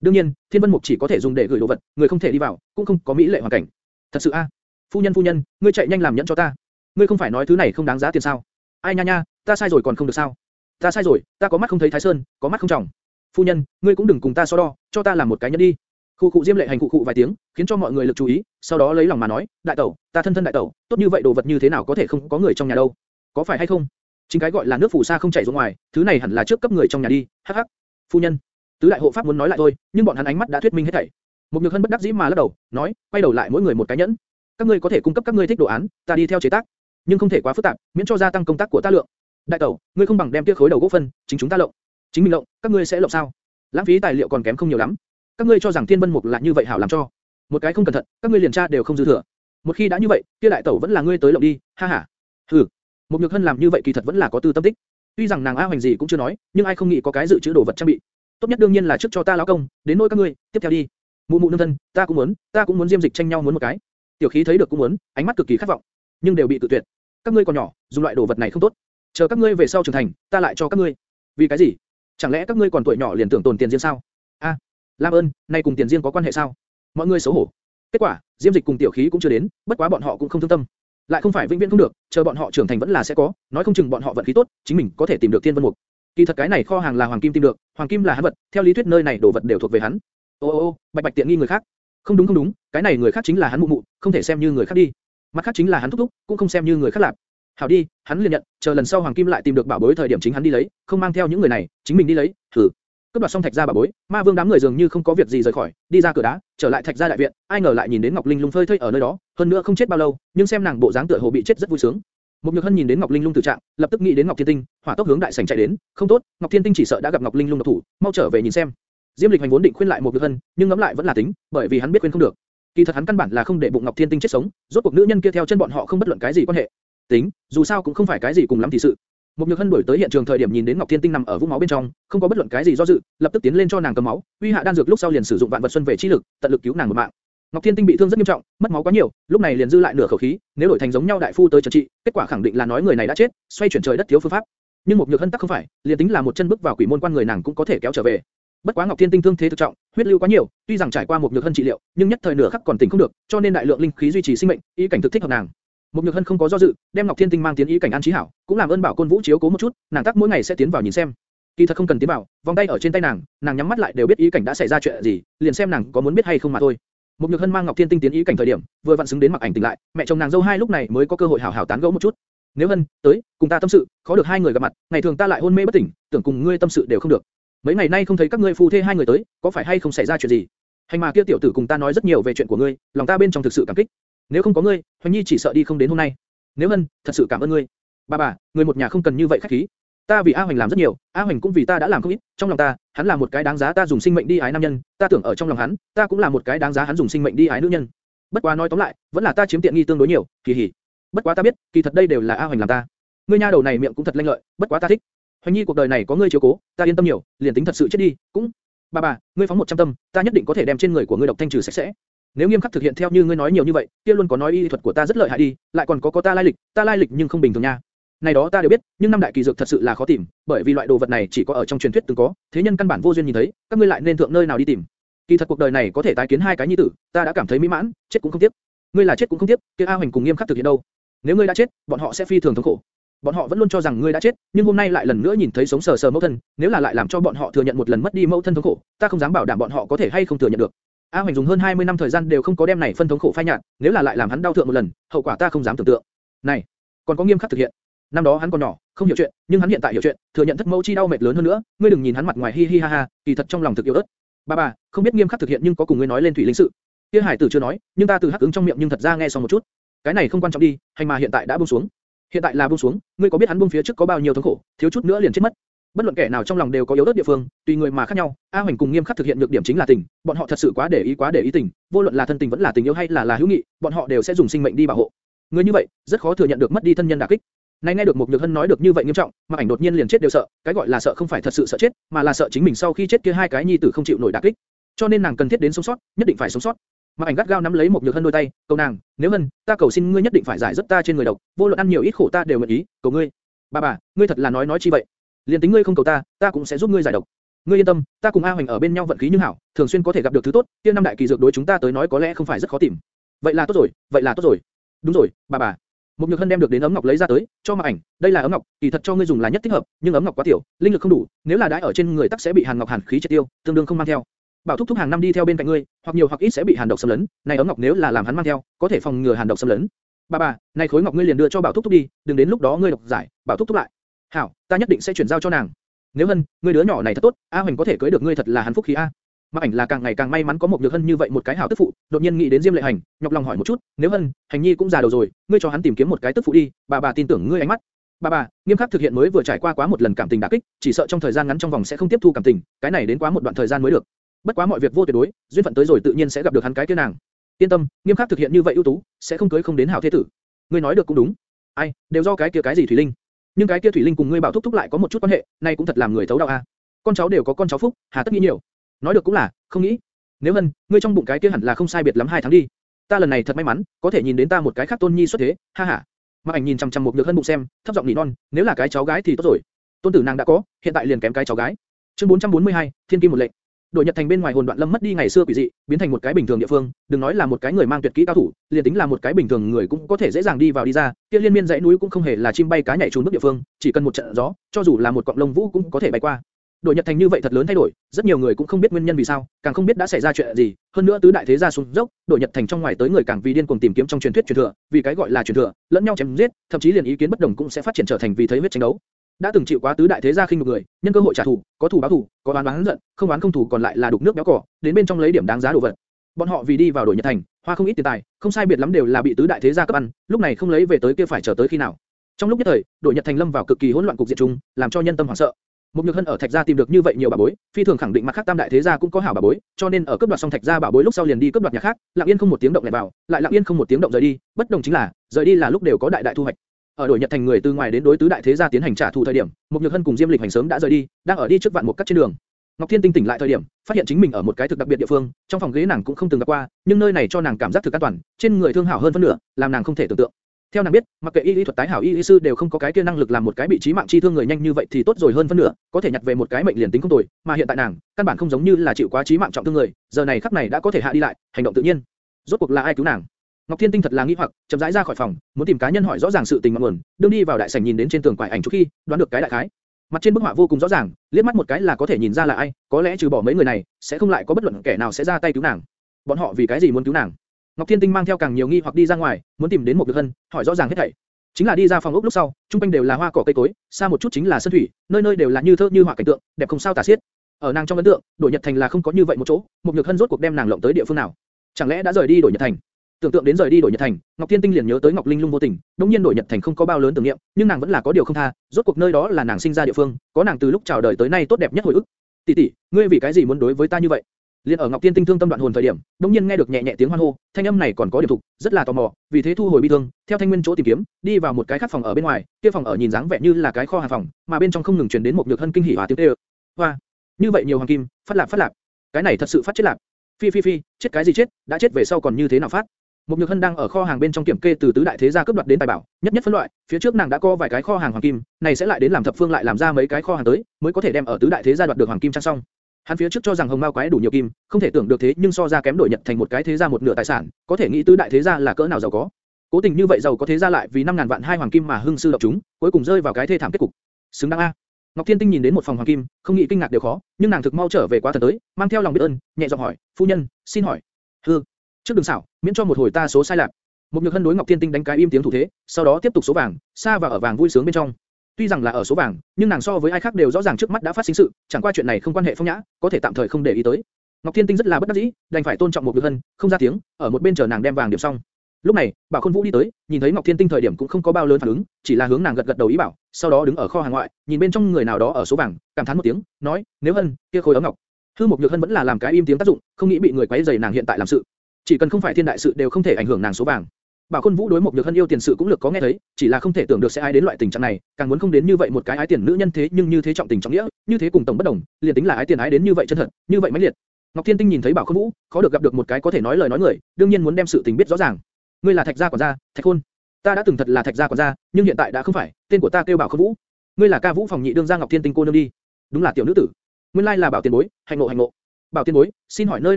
đương nhiên, thiên vân mục chỉ có thể dùng để gửi đồ vật, người không thể đi vào, cũng không có mỹ lệ hoàn cảnh. thật sự a, phu nhân phu nhân, ngươi chạy nhanh làm nhẫn cho ta. ngươi không phải nói thứ này không đáng giá tiền sao? ai nha nha, ta sai rồi còn không được sao? ta sai rồi, ta có mắt không thấy thái sơn, có mắt không trọng. phu nhân, ngươi cũng đừng cùng ta so đo, cho ta làm một cái nhẫn đi. Khu cụ Diêm lệ hành cụ cụ vài tiếng, khiến cho mọi người lực chú ý, sau đó lấy lòng mà nói, đại tẩu, ta thân thân đại tẩu, tốt như vậy đồ vật như thế nào có thể không có người trong nhà đâu? Có phải hay không? Chính cái gọi là nước phù sa không chảy ra ngoài, thứ này hẳn là trước cấp người trong nhà đi, hắc hắc. Phu nhân, tứ đại hộ pháp muốn nói lại thôi, nhưng bọn hắn ánh mắt đã thuyết minh hết thảy. Một nhược hân bất đắc dĩ mà lắc đầu, nói, quay đầu lại mỗi người một cái nhẫn. Các ngươi có thể cung cấp các ngươi thích đồ án, ta đi theo chế tác, nhưng không thể quá phức tạp, miễn cho gia tăng công tác của ta lượng. Đại tẩu, ngươi không bằng đem kia khối đầu gỗ phân, chính chúng ta lộng. Chính mình lộng, các ngươi sẽ lộng sao? Lãng phí tài liệu còn kém không nhiều lắm. Các ngươi cho rằng Thiên Vân Mục là như vậy hảo làm cho? Một cái không cẩn thận, các ngươi liền tra đều không dư thừa. Một khi đã như vậy, kia đại tẩu vẫn là ngươi tới lộng đi, ha ha. Hừ. Một Nhược Hân làm như vậy kỳ thật vẫn là có tư tâm tích. Tuy rằng nàng A Hoành gì cũng chưa nói, nhưng ai không nghĩ có cái dự trữ đồ vật trang bị. Tốt nhất đương nhiên là trước cho ta lão công, đến nỗi các ngươi, tiếp theo đi. Mụ mụ nương thân, ta cũng muốn, ta cũng muốn diêm dịch tranh nhau muốn một cái. Tiểu khí thấy được cũng muốn, ánh mắt cực kỳ khát vọng, nhưng đều bị tự tuyệt. Các ngươi còn nhỏ, dùng loại đồ vật này không tốt. Chờ các ngươi về sau trưởng thành, ta lại cho các ngươi. Vì cái gì? Chẳng lẽ các ngươi còn tuổi nhỏ liền tưởng tồn tiền riêng sao? A, Lam ơn, nay cùng tiền riêng có quan hệ sao? Mọi người xấu hổ. Kết quả, Diêm Dịch cùng Tiểu Khí cũng chưa đến, bất quá bọn họ cũng không thương tâm. Lại không phải vĩnh viễn không được, chờ bọn họ trưởng thành vẫn là sẽ có, nói không chừng bọn họ vận khí tốt, chính mình có thể tìm được Thiên Vân Mục. Kỳ thật cái này kho hàng là Hoàng Kim tìm được, Hoàng Kim là hắn vật, theo lý thuyết nơi này đồ vật đều thuộc về hắn. Ô ô ô, bạch bạch tiện nghi người khác. Không đúng không đúng, cái này người khác chính là hắn mụ mụ, không thể xem như người khác đi. Mặt khác chính là hắn thúc thúc, cũng không xem như người khác làm. Hảo đi, hắn liền nhận, chờ lần sau Hoàng Kim lại tìm được bảo bối thời điểm chính hắn đi lấy, không mang theo những người này, chính mình đi lấy, thử. Cướp đoạt xong thạch gia bà bối, ma vương đám người dường như không có việc gì rời khỏi, đi ra cửa đá, trở lại thạch gia đại viện, ai ngờ lại nhìn đến Ngọc Linh Lung phơi thây ở nơi đó, hơn nữa không chết bao lâu, nhưng xem nàng bộ dáng tựa hồ bị chết rất vui sướng. Một Nhược Hân nhìn đến Ngọc Linh Lung tử trạng, lập tức nghĩ đến Ngọc Thiên Tinh, hỏa tốc hướng đại sảnh chạy đến, không tốt, Ngọc Thiên Tinh chỉ sợ đã gặp Ngọc Linh Lung độc thủ, mau trở về nhìn xem. Diêm Lịch Hành vốn định khuyên lại một Nhược Hân, nhưng ngẫm lại vẫn là tính, bởi vì hắn biết khuyên không được. Kỳ thật hắn căn bản là không để bụng Ngọc Thiên Tinh chết sống, rốt cuộc nữ nhân kia theo chân bọn họ không bất luận cái gì quan hệ. Tính, dù sao cũng không phải cái gì cùng lắm thì sự. Một Nhược Hân đuổi tới hiện trường thời điểm nhìn đến Ngọc Thiên Tinh nằm ở vũng máu bên trong, không có bất luận cái gì do dự, lập tức tiến lên cho nàng cầm máu, uy hạ đan dược lúc sau liền sử dụng vạn vật xuân về chi lực, tận lực cứu nàng một mạng. Ngọc Thiên Tinh bị thương rất nghiêm trọng, mất máu quá nhiều, lúc này liền dư lại nửa khẩu khí, nếu đổi thành giống nhau đại phu tới trần trị, kết quả khẳng định là nói người này đã chết, xoay chuyển trời đất thiếu phương pháp. Nhưng một Nhược Hân tắc không phải, liền tính là một chân bước vào quỷ môn quan người nàng cũng có thể kéo trở về. Bất quá Ngọc Thiên Tinh thương thế thực trọng, huyết lưu quá nhiều, tuy rằng trải qua một Nhược Hân trị liệu, nhưng nhất thời nửa khắc còn tỉnh không được, cho nên đại lượng linh khí duy trì sinh mệnh, ý cảnh thực thích hợp nàng. Một Nhược Hân không có do dự, đem Ngọc Thiên Tinh mang tiến ý cảnh an trí hảo, cũng làm ơn bảo Côn Vũ chiếu cố một chút, nàng tắc mỗi ngày sẽ tiến vào nhìn xem. Kỳ thật không cần tiến vào, vòng tay ở trên tay nàng, nàng nhắm mắt lại đều biết ý cảnh đã xảy ra chuyện gì, liền xem nàng có muốn biết hay không mà thôi. Một Nhược Hân mang Ngọc Thiên Tinh tiến ý cảnh thời điểm, vừa vặn xứng đến mặc ảnh tỉnh lại, mẹ chồng nàng dâu hai lúc này mới có cơ hội hảo hảo tán gẫu một chút. Nếu Hân, tới, cùng ta tâm sự, khó được hai người gặp mặt, ngày thường ta lại hôn mê bất tỉnh, tưởng cùng ngươi tâm sự đều không được. Mấy ngày nay không thấy các ngươi phu thê hai người tới, có phải hay không xảy ra chuyện gì? Hành mà kia tiểu tử cùng ta nói rất nhiều về chuyện của ngươi, lòng ta bên trong thực sự cảm kích. Nếu không có ngươi, Hoành Nhi chỉ sợ đi không đến hôm nay. Nếu Hân, thật sự cảm ơn ngươi. Bà bà, người một nhà không cần như vậy khách khí. Ta vì A Hoành làm rất nhiều, A Hoành cũng vì ta đã làm không ít, trong lòng ta, hắn là một cái đáng giá ta dùng sinh mệnh đi ái nam nhân, ta tưởng ở trong lòng hắn, ta cũng là một cái đáng giá hắn dùng sinh mệnh đi ái nữ nhân. Bất quá nói tóm lại, vẫn là ta chiếm tiện nghi tương đối nhiều, kỳ hỉ. Bất quá ta biết, kỳ thật đây đều là A Hoành làm ta. Ngươi nha đầu này miệng cũng thật lanh lợi, bất quá ta thích. Hoành Nhi cuộc đời này có ngươi chiếu cố, ta yên tâm nhiều, liền tính thật sự chết đi, cũng. Bà bà, ngươi phóng một trăm tâm, ta nhất định có thể đem trên người của ngươi độc thanh trừ sạch sẽ. Nếu nghiêm khắc thực hiện theo như ngươi nói nhiều như vậy, kia luôn có nói y thuật của ta rất lợi hại đi, lại còn có có ta lai lịch, ta lai lịch nhưng không bình thường nha. Này đó ta đều biết, nhưng năm đại kỳ dược thật sự là khó tìm, bởi vì loại đồ vật này chỉ có ở trong truyền thuyết từng có, thế nhân căn bản vô duyên nhìn thấy, các ngươi lại nên thượng nơi nào đi tìm. Kỳ thật cuộc đời này có thể tái kiến hai cái nhi tử, ta đã cảm thấy mỹ mãn, chết cũng không tiếc. Ngươi là chết cũng không tiếc, kia A Hoành cùng nghiêm khắc thực hiện đâu. Nếu ngươi đã chết, bọn họ sẽ phi thường thống khổ. Bọn họ vẫn luôn cho rằng ngươi đã chết, nhưng hôm nay lại lần nữa nhìn thấy sống sờ sờ mẫu thân, nếu là lại làm cho bọn họ thừa nhận một lần mất đi mẫu thân thống khổ, ta không dám bảo đảm bọn họ có thể hay không thừa nhận được. A Hoành dùng hơn 20 năm thời gian đều không có đem này phân thống khổ phai nhạt, nếu là lại làm hắn đau thượng một lần, hậu quả ta không dám tưởng tượng. Này, còn có nghiêm khắc thực hiện. Năm đó hắn còn nhỏ, không hiểu chuyện, nhưng hắn hiện tại hiểu chuyện, thừa nhận thất mẫu chi đau mệt lớn hơn nữa, ngươi đừng nhìn hắn mặt ngoài hi hi ha ha, kỳ thật trong lòng thực yêu ớt. Ba bà, không biết nghiêm khắc thực hiện nhưng có cùng ngươi nói lên thủy linh sự. Kia Hải Tử chưa nói, nhưng ta từ hắc ứng trong miệng nhưng thật ra nghe xong một chút. Cái này không quan trọng đi, hành mà hiện tại đã buông xuống. Hiện tại là buông xuống, ngươi có biết hắn buông phía trước có bao nhiêu thống khổ, thiếu chút nữa liền chết mất. Bất luận kẻ nào trong lòng đều có yếu ớt địa phương, tùy người mà khác nhau. A Hoành cùng nghiêm khắc thực hiện được điểm chính là tình, bọn họ thật sự quá để ý quá để ý tình, vô luận là thân tình vẫn là tình yêu hay là là hữu nghị, bọn họ đều sẽ dùng sinh mệnh đi bảo hộ. Người như vậy, rất khó thừa nhận được mất đi thân nhân đả kích. Nay nghe được một Nhược Hân nói được như vậy nghiêm trọng, mà ảnh đột nhiên liền chết đều sợ, cái gọi là sợ không phải thật sự sợ chết, mà là sợ chính mình sau khi chết kia hai cái nhi tử không chịu nổi đả kích. Cho nên nàng cần thiết đến sống sót, nhất định phải sống sót. Mà ảnh gắt gao nắm lấy một Nhược Hân đôi tay, cầu nàng, nếu Hân, ta cầu xin ngươi nhất định phải giải rất ta trên người độc, vô luận ăn nhiều ít khổ ta đều nguyện ý, cầu ngươi. Bà bà, ngươi thật là nói nói chi vậy? Liên tính ngươi không cầu ta, ta cũng sẽ giúp ngươi giải độc. Ngươi yên tâm, ta cùng A Hoành ở bên nhau vận khí như hảo, thường xuyên có thể gặp được thứ tốt, kia năm đại kỳ dược đối chúng ta tới nói có lẽ không phải rất khó tìm. Vậy là tốt rồi, vậy là tốt rồi. Đúng rồi, bà bà. Một Nhược Hân đem được đến ấm ngọc lấy ra tới, cho mặc Ảnh, đây là ấm ngọc, kỳ thật cho ngươi dùng là nhất thích hợp, nhưng ấm ngọc quá tiểu, linh lực không đủ, nếu là đãi ở trên người tắc sẽ bị hàn ngọc hàn khí triệt tiêu, tương đương không mang theo. Bảo thúc thúc hàng năm đi theo bên cạnh ngươi, hoặc nhiều hoặc ít sẽ bị hàn độc xâm lấn, này ấm ngọc nếu là làm hắn mang theo, có thể phòng ngừa hàn độc xâm lấn. Bà bà, này khối ngọc ngươi liền đưa cho Bảo thúc thúc đi, đừng đến lúc đó ngươi độc giải, Bảo thúc thúc lại. Hảo, ta nhất định sẽ chuyển giao cho nàng. Nếu Hân, ngươi đứa nhỏ này thật tốt, A Hoành có thể cưới được ngươi thật là hắn phúc khí a. Mạc Ảnh là càng ngày càng may mắn có một nhược hân như vậy một cái hảo tức phụ, đột nhiên nghĩ đến Diêm Lệ Hành, nhọc lòng hỏi một chút, nếu Hân, Hành Nhi cũng già đầu rồi, ngươi cho hắn tìm kiếm một cái tức phụ đi, bà bà tin tưởng ngươi ánh mắt. Bà bà, nghiêm khắc thực hiện mới vừa trải qua quá một lần cảm tình đả kích, chỉ sợ trong thời gian ngắn trong vòng sẽ không tiếp thu cảm tình, cái này đến quá một đoạn thời gian mới được. Bất quá mọi việc vô tuyệt đối, duyên phận tới rồi tự nhiên sẽ gặp được hắn cái kia nàng. Yên tâm, nghiêm khắc thực hiện như vậy ưu tú, sẽ không cưới không đến hảo thế tử. Ngươi nói được cũng đúng. Ai, đều do cái kia cái gì thủy linh. Nhưng cái kia thủy linh cùng ngươi bảo thúc thúc lại có một chút quan hệ, này cũng thật làm người thấu đạo a. Con cháu đều có con cháu phúc, hà tất nghĩ nhiều. Nói được cũng là, không nghĩ. Nếu hân, ngươi trong bụng cái kia hẳn là không sai biệt lắm hai tháng đi. Ta lần này thật may mắn, có thể nhìn đến ta một cái khác tôn nhi xuất thế, ha ha. Mà ảnh nhìn chăm chăm một nhược hân bụng xem, thấp giọng nỉ non, nếu là cái cháu gái thì tốt rồi. Tôn tử nàng đã có, hiện tại liền kém cái cháu gái. Chương 442, Thiên Kim một lệnh. Đội Nhật Thành bên ngoài hồn đoạn lâm mất đi ngày xưa quỷ dị, biến thành một cái bình thường địa phương, đừng nói là một cái người mang tuyệt kỹ cao thủ, liền tính là một cái bình thường người cũng có thể dễ dàng đi vào đi ra, kia liên miên dãy núi cũng không hề là chim bay cá nhảy trốn bước địa phương, chỉ cần một trận gió, cho dù là một cọng lông vũ cũng có thể bay qua. Đội Nhật Thành như vậy thật lớn thay đổi, rất nhiều người cũng không biết nguyên nhân vì sao, càng không biết đã xảy ra chuyện gì. Hơn nữa tứ đại thế gia xuống dốc, Đội Nhật Thành trong ngoài tới người càng vì điên cuồng tìm kiếm trong truyền thuyết truyền thừa, vì cái gọi là truyền thừa, lẫn nhau chém giết, thậm chí liền ý kiến bất đồng cũng sẽ phát triển trở thành vì thấy huyết tranh đấu. Đã từng chịu quá tứ đại thế gia khinh nhục người, nhân cơ hội trả thù, có thù báo thù, có oán oán giận, không oán không thù còn lại là đục nước béo cỏ, đến bên trong lấy điểm đáng giá đồ vật. Bọn họ vì đi vào Đội Nhật Thành, hoa không ít tiền tài, không sai biệt lắm đều là bị tứ đại thế gia cấp ăn, lúc này không lấy về tới kia phải chờ tới khi nào? Trong lúc nhất thời, Đội Nhật Thành lâm vào cực kỳ hỗn loạn cục diện chung, làm cho nhân tâm hoảng sợ. Một Nhược Hân ở Thạch gia tìm được như vậy nhiều bảo bối, phi thường khẳng định mặt khác tam đại thế gia cũng có hảo bảo bối, cho nên ở cướp đoạt xong Thạch gia bảo bối lúc sau liền đi cướp đoạt nhà khác, lặng yên không một tiếng động lẻn vào, lại lặng yên không một tiếng động rời đi, bất đồng chính là, rời đi là lúc đều có đại đại thu hoạch. Ở đổi Nhật thành người từ ngoài đến đối tứ đại thế gia tiến hành trả thù thời điểm, Một Nhược Hân cùng Diêm Lịch hành sớm đã rời đi, đang ở đi trước vạn một cắt trên đường. Ngọc Thiên tinh tỉnh lại thời điểm, phát hiện chính mình ở một cái thực đặc biệt địa phương, trong phòng ghế nàng cũng không từng gặp qua, nhưng nơi này cho nàng cảm giác thực an toàn, trên người thương hảo hơn phân nửa, làm nàng không thể tưởng tượng. Theo nàng biết, mặc kệ y lý thuật tái hảo y lý sư đều không có cái kia năng lực làm một cái bị trí mạng chi thương người nhanh như vậy thì tốt rồi hơn phân nửa, có thể nhặt về một cái mệnh liền tính không tồi, mà hiện tại nàng, căn bản không giống như là chịu quá trí mạng trọng thương người, giờ này khắc này đã có thể hạ đi lại, hành động tự nhiên. Rốt cuộc là ai cứu nàng? Ngọc Thiên Tinh thật là nghi hoặc, chậm rãi ra khỏi phòng, muốn tìm cá nhân hỏi rõ ràng sự tình ngọn nguồn, đương đi vào đại sảnh nhìn đến trên tường quải ảnh chút khi, đoán được cái đại khái. Mặt trên bức họa vô cùng rõ ràng, liếc mắt một cái là có thể nhìn ra là ai, có lẽ trừ bỏ mấy người này, sẽ không lại có bất luận kẻ nào sẽ ra tay cứu nàng. Bọn họ vì cái gì muốn cứu nàng? Ngọc Thiên Tinh mang theo càng nhiều nghi hoặc đi ra ngoài, muốn tìm đến một Nhược Hân, hỏi rõ ràng hết thảy. Chính là đi ra phòng ốc lúc sau, trung quanh đều là hoa cỏ cây cối, xa một chút chính là sơn thủy, nơi nơi đều là như thơ như họa cảnh tượng, đẹp không sao tả xiết. Ở nàng trong ấn tượng, Đổi Nhật Thành là không có như vậy một chỗ, một Nhược Hân rốt cuộc đem nàng lộng tới địa phương nào? Chẳng lẽ đã rời đi Đổi Nhật Thành? Tưởng tượng đến rời đi Đổi Nhật Thành, Ngọc Thiên Tinh liền nhớ tới Ngọc Linh Lung vô tình, đống nhiên Đổi Nhật Thành không có bao lớn tưởng niệm, nhưng nàng vẫn là có điều không tha, rốt cuộc nơi đó là nàng sinh ra địa phương, có nàng từ lúc chào đời tới nay tốt đẹp nhất hồi ức. Tỷ tỷ, ngươi vì cái gì muốn đối với ta như vậy? Liên ở Ngọc Thiên Tinh thương tâm đoạn hồn thời điểm, đống nhiên nghe được nhẹ nhẹ tiếng hoan hô, thanh âm này còn có điểm thục, rất là tò mò, vì thế thu hồi bi thương, theo thanh nguyên chỗ tìm kiếm, đi vào một cái khác phòng ở bên ngoài, kia phòng ở nhìn dáng vẻ như là cái kho hàng phòng, mà bên trong không ngừng truyền đến một nhược hân kinh hỉ hòa tiếng kêu. Hoa, như vậy nhiều hoàng kim, phát lạc phát lạc, cái này thật sự phát chết lạc. Phi phi phi, chết cái gì chết, đã chết về sau còn như thế nào phát? Một nhược hân đang ở kho hàng bên trong kiểm kê từ tứ đại thế gia cướp đoạt đến tài bảo, nhất nhất phân loại, phía trước nàng đã có vài cái kho hàng hoàng kim, này sẽ lại đến làm thập phương lại làm ra mấy cái kho hàng tới, mới có thể đem ở tứ đại thế gia đoạt được hoàng kim trang xong. Hắn phía trước cho rằng hồng mao quái đủ nhiều kim, không thể tưởng được thế nhưng so ra kém đổi nhật thành một cái thế gia một nửa tài sản, có thể nghĩ tứ đại thế gia là cỡ nào giàu có. Cố tình như vậy giàu có thế gia lại vì 5000 vạn hai hoàng kim mà hưng sư động chúng, cuối cùng rơi vào cái thê thảm kết cục. Xứng đáng a. Ngọc Thiên Tinh nhìn đến một phòng hoàng kim, không nghĩ kinh ngạc đều khó, nhưng nàng thực mau trở về quá thần tới, mang theo lòng biết ơn, nhẹ giọng hỏi, phu nhân, xin hỏi. Hừ, trước đừng xảo, miễn cho một hồi ta số sai lạc. Một nhược hân đối Ngọc Thiên Tinh đánh cái im tiếng thủ thế, sau đó tiếp tục số vàng, xa và ở vàng vui sướng bên trong. Tuy rằng là ở số vàng, nhưng nàng so với ai khác đều rõ ràng trước mắt đã phát sinh sự, chẳng qua chuyện này không quan hệ phong nhã, có thể tạm thời không để ý tới. Ngọc Thiên Tinh rất là bất đắc dĩ, đành phải tôn trọng một nhược hân, không ra tiếng, ở một bên chờ nàng đem vàng điểm xong. Lúc này, Bảo Khôn Vũ đi tới, nhìn thấy Ngọc Thiên Tinh thời điểm cũng không có bao lớn phản ứng, chỉ là hướng nàng gật gật đầu ý bảo, sau đó đứng ở kho hàng ngoại, nhìn bên trong người nào đó ở số vàng, cảm thán một tiếng, nói, nếu hân, kia khối ấm ngọc. Hư Mộc Nhược Hân vẫn là làm cái im tiếng tác dụng, không nghĩ bị người quấy rầy nàng hiện tại làm sự. Chỉ cần không phải thiên đại sự đều không thể ảnh hưởng nàng số vàng. Bảo Khôn Vũ đối một Nhược Hân yêu tiền sự cũng lực có nghe thấy, chỉ là không thể tưởng được sẽ ai đến loại tình trạng này, càng muốn không đến như vậy một cái ái tiền nữ nhân thế nhưng như thế trọng tình trọng nghĩa, như thế cùng tổng bất đồng, liền tính là ái tiền ái đến như vậy chân thật, như vậy mãnh liệt. Ngọc Thiên Tinh nhìn thấy Bảo Khôn Vũ, khó được gặp được một cái có thể nói lời nói người, đương nhiên muốn đem sự tình biết rõ ràng. Ngươi là Thạch gia quản gia, Thạch Khôn. Ta đã từng thật là Thạch gia quản gia, nhưng hiện tại đã không phải, tên của ta kêu Bảo Khôn Vũ. Ngươi là ca vũ phòng nhị đương gia Ngọc Thiên Tinh cô nương đi. Đúng là tiểu nữ tử. Nguyên lai là Bảo Tiền Bối, hành ngộ hành ngộ. Bảo Tiền Bối, xin hỏi nơi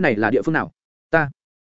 này là địa phương nào?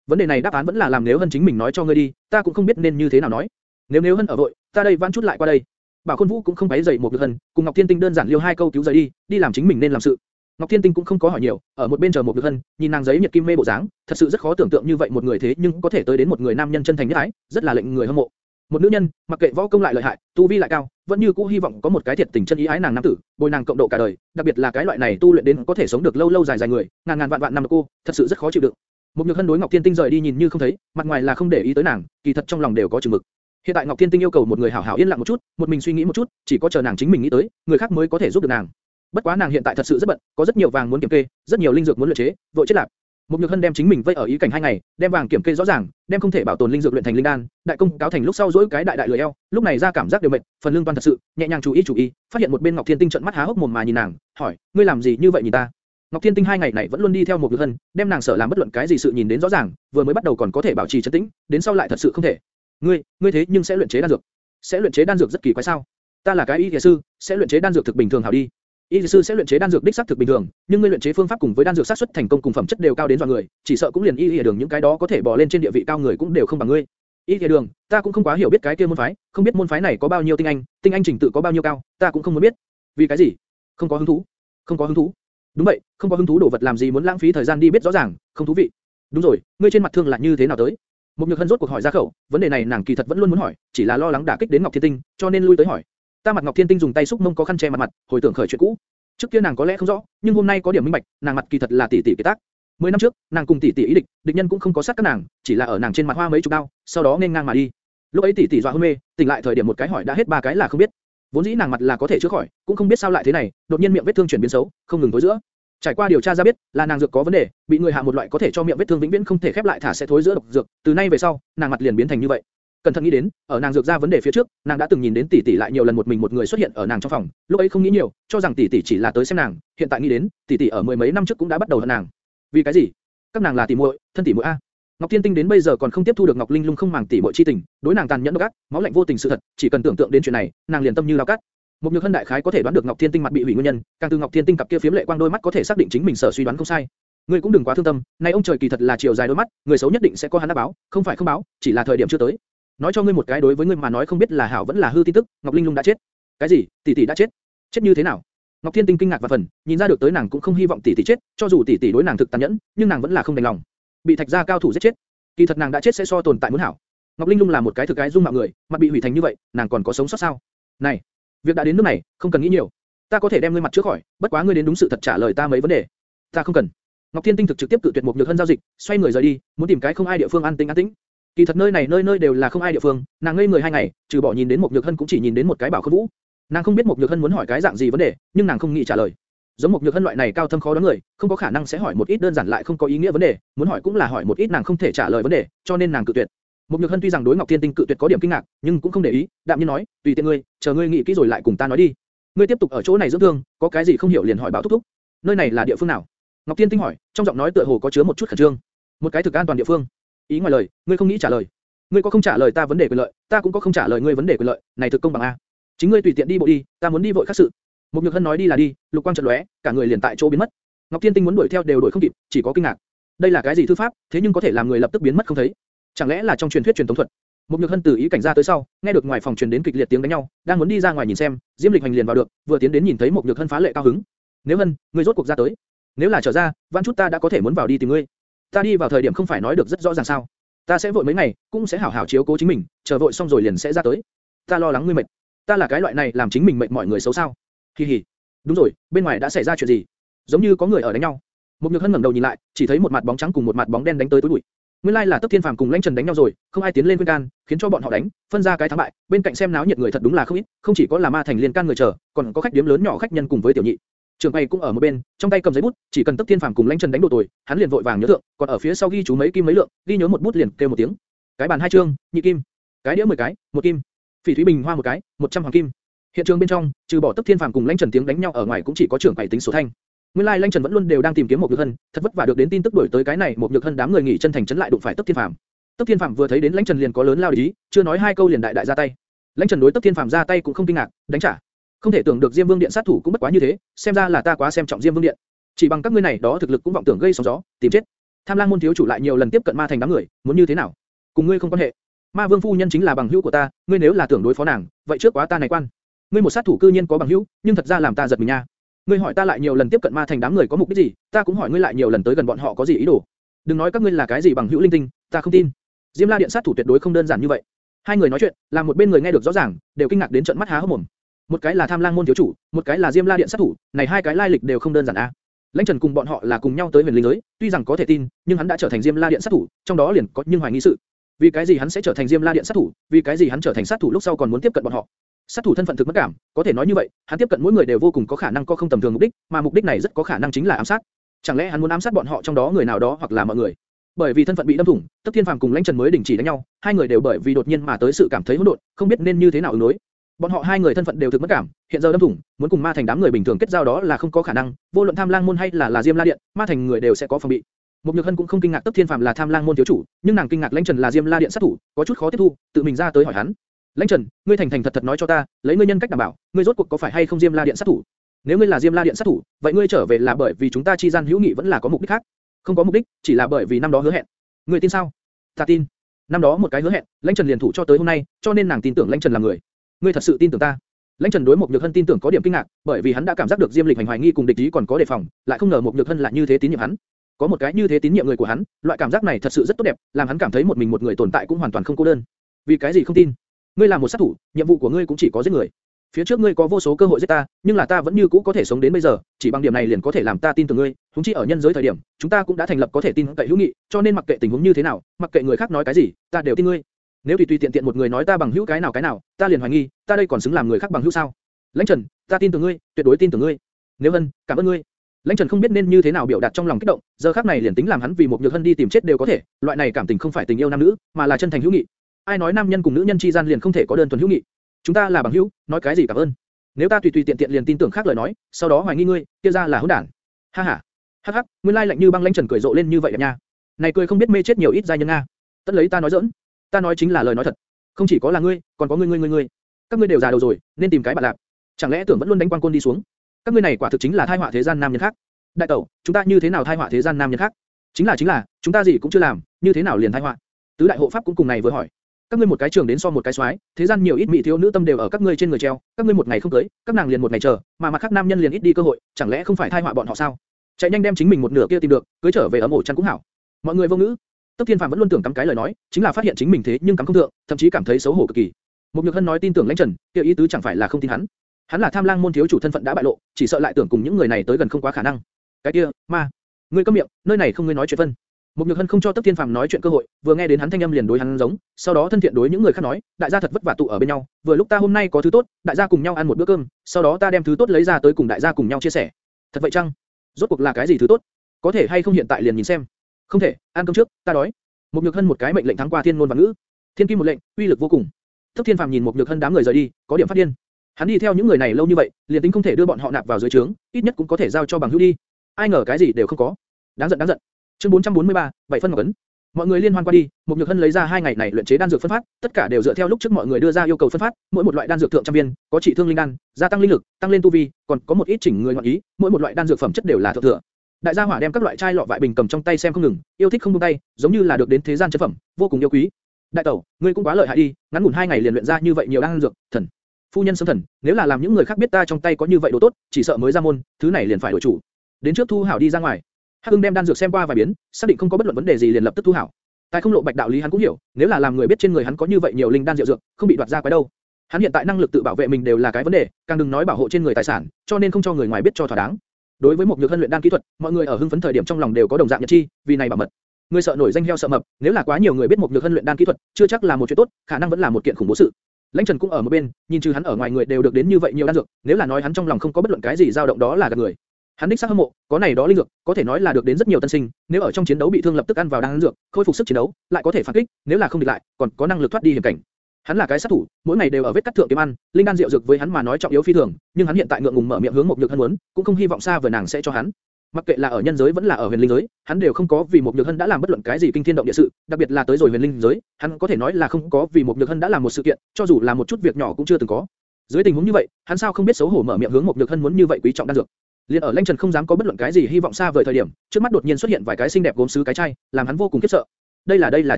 Vấn đề này đáp án vẫn là làm nếu Hân chính mình nói cho ngươi đi, ta cũng không biết nên như thế nào nói. Nếu nếu Hân ở vội, ta đây vãn chút lại qua đây. Bảo Khôn Vũ cũng không bấy dậy một được Hân, cùng Ngọc Thiên Tinh đơn giản liêu hai câu cứu rời đi, đi làm chính mình nên làm sự. Ngọc Thiên Tinh cũng không có hỏi nhiều, ở một bên chờ một được hân, nhìn nàng giấy nhiệt kim mê bộ dáng, thật sự rất khó tưởng tượng như vậy một người thế nhưng có thể tới đến một người nam nhân chân thành nhất ái, rất là lệnh người hâm mộ. Một nữ nhân, mặc kệ võ công lại lợi hại, tu vi lại cao, vẫn như cũ hy vọng có một cái thiệt tình chân ý ái nàng nam tử, bồi nàng cộng độ cả đời, đặc biệt là cái loại này tu luyện đến có thể sống được lâu lâu dài dài người, ngàn ngàn vạn vạn năm cô, thật sự rất khó chịu đựng. Một nhược hân đối Ngọc Thiên Tinh rời đi nhìn như không thấy, mặt ngoài là không để ý tới nàng, kỳ thật trong lòng đều có chừng mực. Hiện tại Ngọc Thiên Tinh yêu cầu một người hảo hảo yên lặng một chút, một mình suy nghĩ một chút, chỉ có chờ nàng chính mình nghĩ tới, người khác mới có thể giúp được nàng. Bất quá nàng hiện tại thật sự rất bận, có rất nhiều vàng muốn kiểm kê, rất nhiều linh dược muốn luyện chế, vội chết lạc. Một Nhược Hân đem chính mình vây ở ý cảnh hai ngày, đem vàng kiểm kê rõ ràng, đem không thể bảo tồn linh dược luyện thành linh đan, đại công cáo thành lúc sau dỗi cái đại đại lười eo, lúc này ra cảm giác đều mệt, phần lương toàn thật sự, nhẹ nhàng chú ý chú ý, phát hiện một bên Ngọc Thiên Tinh trợn mắt há hốc mồm mà nhìn nàng, hỏi, ngươi làm gì như vậy nhìn ta? Ngọc Thiên Tinh hai ngày này vẫn luôn đi theo một Nhược Hân, đem nàng sợ làm bất luận cái gì sự nhìn đến rõ ràng, vừa mới bắt đầu còn có thể bảo trì trấn tĩnh, đến sau lại thật sự không thể. Ngươi, ngươi thế nhưng sẽ luyện chế đan dược? Sẽ luyện chế đan dược rất kỳ quái sao? Ta là cái y y sư, sẽ luyện chế đan dược thực bình thường hảo đi. Y sư sẽ luyện chế đan dược đích xác thực bình thường, nhưng ngươi luyện chế phương pháp cùng với đan dược xác suất thành công cùng phẩm chất đều cao đến dọa người, chỉ sợ cũng liền y y đường những cái đó có thể bò lên trên địa vị cao người cũng đều không bằng ngươi. Y y đường, ta cũng không quá hiểu biết cái kia môn phái, không biết môn phái này có bao nhiêu tinh anh, tinh anh trình tự có bao nhiêu cao, ta cũng không muốn biết. Vì cái gì? Không có hứng thú. Không có hứng thú. Đúng vậy, không có hứng thú đồ vật làm gì muốn lãng phí thời gian đi biết rõ ràng, không thú vị. Đúng rồi, ngươi trên mặt thương là như thế nào tới? Một nhược hân rốt cuộc hỏi ra khẩu, vấn đề này nàng kỳ thật vẫn luôn muốn hỏi, chỉ là lo lắng đả kích đến Ngọc Thiên Tinh, cho nên lui tới hỏi. Ta mặt Ngọc Thiên Tinh dùng tay xúc mông có khăn che mặt mặt, hồi tưởng khởi chuyện cũ. Trước kia nàng có lẽ không rõ, nhưng hôm nay có điểm minh bạch, nàng mặt kỳ thật là tỷ tỷ kế tác. Mười năm trước, nàng cùng tỷ tỷ ý địch, địch nhân cũng không có sát các nàng, chỉ là ở nàng trên mặt hoa mấy chục đao, sau đó nên ngang mà đi. Lúc ấy tỷ tỷ dọa hôn mê, tỉnh lại thời điểm một cái hỏi đã hết ba cái là không biết. Vốn dĩ nàng mặt là có thể chữa khỏi, cũng không biết sao lại thế này, đột nhiên miệng vết thương chuyển biến xấu, không ngừng tối giữa. Trải qua điều tra ra biết, là nàng dược có vấn đề, bị người hạ một loại có thể cho miệng vết thương vĩnh viễn không thể khép lại thả sẽ thối giữa độc dược, từ nay về sau, nàng mặt liền biến thành như vậy. Cẩn thận nghĩ đến, ở nàng dược ra vấn đề phía trước, nàng đã từng nhìn đến tỷ tỷ lại nhiều lần một mình một người xuất hiện ở nàng trong phòng, lúc ấy không nghĩ nhiều, cho rằng tỷ tỷ chỉ là tới xem nàng, hiện tại nghĩ đến, tỷ tỷ ở mười mấy năm trước cũng đã bắt đầu hận nàng. Vì cái gì? Các nàng là tỷ muội, thân tỷ muội a. Ngọc Thiên Tinh đến bây giờ còn không tiếp thu được Ngọc Linh Lung không màng tỷ muội chi tình, đối nàng tàn nhẫn độc ác, máu lạnh vô tình sự thật, chỉ cần tưởng tượng đến chuyện này, nàng liền tâm như lao cắt. Một nhược hân đại khái có thể đoán được Ngọc Thiên Tinh mặt bị hủy nguyên nhân, càng từ Ngọc Thiên Tinh cặp kia phiếm lệ quang đôi mắt có thể xác định chính mình sở suy đoán không sai. Ngươi cũng đừng quá thương tâm, nay ông trời kỳ thật là chiều dài đôi mắt, người xấu nhất định sẽ có hắn đã báo, không phải không báo, chỉ là thời điểm chưa tới. Nói cho ngươi một cái đối với ngươi mà nói không biết là hảo vẫn là hư tin tức, Ngọc Linh Lung đã chết. Cái gì? Tỷ tỷ đã chết? Chết như thế nào? Ngọc Thiên Tinh kinh ngạc và phần, nhìn ra được tới nàng cũng không hy vọng tỷ tỷ chết, cho dù tỷ tỷ đối nàng thực tàn nhẫn, nhưng nàng vẫn là không đành lòng. Bị Thạch gia cao thủ giết chết. Kỳ thật nàng đã chết sẽ so tồn tại muốn hảo. Ngọc Linh Lung là một cái thực cái dung mạo người, mặt bị hủy thành như vậy, nàng còn có sống sót sao? Này, việc đã đến nước này, không cần nghĩ nhiều. Ta có thể đem ngươi mặt trước khỏi, bất quá ngươi đến đúng sự thật trả lời ta mấy vấn đề. Ta không cần. Ngọc Thiên Tinh thực trực tiếp cự tuyệt một nhược hân giao dịch, xoay người rời đi, muốn tìm cái không ai địa phương an tĩnh an tĩnh. Kỳ thật nơi này nơi nơi đều là không ai địa phương, nàng ngây người hai ngày, trừ bỏ nhìn đến một nhược hân cũng chỉ nhìn đến một cái bảo khôn vũ. Nàng không biết một nhược hân muốn hỏi cái dạng gì vấn đề, nhưng nàng không nghĩ trả lời. Giống một nhược hân loại này cao thâm khó đoán người, không có khả năng sẽ hỏi một ít đơn giản lại không có ý nghĩa vấn đề, muốn hỏi cũng là hỏi một ít nàng không thể trả lời vấn đề, cho nên nàng cự tuyệt. Một nhược hân tuy rằng đối Ngọc Thiên Tinh cự tuyệt có điểm kinh ngạc, nhưng cũng không để ý, đạm nhiên nói, tùy tiện ngươi, chờ ngươi nghĩ kỹ rồi lại cùng ta nói đi. Ngươi tiếp tục ở chỗ này dưỡng thương, có cái gì không hiểu liền hỏi bảo thúc thúc. Nơi này là địa phương nào? Ngọc Thiên Tinh hỏi, trong giọng nói tựa hồ có chứa một chút khẩn trương. Một cái thực an toàn địa phương. Ý ngoài lời, ngươi không nghĩ trả lời. Ngươi có không trả lời ta vấn đề quyền lợi, ta cũng có không trả lời ngươi vấn đề quyền lợi, này thực công bằng a. Chính ngươi tùy tiện đi bộ đi, ta muốn đi vội khác sự. Một Nhược Hân nói đi là đi, lục quang chợt lóe, cả người liền tại chỗ biến mất. Ngọc Thiên Tinh muốn đuổi theo đều đuổi không kịp, chỉ có kinh ngạc. Đây là cái gì thư pháp, thế nhưng có thể làm người lập tức biến mất không thấy. Chẳng lẽ là trong truyền thuyết truyền thống thuật? Một nhược hân từ ý cảnh ra tới sau, nghe được ngoài phòng truyền đến kịch liệt tiếng đánh nhau, đang muốn đi ra ngoài nhìn xem, Diêm Lịch hành liền vào được, vừa tiến đến nhìn thấy một nhược hân phá lệ cao hứng. Nếu hân, ngươi rốt cuộc ra tới. Nếu là trở ra, vãn chút ta đã có thể muốn vào đi tìm ngươi. Ta đi vào thời điểm không phải nói được rất rõ ràng sao? Ta sẽ vội mấy ngày, cũng sẽ hảo hảo chiếu cố chính mình, chờ vội xong rồi liền sẽ ra tới. Ta lo lắng ngươi mệt. Ta là cái loại này làm chính mình mệt mọi người xấu sao? Kỳ hỉ. Đúng rồi, bên ngoài đã xảy ra chuyện gì? Giống như có người ở đánh nhau. Một nhược hân ngẩng đầu nhìn lại, chỉ thấy một mặt bóng trắng cùng một mặt bóng đen đánh tới túi bụi. Nguyên lai là Tấp Thiên Phàm cùng Lãnh Trần đánh nhau rồi, không ai tiến lên khuyên can, khiến cho bọn họ đánh, phân ra cái thắng bại. Bên cạnh xem náo nhiệt người thật đúng là không ít, không chỉ có là ma thành liên can người chờ, còn có khách điếm lớn nhỏ khách nhân cùng với tiểu nhị. Trường quầy cũng ở một bên, trong tay cầm giấy bút, chỉ cần Tấp Thiên Phàm cùng Lãnh Trần đánh đồ tồi, hắn liền vội vàng nhớ thượng, còn ở phía sau ghi chú mấy kim mấy lượng, ghi nhớ một bút liền kêu một tiếng. Cái bàn hai trương, nhị kim. Cái đĩa 10 cái, một kim. Phỉ thúy bình hoa một cái, 100 hoàng kim. Hiện trường bên trong, trừ bỏ Tấp Thiên Phàm cùng Lãnh Trần tiếng đánh nhau ở ngoài cũng chỉ có trưởng quầy tính số thanh. Nguyên lai like Lãnh Trần vẫn luôn đều đang tìm kiếm một nhược hân, thật vất vả được đến tin tức đuổi tới cái này một nhược hân đám người nghỉ chân thành chấn lại đụng phải Tấp Thiên Phàm. Tấp Thiên Phàm vừa thấy đến Lãnh Trần liền có lớn lao ý, chưa nói hai câu liền đại đại ra tay. Lãnh Trần đối Tấp Thiên Phàm ra tay cũng không kinh ngạc, đánh trả. Không thể tưởng được Diêm Vương Điện sát thủ cũng bất quá như thế, xem ra là ta quá xem trọng Diêm Vương Điện. Chỉ bằng các ngươi này đó thực lực cũng vọng tưởng gây sóng gió, tìm chết. Tham Lang môn thiếu chủ lại nhiều lần tiếp cận ma thành đám người, muốn như thế nào? Cùng ngươi không quan hệ. Ma Vương phu nhân chính là bằng hữu của ta, ngươi nếu là tưởng đối phó nàng, vậy trước quá ta này quan. Ngươi một sát thủ cư nhiên có bằng hữu, nhưng thật ra làm ta giật mình nha. Ngươi hỏi ta lại nhiều lần tiếp cận ma thành đám người có mục đích gì, ta cũng hỏi ngươi lại nhiều lần tới gần bọn họ có gì ý đồ. Đừng nói các ngươi là cái gì bằng hữu linh tinh, ta không tin. Diêm La Điện sát thủ tuyệt đối không đơn giản như vậy. Hai người nói chuyện, làm một bên người nghe được rõ ràng, đều kinh ngạc đến trợn mắt há hốc mồm. Một cái là Tham Lang môn thiếu chủ, một cái là Diêm La Điện sát thủ, này hai cái lai lịch đều không đơn giản a. Lãnh Trần cùng bọn họ là cùng nhau tới huyền linh giới, tuy rằng có thể tin, nhưng hắn đã trở thành Diêm La Điện sát thủ, trong đó liền có nhưng hoài nghi sự. Vì cái gì hắn sẽ trở thành Diêm La Điện sát thủ? Vì cái gì hắn trở thành sát thủ lúc sau còn muốn tiếp cận bọn họ? Sát thủ thân phận thực mất cảm, có thể nói như vậy, hắn tiếp cận mỗi người đều vô cùng có khả năng có không tầm thường mục đích, mà mục đích này rất có khả năng chính là ám sát. Chẳng lẽ hắn muốn ám sát bọn họ trong đó người nào đó hoặc là mọi người? Bởi vì thân phận bị đâm thủng, Tất Thiên Phàm cùng Lãnh Trần mới đình chỉ đánh nhau, hai người đều bởi vì đột nhiên mà tới sự cảm thấy hỗn độn, không biết nên như thế nào ứng đối. Bọn họ hai người thân phận đều thực mất cảm, hiện giờ đâm thủng, muốn cùng ma thành đám người bình thường kết giao đó là không có khả năng, vô luận Tham Lang môn hay là là Diêm La điện, ma thành người đều sẽ có phòng bị. Một Nhược Hân cũng không kinh ngạc Tất Thiên Phàm là Tham Lang môn thiếu chủ, nhưng nàng kinh ngạc Lãnh Trần là Diêm La điện sát thủ, có chút khó tiếp thu, tự mình ra tới hỏi hắn. Lãnh Trần, ngươi thành thành thật thật nói cho ta, lấy ngươi nhân cách đảm bảo, ngươi rốt cuộc có phải hay không Diêm La điện sát thủ? Nếu ngươi là Diêm La điện sát thủ, vậy ngươi trở về là bởi vì chúng ta chi gian hữu nghị vẫn là có mục đích khác? Không có mục đích, chỉ là bởi vì năm đó hứa hẹn. Ngươi tin sao? Ta tin. Năm đó một cái hứa hẹn, Lãnh Trần liền thủ cho tới hôm nay, cho nên nàng tin tưởng Lãnh Trần là người. Ngươi thật sự tin tưởng ta? Lãnh Trần đối một Nhược Hân tin tưởng có điểm kinh ngạc, bởi vì hắn đã cảm giác được Diêm Lịch hành hoài nghi cùng địch ý còn có đề phòng, lại không ngờ một Nhược Hân lại như thế tín nhiệm hắn. Có một cái như thế tín nhiệm người của hắn, loại cảm giác này thật sự rất tốt đẹp, làm hắn cảm thấy một mình một người tồn tại cũng hoàn toàn không cô đơn. Vì cái gì không tin? Ngươi là một sát thủ, nhiệm vụ của ngươi cũng chỉ có giết người. Phía trước ngươi có vô số cơ hội giết ta, nhưng là ta vẫn như cũ có thể sống đến bây giờ, chỉ bằng điểm này liền có thể làm ta tin tưởng ngươi. Chúng chi ở nhân giới thời điểm, chúng ta cũng đã thành lập có thể tin cậy hữu nghị, cho nên mặc kệ tình huống như thế nào, mặc kệ người khác nói cái gì, ta đều tin ngươi. Nếu tùy tùy tiện tiện một người nói ta bằng hữu cái nào cái nào, ta liền hoài nghi, ta đây còn xứng làm người khác bằng hữu sao? Lãnh Trần, ta tin tưởng ngươi, tuyệt đối tin tưởng ngươi. Nếu Hân, cảm ơn ngươi. Lãnh Trần không biết nên như thế nào biểu đạt trong lòng kích động, giờ khắc này liền tính làm hắn vì một nhược hân đi tìm chết đều có thể, loại này cảm tình không phải tình yêu nam nữ, mà là chân thành hữu nghị. Ai nói nam nhân cùng nữ nhân chi gian liền không thể có đơn thuần hữu nghị? Chúng ta là bằng hữu, nói cái gì cảm ơn? Nếu ta tùy tùy tiện tiện liền tin tưởng khác lời nói, sau đó hoài nghi ngươi, kia ra là hỗn đản. Ha ha. Hắc hắc, nguyên lai lạnh như băng Lãnh Trần cười rộ lên như vậy nha. Này cười không biết mê chết nhiều ít giai nhân nga. Tất lấy ta nói giỡn. Ta nói chính là lời nói thật. Không chỉ có là ngươi, còn có ngươi ngươi ngươi ngươi. Các ngươi đều già đầu rồi, nên tìm cái bạn lạc. Chẳng lẽ tưởng vẫn luôn đánh quan côn đi xuống? Các ngươi này quả thực chính là thai họa thế gian nam nhân khác. Đại tẩu, chúng ta như thế nào thai họa thế gian nam nhân khác? Chính là chính là, chúng ta gì cũng chưa làm, như thế nào liền thai họa? Tứ đại hộ pháp cũng cùng này vừa hỏi. Các ngươi một cái trường đến so một cái xoái, thế gian nhiều ít mỹ thiếu nữ tâm đều ở các ngươi trên người treo, các ngươi một ngày không cưới, các nàng liền một ngày chờ, mà mặt khác nam nhân liền ít đi cơ hội, chẳng lẽ không phải thay họa bọn họ sao? Chạy nhanh đem chính mình một nửa kia tìm được, cưới trở về ở ổ chăn cũng hảo. Mọi người vô ngữ. Tấp Thiên Phàm vẫn luôn tưởng cắm cái lời nói, chính là phát hiện chính mình thế nhưng cắm không thượng, thậm chí cảm thấy xấu hổ cực kỳ. Một Nhược Hân nói tin tưởng Lãnh Trần, kia ý tứ chẳng phải là không tin hắn. Hắn là Tham Lang môn thiếu chủ thân phận đã bại lộ, chỉ sợ lại tưởng cùng những người này tới gần không quá khả năng. Cái kia, ma, ngươi câm miệng, nơi này không ngươi nói chuyện phân. Một Nhược Hân không cho Tấp Thiên Phàm nói chuyện cơ hội, vừa nghe đến hắn thanh âm liền đối hắn giống, sau đó thân thiện đối những người khác nói, đại gia thật vất vả tụ ở bên nhau, vừa lúc ta hôm nay có thứ tốt, đại gia cùng nhau ăn một bữa cơm, sau đó ta đem thứ tốt lấy ra tới cùng đại gia cùng nhau chia sẻ. Thật vậy chăng? Rốt cuộc là cái gì thứ tốt? Có thể hay không hiện tại liền nhìn xem? Không thể, ăn cơm trước, ta đói. Một Nhược Hân một cái mệnh lệnh thắng qua thiên ngôn và ngữ. Thiên kim một lệnh, uy lực vô cùng. Thấp Thiên Phàm nhìn một Nhược Hân đám người rời đi, có điểm phát điên. Hắn đi theo những người này lâu như vậy, liền tính không thể đưa bọn họ nạp vào dưới trướng, ít nhất cũng có thể giao cho bằng hữu đi. Ai ngờ cái gì đều không có. Đáng giận đáng giận. Chương 443, bảy phân ngọc ấn. Mọi người liên hoan qua đi, một nhược hân lấy ra hai ngày này luyện chế đan dược phân phát, tất cả đều dựa theo lúc trước mọi người đưa ra yêu cầu phân phát, mỗi một loại đan dược thượng trăm viên, có trị thương linh đan, gia tăng linh lực, tăng lên tu vi, còn có một ít chỉnh người ngọn ý, mỗi một loại đan dược phẩm chất đều là thượng thừa. Đại gia hỏa đem các loại chai lọ vại bình cầm trong tay xem không ngừng, yêu thích không buông tay, giống như là được đến thế gian chân phẩm, vô cùng yêu quý. Đại tẩu, ngươi cũng quá lợi hại đi, ngắn ngủn hai ngày liền luyện ra như vậy nhiều đan dược, thần. Phu nhân sớm thần, nếu là làm những người khác biết ta trong tay có như vậy đồ tốt, chỉ sợ mới ra môn, thứ này liền phải đổi chủ. Đến trước Thu Hảo đi ra ngoài. Hắc Ưng đem đan dược xem qua vài biến, xác định không có bất luận vấn đề gì liền lập tức thu hảo. Tại không lộ bạch đạo lý hắn cũng hiểu, nếu là làm người biết trên người hắn có như vậy nhiều linh đan diệu dược, không bị đoạt ra quái đâu. Hắn hiện tại năng lực tự bảo vệ mình đều là cái vấn đề, càng đừng nói bảo hộ trên người tài sản, cho nên không cho người ngoài biết cho thỏa đáng. Đối với một nhược hân luyện đan kỹ thuật, mọi người ở hưng phấn thời điểm trong lòng đều có đồng dạng nhận chi, vì này bảo mật. Người sợ nổi danh heo sợ mập, nếu là quá nhiều người biết một nhược hân luyện đan kỹ thuật, chưa chắc là một chuyện tốt, khả năng vẫn là một kiện khủng bố sự. Lãnh Trần cũng ở một bên, nhìn trừ hắn ở ngoài người đều được đến như vậy nhiều đan dược, nếu là nói hắn trong lòng không có bất luận cái gì dao động đó là gạt người. Hắn đích xác hâm mộ, có này đó linh dược, có thể nói là được đến rất nhiều tân sinh, nếu ở trong chiến đấu bị thương lập tức ăn vào đan dược, khôi phục sức chiến đấu, lại có thể phản kích, nếu là không địch lại, còn có năng lực thoát đi hiểm cảnh. Hắn là cái sát thủ, mỗi ngày đều ở vết cắt thượng kiếm ăn, linh đan rượu dược với hắn mà nói trọng yếu phi thường, nhưng hắn hiện tại ngượng ngùng mở miệng hướng một nhược hân muốn, cũng không hy vọng xa vời nàng sẽ cho hắn. Mặc kệ là ở nhân giới vẫn là ở huyền linh giới, hắn đều không có vì một nhược hân đã làm bất luận cái gì kinh thiên động địa sự, đặc biệt là tới rồi huyền linh giới, hắn có thể nói là không có vì một nhược hân đã làm một sự kiện, cho dù là một chút việc nhỏ cũng chưa từng có. Dưới tình huống như vậy, hắn sao không biết xấu hổ mở miệng hướng một nhược hân muốn như vậy quý trọng đan dược. Liên ở Lanh Trần không dám có bất luận cái gì hy vọng xa vời thời điểm, trước mắt đột nhiên xuất hiện vài cái xinh đẹp gốm sứ cái chai, làm hắn vô cùng khiếp sợ. Đây là đây là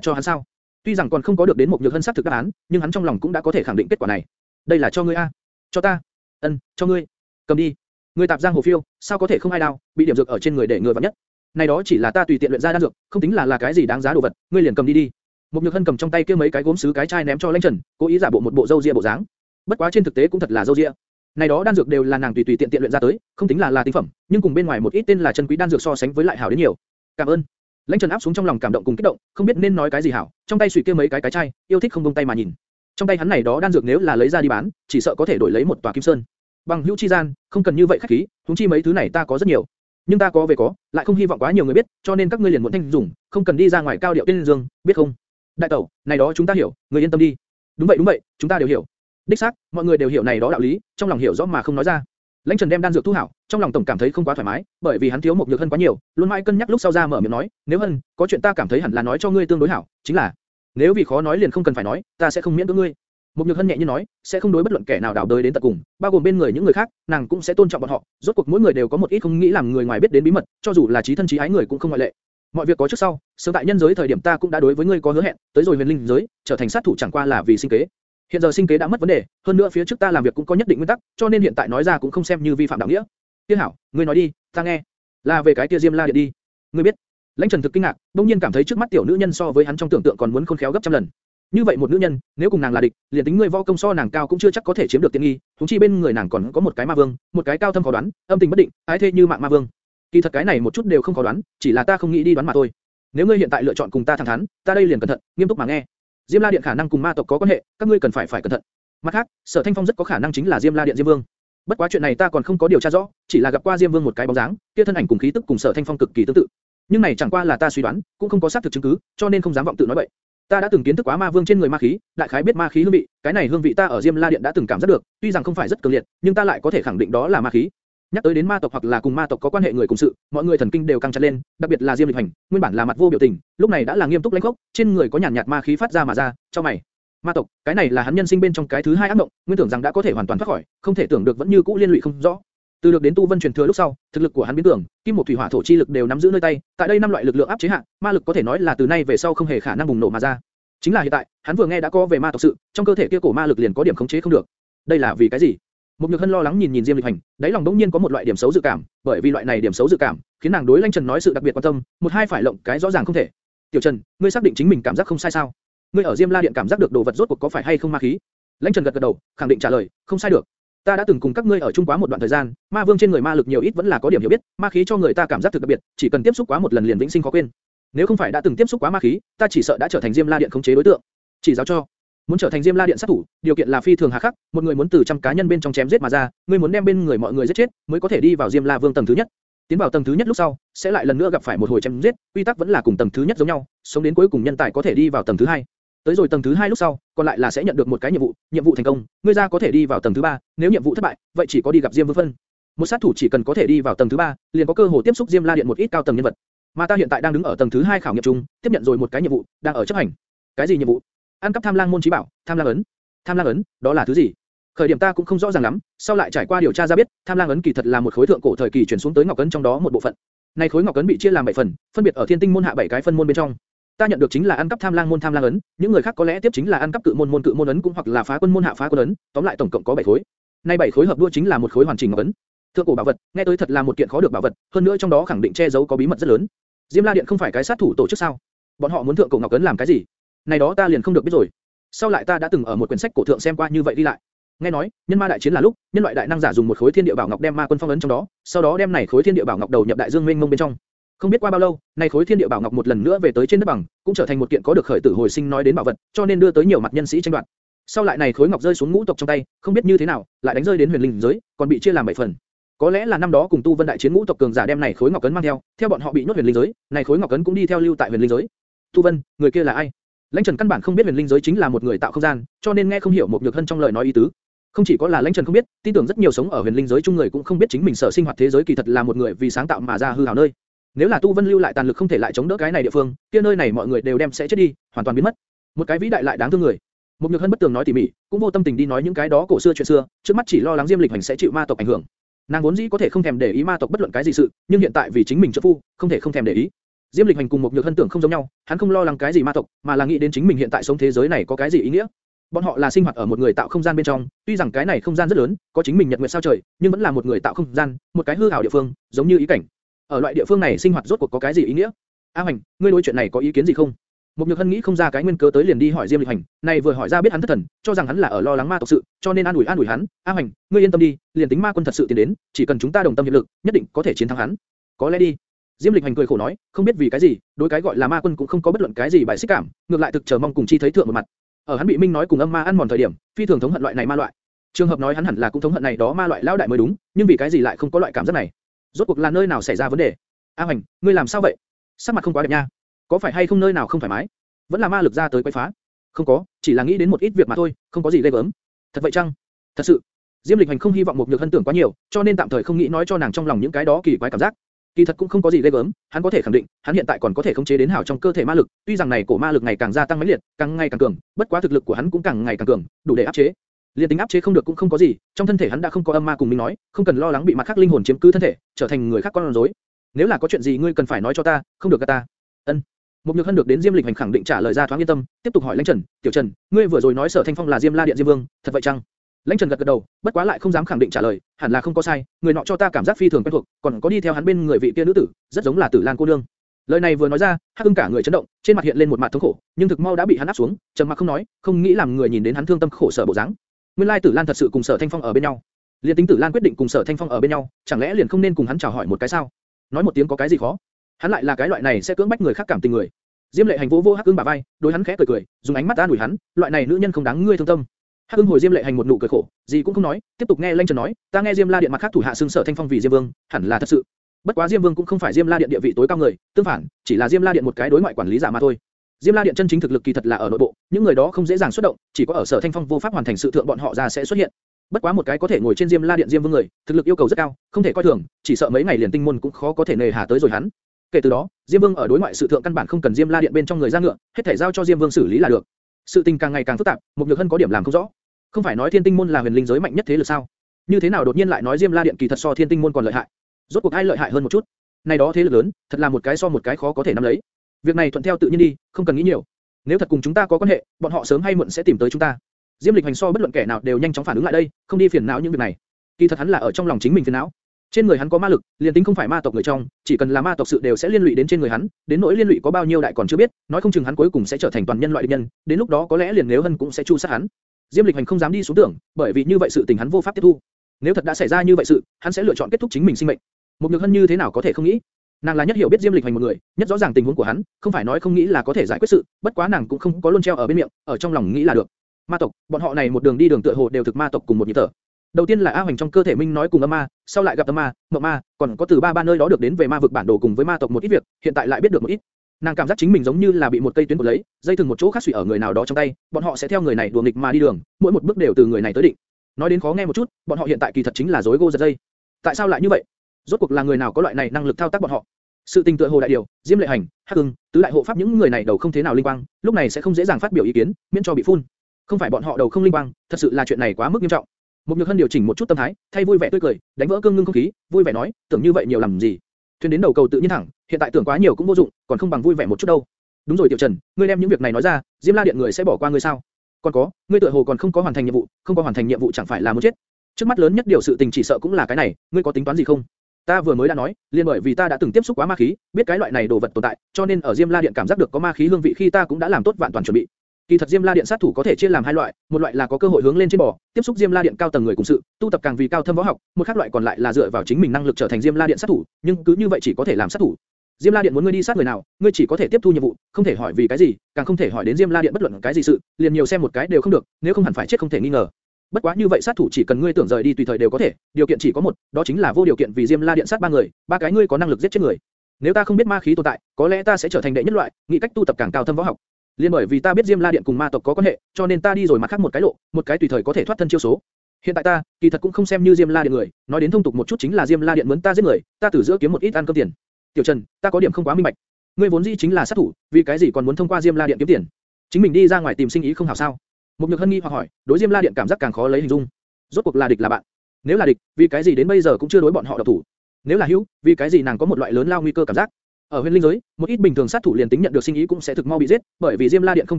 cho hắn sao? Tuy rằng còn không có được đến một nhược hân sát thực đáp án, nhưng hắn trong lòng cũng đã có thể khẳng định kết quả này. Đây là cho ngươi a, cho ta. Ân, cho ngươi. Cầm đi. Ngươi tạp giang hồ phiêu, sao có thể không ai đau, bị điểm dược ở trên người để người vặn nhất. Này đó chỉ là ta tùy tiện luyện ra đan dược, không tính là là cái gì đáng giá đồ vật, ngươi liền cầm đi đi. Một nhược hân cầm trong tay kia mấy cái gốm sứ cái chai ném cho Lanh Trần, cố ý giả bộ một bộ dâu ria bộ dáng. Bất quá trên thực tế cũng thật là dâu ria. Này đó đan dược đều là nàng tùy tùy tiện tiện luyện ra tới, không tính là là tinh phẩm, nhưng cùng bên ngoài một ít tên là chân quý đan dược so sánh với lại hảo đến nhiều. Cảm ơn. Lãnh Trần áp xuống trong lòng cảm động cùng kích động, không biết nên nói cái gì hảo, trong tay suy kia mấy cái cái chai, yêu thích không buông tay mà nhìn. Trong tay hắn này đó đan dược nếu là lấy ra đi bán, chỉ sợ có thể đổi lấy một tòa kim sơn. Bằng hữu chi gian, không cần như vậy khách khí, huống chi mấy thứ này ta có rất nhiều. Nhưng ta có về có, lại không hy vọng quá nhiều người biết, cho nên các ngươi liền muốn thanh dùng, không cần đi ra ngoài cao điệu tiên dương, biết không? Đại tẩu, này đó chúng ta hiểu, người yên tâm đi. Đúng vậy đúng vậy, chúng ta đều hiểu. Đích xác, mọi người đều hiểu này đó đạo lý, trong lòng hiểu rõ mà không nói ra. Lãnh Trần đem đan dược thu hảo, trong lòng tổng cảm thấy không quá thoải mái, bởi vì hắn thiếu một nhược hân quá nhiều, luôn mãi cân nhắc lúc sau ra mở miệng nói, nếu hân, có chuyện ta cảm thấy hẳn là nói cho ngươi tương đối hảo, chính là, nếu vì khó nói liền không cần phải nói, ta sẽ không miễn cưỡng ngươi. Một nhược hân nhẹ như nói, sẽ không đối bất luận kẻ nào đảo đời đến tận cùng, bao gồm bên người những người khác, nàng cũng sẽ tôn trọng bọn họ. Rốt cuộc mỗi người đều có một ít không nghĩ làm người ngoài biết đến bí mật, cho dù là trí thân trí ái người cũng không ngoại lệ. Mọi việc có trước sau, sớm tại nhân giới thời điểm ta cũng đã đối với ngươi có hứa hẹn, tới rồi huyền linh giới, trở thành sát thủ chẳng qua là vì sinh kế. Hiện giờ sinh kế đã mất vấn đề, hơn nữa phía trước ta làm việc cũng có nhất định nguyên tắc, cho nên hiện tại nói ra cũng không xem như vi phạm đạo nghĩa. Tiết hảo, ngươi nói đi, ta nghe. Là về cái kia Diêm La Điện đi. Ngươi biết? Lãnh Trần thực kinh ngạc, bỗng nhiên cảm thấy trước mắt tiểu nữ nhân so với hắn trong tưởng tượng còn muốn khôn khéo gấp trăm lần. Như vậy một nữ nhân, nếu cùng nàng là địch, liền tính ngươi võ công so nàng cao cũng chưa chắc có thể chiếm được tiện nghi, huống chi bên người nàng còn có một cái ma vương, một cái cao thâm khó đoán, âm tình bất định, ái thế như mạng ma vương. Kỳ thật cái này một chút đều không khó đoán, chỉ là ta không nghĩ đi đoán mà thôi. Nếu ngươi hiện tại lựa chọn cùng ta thẳng thắn, ta đây liền cẩn thận, nghiêm túc mà nghe. Diêm La Điện khả năng cùng ma tộc có quan hệ, các ngươi cần phải phải cẩn thận. Mặt khác, Sở Thanh Phong rất có khả năng chính là Diêm La Điện Diêm Vương. Bất quá chuyện này ta còn không có điều tra rõ, chỉ là gặp qua Diêm Vương một cái bóng dáng, kia thân ảnh cùng khí tức cùng Sở Thanh Phong cực kỳ tương tự. Nhưng này chẳng qua là ta suy đoán, cũng không có xác thực chứng cứ, cho nên không dám vọng tự nói bậy. Ta đã từng kiến thức quá ma vương trên người ma khí, đại khái biết ma khí hương vị, cái này hương vị ta ở Diêm La Điện đã từng cảm giác được, tuy rằng không phải rất cường liệt, nhưng ta lại có thể khẳng định đó là ma khí. Nhắc tới đến ma tộc hoặc là cùng ma tộc có quan hệ người cùng sự, mọi người thần kinh đều căng chặt lên, đặc biệt là Diêm Lịch Hành, nguyên bản là mặt vô biểu tình, lúc này đã là nghiêm túc lãnh khốc, trên người có nhàn nhạt ma khí phát ra mà ra, cho mày. Ma tộc, cái này là hắn nhân sinh bên trong cái thứ hai ác mộng, nguyên tưởng rằng đã có thể hoàn toàn thoát khỏi, không thể tưởng được vẫn như cũ liên lụy không rõ. Từ được đến tu vân truyền thừa lúc sau, thực lực của hắn biến tưởng, kim một thủy hỏa thổ chi lực đều nắm giữ nơi tay, tại đây năm loại lực lượng áp chế hạ, ma lực có thể nói là từ nay về sau không hề khả năng bùng nổ mà ra. Chính là hiện tại, hắn vừa nghe đã có về ma tộc sự, trong cơ thể kia cổ ma lực liền có điểm khống chế không được. Đây là vì cái gì? Một Nhược Hân lo lắng nhìn nhìn Diêm Lịch Hành, đáy lòng đống nhiên có một loại điểm xấu dự cảm, bởi vì loại này điểm xấu dự cảm, khiến nàng đối Lăng Trần nói sự đặc biệt quan tâm, một hai phải lộng cái rõ ràng không thể. Tiểu Trần, ngươi xác định chính mình cảm giác không sai sao? Ngươi ở Diêm La Điện cảm giác được đồ vật rốt cuộc có phải hay không ma khí? Lãnh Trần gật gật đầu, khẳng định trả lời, không sai được. Ta đã từng cùng các ngươi ở chung quá một đoạn thời gian, ma vương trên người ma lực nhiều ít vẫn là có điểm hiểu biết, ma khí cho người ta cảm giác thực đặc biệt, chỉ cần tiếp xúc quá một lần liền vĩnh sinh khó quên. Nếu không phải đã từng tiếp xúc quá ma khí, ta chỉ sợ đã trở thành Diêm La Điện khống chế đối tượng. Chỉ giáo cho, muốn trở thành Diêm La Điện sát thủ, điều kiện là phi thường hà khắc, một người muốn từ trăm cá nhân bên trong chém giết mà ra, ngươi muốn đem bên người mọi người giết chết, mới có thể đi vào Diêm La Vương tầng thứ nhất. Tiến vào tầng thứ nhất lúc sau, sẽ lại lần nữa gặp phải một hồi chém giết, quy tắc vẫn là cùng tầng thứ nhất giống nhau, sống đến cuối cùng nhân tài có thể đi vào tầng thứ hai. Tới rồi tầng thứ hai lúc sau, còn lại là sẽ nhận được một cái nhiệm vụ, nhiệm vụ thành công, ngươi ra có thể đi vào tầng thứ ba, nếu nhiệm vụ thất bại, vậy chỉ có đi gặp Diêm Vương phân. Một sát thủ chỉ cần có thể đi vào tầng thứ ba, liền có cơ hội tiếp xúc Diêm La Điện một ít cao tầng nhân vật. Mà ta hiện tại đang đứng ở tầng thứ hai khảo nghiệm chung, tiếp nhận rồi một cái nhiệm vụ, đang ở chấp hành. Cái gì nhiệm vụ? Ăn cắp tham lang môn chí bảo, tham lang ấn. Tham lang ấn, đó là thứ gì? Khởi điểm ta cũng không rõ ràng lắm, sau lại trải qua điều tra ra biết, tham lang ấn kỳ thật là một khối thượng cổ thời kỳ truyền xuống tới ngọc ấn trong đó một bộ phận. Này khối ngọc ấn bị chia làm bảy phần, phân biệt ở thiên tinh môn hạ bảy cái phân môn bên trong. Ta nhận được chính là ăn cắp tham lang môn tham lang ấn, những người khác có lẽ tiếp chính là ăn cắp cự môn môn cự môn ấn cũng hoặc là phá quân môn hạ phá quân ấn, tóm lại tổng cộng có 7 khối. Nay 7 khối hợp đua chính là một khối hoàn chỉnh ngọc ấn. Thượng cổ bảo vật, nghe tới thật là một kiện khó được bảo vật, hơn nữa trong đó khẳng định che giấu có bí mật rất lớn. Diêm La Điện không phải cái sát thủ tổ chức sao? Bọn họ muốn thượng cổ ngọc ấn làm cái gì? Này đó ta liền không được biết rồi. Sau lại ta đã từng ở một quyển sách cổ thượng xem qua như vậy đi lại. Nghe nói, nhân ma đại chiến là lúc, nhân loại đại năng giả dùng một khối thiên địa bảo ngọc đem ma quân phong ấn trong đó, sau đó đem này khối thiên địa bảo ngọc đầu nhập đại dương mênh mông bên trong. Không biết qua bao lâu, này khối thiên địa bảo ngọc một lần nữa về tới trên đất bằng, cũng trở thành một kiện có được khởi tử hồi sinh nói đến bảo vật, cho nên đưa tới nhiều mặt nhân sĩ tranh đoạt. Sau lại này khối ngọc rơi xuống ngũ tộc trong tay, không biết như thế nào, lại đánh rơi đến huyền linh giới, còn bị chia làm bảy phần. Có lẽ là năm đó cùng tu vân đại chiến ngũ tộc cường giả đem này khối ngọc cấn mang theo, theo bọn họ bị nhốt huyền linh giới, này khối ngọc cấn cũng đi theo lưu tại huyền linh giới. Tu vân, người kia là ai? Lãnh Trần căn bản không biết huyền linh giới chính là một người tạo không gian, cho nên nghe không hiểu một nhược hân trong lời nói ý tứ. Không chỉ có là Lãnh Trần không biết, tin tưởng rất nhiều sống ở huyền linh giới chung người cũng không biết chính mình sở sinh hoạt thế giới kỳ thật là một người vì sáng tạo mà ra hư hào nơi. Nếu là Tu Vân lưu lại tàn lực không thể lại chống đỡ cái này địa phương, kia nơi này mọi người đều đem sẽ chết đi, hoàn toàn biến mất. Một cái vĩ đại lại đáng thương người. Một nhược hân bất tường nói tỉ mỉ, cũng vô tâm tình đi nói những cái đó cổ xưa chuyện xưa, trước mắt chỉ lo lắng Diêm Lịch Hành sẽ chịu ma tộc ảnh hưởng. Nàng vốn dĩ có thể không thèm để ý ma tộc bất luận cái gì sự, nhưng hiện tại vì chính mình trợ phu, không thể không thèm để ý. Diêm Lịch Hành cùng một nhược hân tưởng không giống nhau, hắn không lo lắng cái gì ma tộc, mà là nghĩ đến chính mình hiện tại sống thế giới này có cái gì ý nghĩa. Bọn họ là sinh hoạt ở một người tạo không gian bên trong, tuy rằng cái này không gian rất lớn, có chính mình nhật nguyệt sao trời, nhưng vẫn là một người tạo không gian, một cái hư ảo địa phương, giống như ý cảnh. Ở loại địa phương này sinh hoạt rốt cuộc có cái gì ý nghĩa? A Hành, ngươi đối chuyện này có ý kiến gì không? Một Nhược Hân nghĩ không ra cái nguyên cớ tới liền đi hỏi Diêm Lịch Hành, này vừa hỏi ra biết hắn thất thần, cho rằng hắn là ở lo lắng ma tộc sự, cho nên an ủi an ủi hắn, A Hành, ngươi yên tâm đi, liền tính ma quân thật sự tiến đến, chỉ cần chúng ta đồng tâm hiệp lực, nhất định có thể chiến thắng hắn. Có lẽ đi. Diêm Lịch Hành cười khổ nói, không biết vì cái gì, đối cái gọi là ma quân cũng không có bất luận cái gì bài xích cảm, ngược lại thực chờ mong cùng chi thấy thượng một mặt. Ở hắn bị Minh nói cùng âm ma ăn mòn thời điểm, phi thường thống hận loại này ma loại. Trường hợp nói hắn hẳn là cũng thống hận này đó ma loại lão đại mới đúng, nhưng vì cái gì lại không có loại cảm giác này? Rốt cuộc là nơi nào xảy ra vấn đề? A Hành, ngươi làm sao vậy? Sắc mặt không quá đẹp nha. Có phải hay không nơi nào không thoải mái? Vẫn là ma lực ra tới quấy phá? Không có, chỉ là nghĩ đến một ít việc mà thôi, không có gì ghê gớm. Thật vậy chăng? Thật sự. Diêm Lịch Hành không hy vọng một nhược hân tưởng quá nhiều, cho nên tạm thời không nghĩ nói cho nàng trong lòng những cái đó kỳ quái cảm giác. Kỳ thật cũng không có gì ghê gớm, hắn có thể khẳng định, hắn hiện tại còn có thể khống chế đến hảo trong cơ thể ma lực, tuy rằng này cổ ma lực ngày càng gia tăng mãnh liệt, càng ngày càng cường, bất quá thực lực của hắn cũng càng ngày càng cường, đủ để áp chế. Liên tính áp chế không được cũng không có gì, trong thân thể hắn đã không có âm ma cùng mình nói, không cần lo lắng bị mặt khác linh hồn chiếm cứ thân thể, trở thành người khác con rối. Nếu là có chuyện gì ngươi cần phải nói cho ta, không được gạt ta. Ân. mục nhược hân được đến Diêm Lịch Hành khẳng định trả lời ra thoáng yên tâm, tiếp tục hỏi Lãnh Trần, Tiểu Trần, ngươi vừa rồi nói Sở Thanh Phong là Diêm La Điện Diêm Vương, thật vậy chăng? Lãnh Trần gật gật đầu, bất quá lại không dám khẳng định trả lời, hẳn là không có sai, người nọ cho ta cảm giác phi thường quen thuộc, còn có đi theo hắn bên người vị kia nữ tử, rất giống là Tử Lan cô nương. Lời này vừa nói ra, Hắc Ưng cả người chấn động, trên mặt hiện lên một mặt thống khổ, nhưng thực mau đã bị hắn áp xuống, trầm mặc không nói, không nghĩ làm người nhìn đến hắn thương tâm khổ sở bộ dáng. Nguyên lai Tử Lan thật sự cùng Sở Thanh Phong ở bên nhau. Liên tính Tử Lan quyết định cùng Sở Thanh Phong ở bên nhau, chẳng lẽ liền không nên cùng hắn chào hỏi một cái sao? Nói một tiếng có cái gì khó? Hắn lại là cái loại này sẽ cưỡng bách người khác cảm tình người. Diêm Lệ Hành vỗ vỗ Hắc Ưng bả vai, đối hắn khẽ cười cười, dùng ánh mắt an ủi hắn, loại này nữ nhân không đáng ngươi thương tâm. Hắc Ưng hồi Diêm Lệ Hành một nụ cười khổ, gì cũng không nói, tiếp tục nghe Lanh Trần nói, ta nghe Diêm La Điện mặt khác thủ hạ sưng Sở Thanh Phong vì Diêm Vương, hẳn là thật sự. Bất quá Diêm Vương cũng không phải Diêm La Điện địa vị tối cao người, tương phản, chỉ là Diêm La Điện một cái đối ngoại quản lý giả mà thôi. Diêm La Điện chân chính thực lực kỳ thật là ở nội bộ, những người đó không dễ dàng xuất động, chỉ có ở Sở Thanh Phong vô pháp hoàn thành sự thượng bọn họ ra sẽ xuất hiện. Bất quá một cái có thể ngồi trên Diêm La Điện Diêm Vương người, thực lực yêu cầu rất cao, không thể coi thường, chỉ sợ mấy ngày liền tinh môn cũng khó có thể nề hà tới rồi hắn. Kể từ đó, Diêm Vương ở đối ngoại sự thượng căn bản không cần Diêm La Điện bên trong người ra ngựa, hết thể giao cho Diêm Vương xử lý là được. Sự tình càng ngày càng phức tạp, một nhược hân có điểm làm không rõ. Không phải nói Thiên Tinh môn là huyền linh giới mạnh nhất thế lực sao? Như thế nào đột nhiên lại nói Diêm La Điện kỳ thật so Thiên Tinh môn còn lợi hại? Rốt cuộc ai lợi hại hơn một chút? Này đó thế lực lớn, thật là một cái so một cái khó có thể nắm lấy. Việc này thuận theo tự nhiên đi, không cần nghĩ nhiều. Nếu thật cùng chúng ta có quan hệ, bọn họ sớm hay muộn sẽ tìm tới chúng ta. Diêm Lịch Hành so bất luận kẻ nào đều nhanh chóng phản ứng lại đây, không đi phiền não những việc này. Kỳ thật hắn là ở trong lòng chính mình phiền não. Trên người hắn có ma lực, liền tính không phải ma tộc người trong, chỉ cần là ma tộc sự đều sẽ liên lụy đến trên người hắn, đến nỗi liên lụy có bao nhiêu đại còn chưa biết, nói không chừng hắn cuối cùng sẽ trở thành toàn nhân loại địch nhân, đến lúc đó có lẽ liền nếu hân cũng sẽ chu sát hắn. Diêm Lịch Hành không dám đi xuống tưởng, bởi vì như vậy sự tình hắn vô pháp tiếp thu. Nếu thật đã xảy ra như vậy sự, hắn sẽ lựa chọn kết thúc chính mình sinh mệnh. Một nhược hân như thế nào có thể không nghĩ? Nàng là nhất hiểu biết Diêm Lịch Hành một người, nhất rõ ràng tình huống của hắn, không phải nói không nghĩ là có thể giải quyết sự, bất quá nàng cũng không có luôn treo ở bên miệng, ở trong lòng nghĩ là được. Ma tộc, bọn họ này một đường đi đường tựa hồ đều thực ma tộc cùng một nhịp thở. Đầu tiên là A Hoành trong cơ thể minh nói cùng âm ma, sau lại gặp âm ma, mộng ma, còn có từ ba ba nơi đó được đến về ma vực bản đồ cùng với ma tộc một ít việc, hiện tại lại biết được một ít. Nàng cảm giác chính mình giống như là bị một cây tuyến cột lấy, dây thừng một chỗ khác suy ở người nào đó trong tay, bọn họ sẽ theo người này đùa nghịch mà đi đường, mỗi một bước đều từ người này tới định. Nói đến khó nghe một chút, bọn họ hiện tại kỳ thật chính là rối gô giật dây. Tại sao lại như vậy? Rốt cuộc là người nào có loại này năng lực thao tác bọn họ? Sự tình tựa hồ đại điều, Diêm Lệ Hành, Hắc Ưng, tứ đại hộ pháp những người này đầu không thế nào linh quang, lúc này sẽ không dễ dàng phát biểu ý kiến, miễn cho bị phun. Không phải bọn họ đầu không linh quang, thật sự là chuyện này quá mức nghiêm trọng. Một nhược hân điều chỉnh một chút tâm thái, thay vui vẻ tươi cười, đánh vỡ cương ngưng không khí, vui vẻ nói, tưởng như vậy nhiều làm gì? Thuyền đến đầu cầu tự nhiên thẳng, hiện tại tưởng quá nhiều cũng vô dụng, còn không bằng vui vẻ một chút đâu. Đúng rồi Tiểu Trần, ngươi đem những việc này nói ra, Diêm La Điện người sẽ bỏ qua ngươi sao? Còn có, ngươi tựa hồ còn không có hoàn thành nhiệm vụ, không có hoàn thành nhiệm vụ chẳng phải là muốn chết. Trước mắt lớn nhất điều sự tình chỉ sợ cũng là cái này, ngươi có tính toán gì không? Ta vừa mới đã nói, liên bởi vì ta đã từng tiếp xúc quá ma khí, biết cái loại này đồ vật tồn tại, cho nên ở Diêm La Điện cảm giác được có ma khí hương vị khi ta cũng đã làm tốt vạn toàn chuẩn bị. Kỳ thật Diêm La Điện sát thủ có thể chia làm hai loại, một loại là có cơ hội hướng lên trên bò, tiếp xúc Diêm La Điện cao tầng người cùng sự, tu tập càng vì cao thâm võ học, một khác loại còn lại là dựa vào chính mình năng lực trở thành Diêm La Điện sát thủ, nhưng cứ như vậy chỉ có thể làm sát thủ. Diêm La Điện muốn ngươi đi sát người nào, ngươi chỉ có thể tiếp thu nhiệm vụ, không thể hỏi vì cái gì, càng không thể hỏi đến Diêm La Điện bất luận cái gì sự, liền nhiều xem một cái đều không được, nếu không hẳn phải chết không thể nghi ngờ. Bất quá như vậy sát thủ chỉ cần ngươi tưởng rời đi tùy thời đều có thể, điều kiện chỉ có một, đó chính là vô điều kiện vì Diêm La Điện sát ba người, ba cái ngươi có năng lực giết chết người. Nếu ta không biết ma khí tồn tại, có lẽ ta sẽ trở thành đệ nhất loại, nghĩ cách tu tập càng cao thâm võ học. Liên bởi vì ta biết Diêm La Điện cùng ma tộc có quan hệ, cho nên ta đi rồi mặt khác một cái lộ, một cái tùy thời có thể thoát thân chiêu số. Hiện tại ta, kỳ thật cũng không xem như Diêm La Điện người, nói đến thông tục một chút chính là Diêm La Điện muốn ta giết người, ta từ giữa kiếm một ít ăn cơm tiền. Tiểu Trần, ta có điểm không quá minh bạch. Ngươi vốn dĩ chính là sát thủ, vì cái gì còn muốn thông qua Diêm La Điện kiếm tiền? Chính mình đi ra ngoài tìm sinh ý không hảo sao? Một Nhược Hân nghi hoặc hỏi, đối Diêm La Điện cảm giác càng khó lấy hình dung. Rốt cuộc là địch là bạn? Nếu là địch, vì cái gì đến bây giờ cũng chưa đối bọn họ độc thủ? Nếu là hữu, vì cái gì nàng có một loại lớn lao nguy cơ cảm giác? Ở huyền linh giới, một ít bình thường sát thủ liền tính nhận được sinh ý cũng sẽ thực mau bị giết, bởi vì Diêm La Điện không